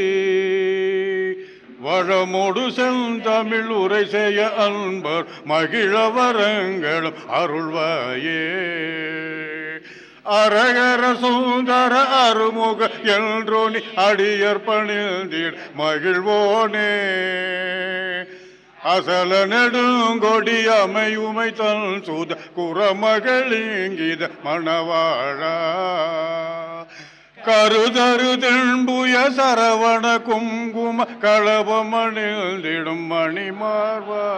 வளமோடு செந்தமிழ் உரை செய்ய அன்பர் மகிழ வரங்களும் அருள்வாயே. அரகர சுந்தர அருமுக என்றோனி அடியர் பணிந்தீர் மகிழ்வோனே. அசல நெடுங்கொடி அமையுமை தன் சுத குறமகளிங்கித மணவாழா. கருதரு தென்புய சரவண குங்கும களபமணில் திடும் மணிமார்வா.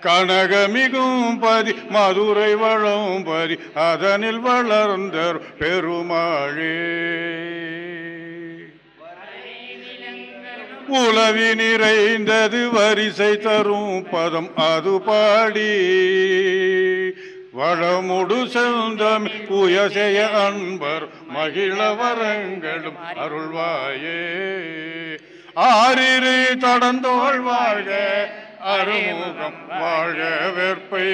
கனகமிகும் பதி மதுரை வளம் பதி அதனில் வளர்ந்தர் பெருமாளே. உளவி நிறைந்தது வரிசை தரும் பதம் அது பாடி. வளமுடு செந்தம் புயசெய அன்பர் மகிழ வரங்களும் அருள்வாயே. ஆரிரு தடந்தோள் வாழ்க அருமுகம் வாழ்க வெற்பை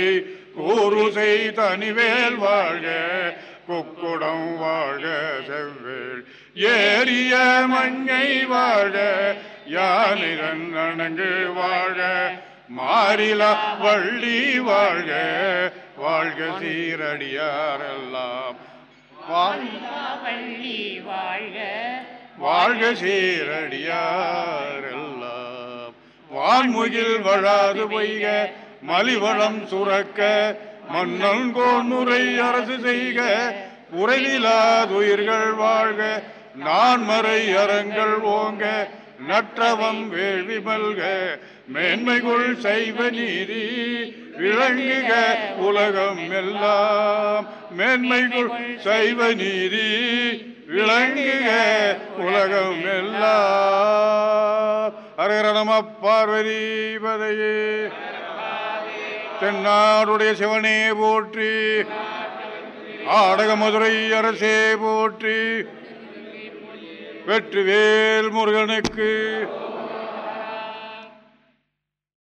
கூறுசை தனிவேல் வாழ்க குக்குடம் வாழ்க செவ்வேள் ஏரிய மங்கை வாழ்க யானிரன் அணங்கு வாழ்க மாறிலா வள்ளி வாழ்க வாழ்க சீரடியாரெல்லாம் வாழ்க. சீரடியாரெல்லாம் வான்முகில் வழாது பொய்க மலிவளம் சுரக்க மன்னன் கோன்முறை அரசு செய்க. உரையிலாதுயிர்கள் வாழ்க நான்மறை அறங்கள் ஓங்க நற்றவம் வேள்வி மல்க. மேன்மைகுள் சைவ நீதி விளங்குக உலகம் எல்லாம். மேன்மைகுள் சைவ நீதி விளங்குக உலகம் எல்லாம் அரகர நம தென்னாடுடைய சிவனே போற்றி. ஆடக மதுரை அரசே போற்றி. வெற்றிவேல் முருகனுக்கு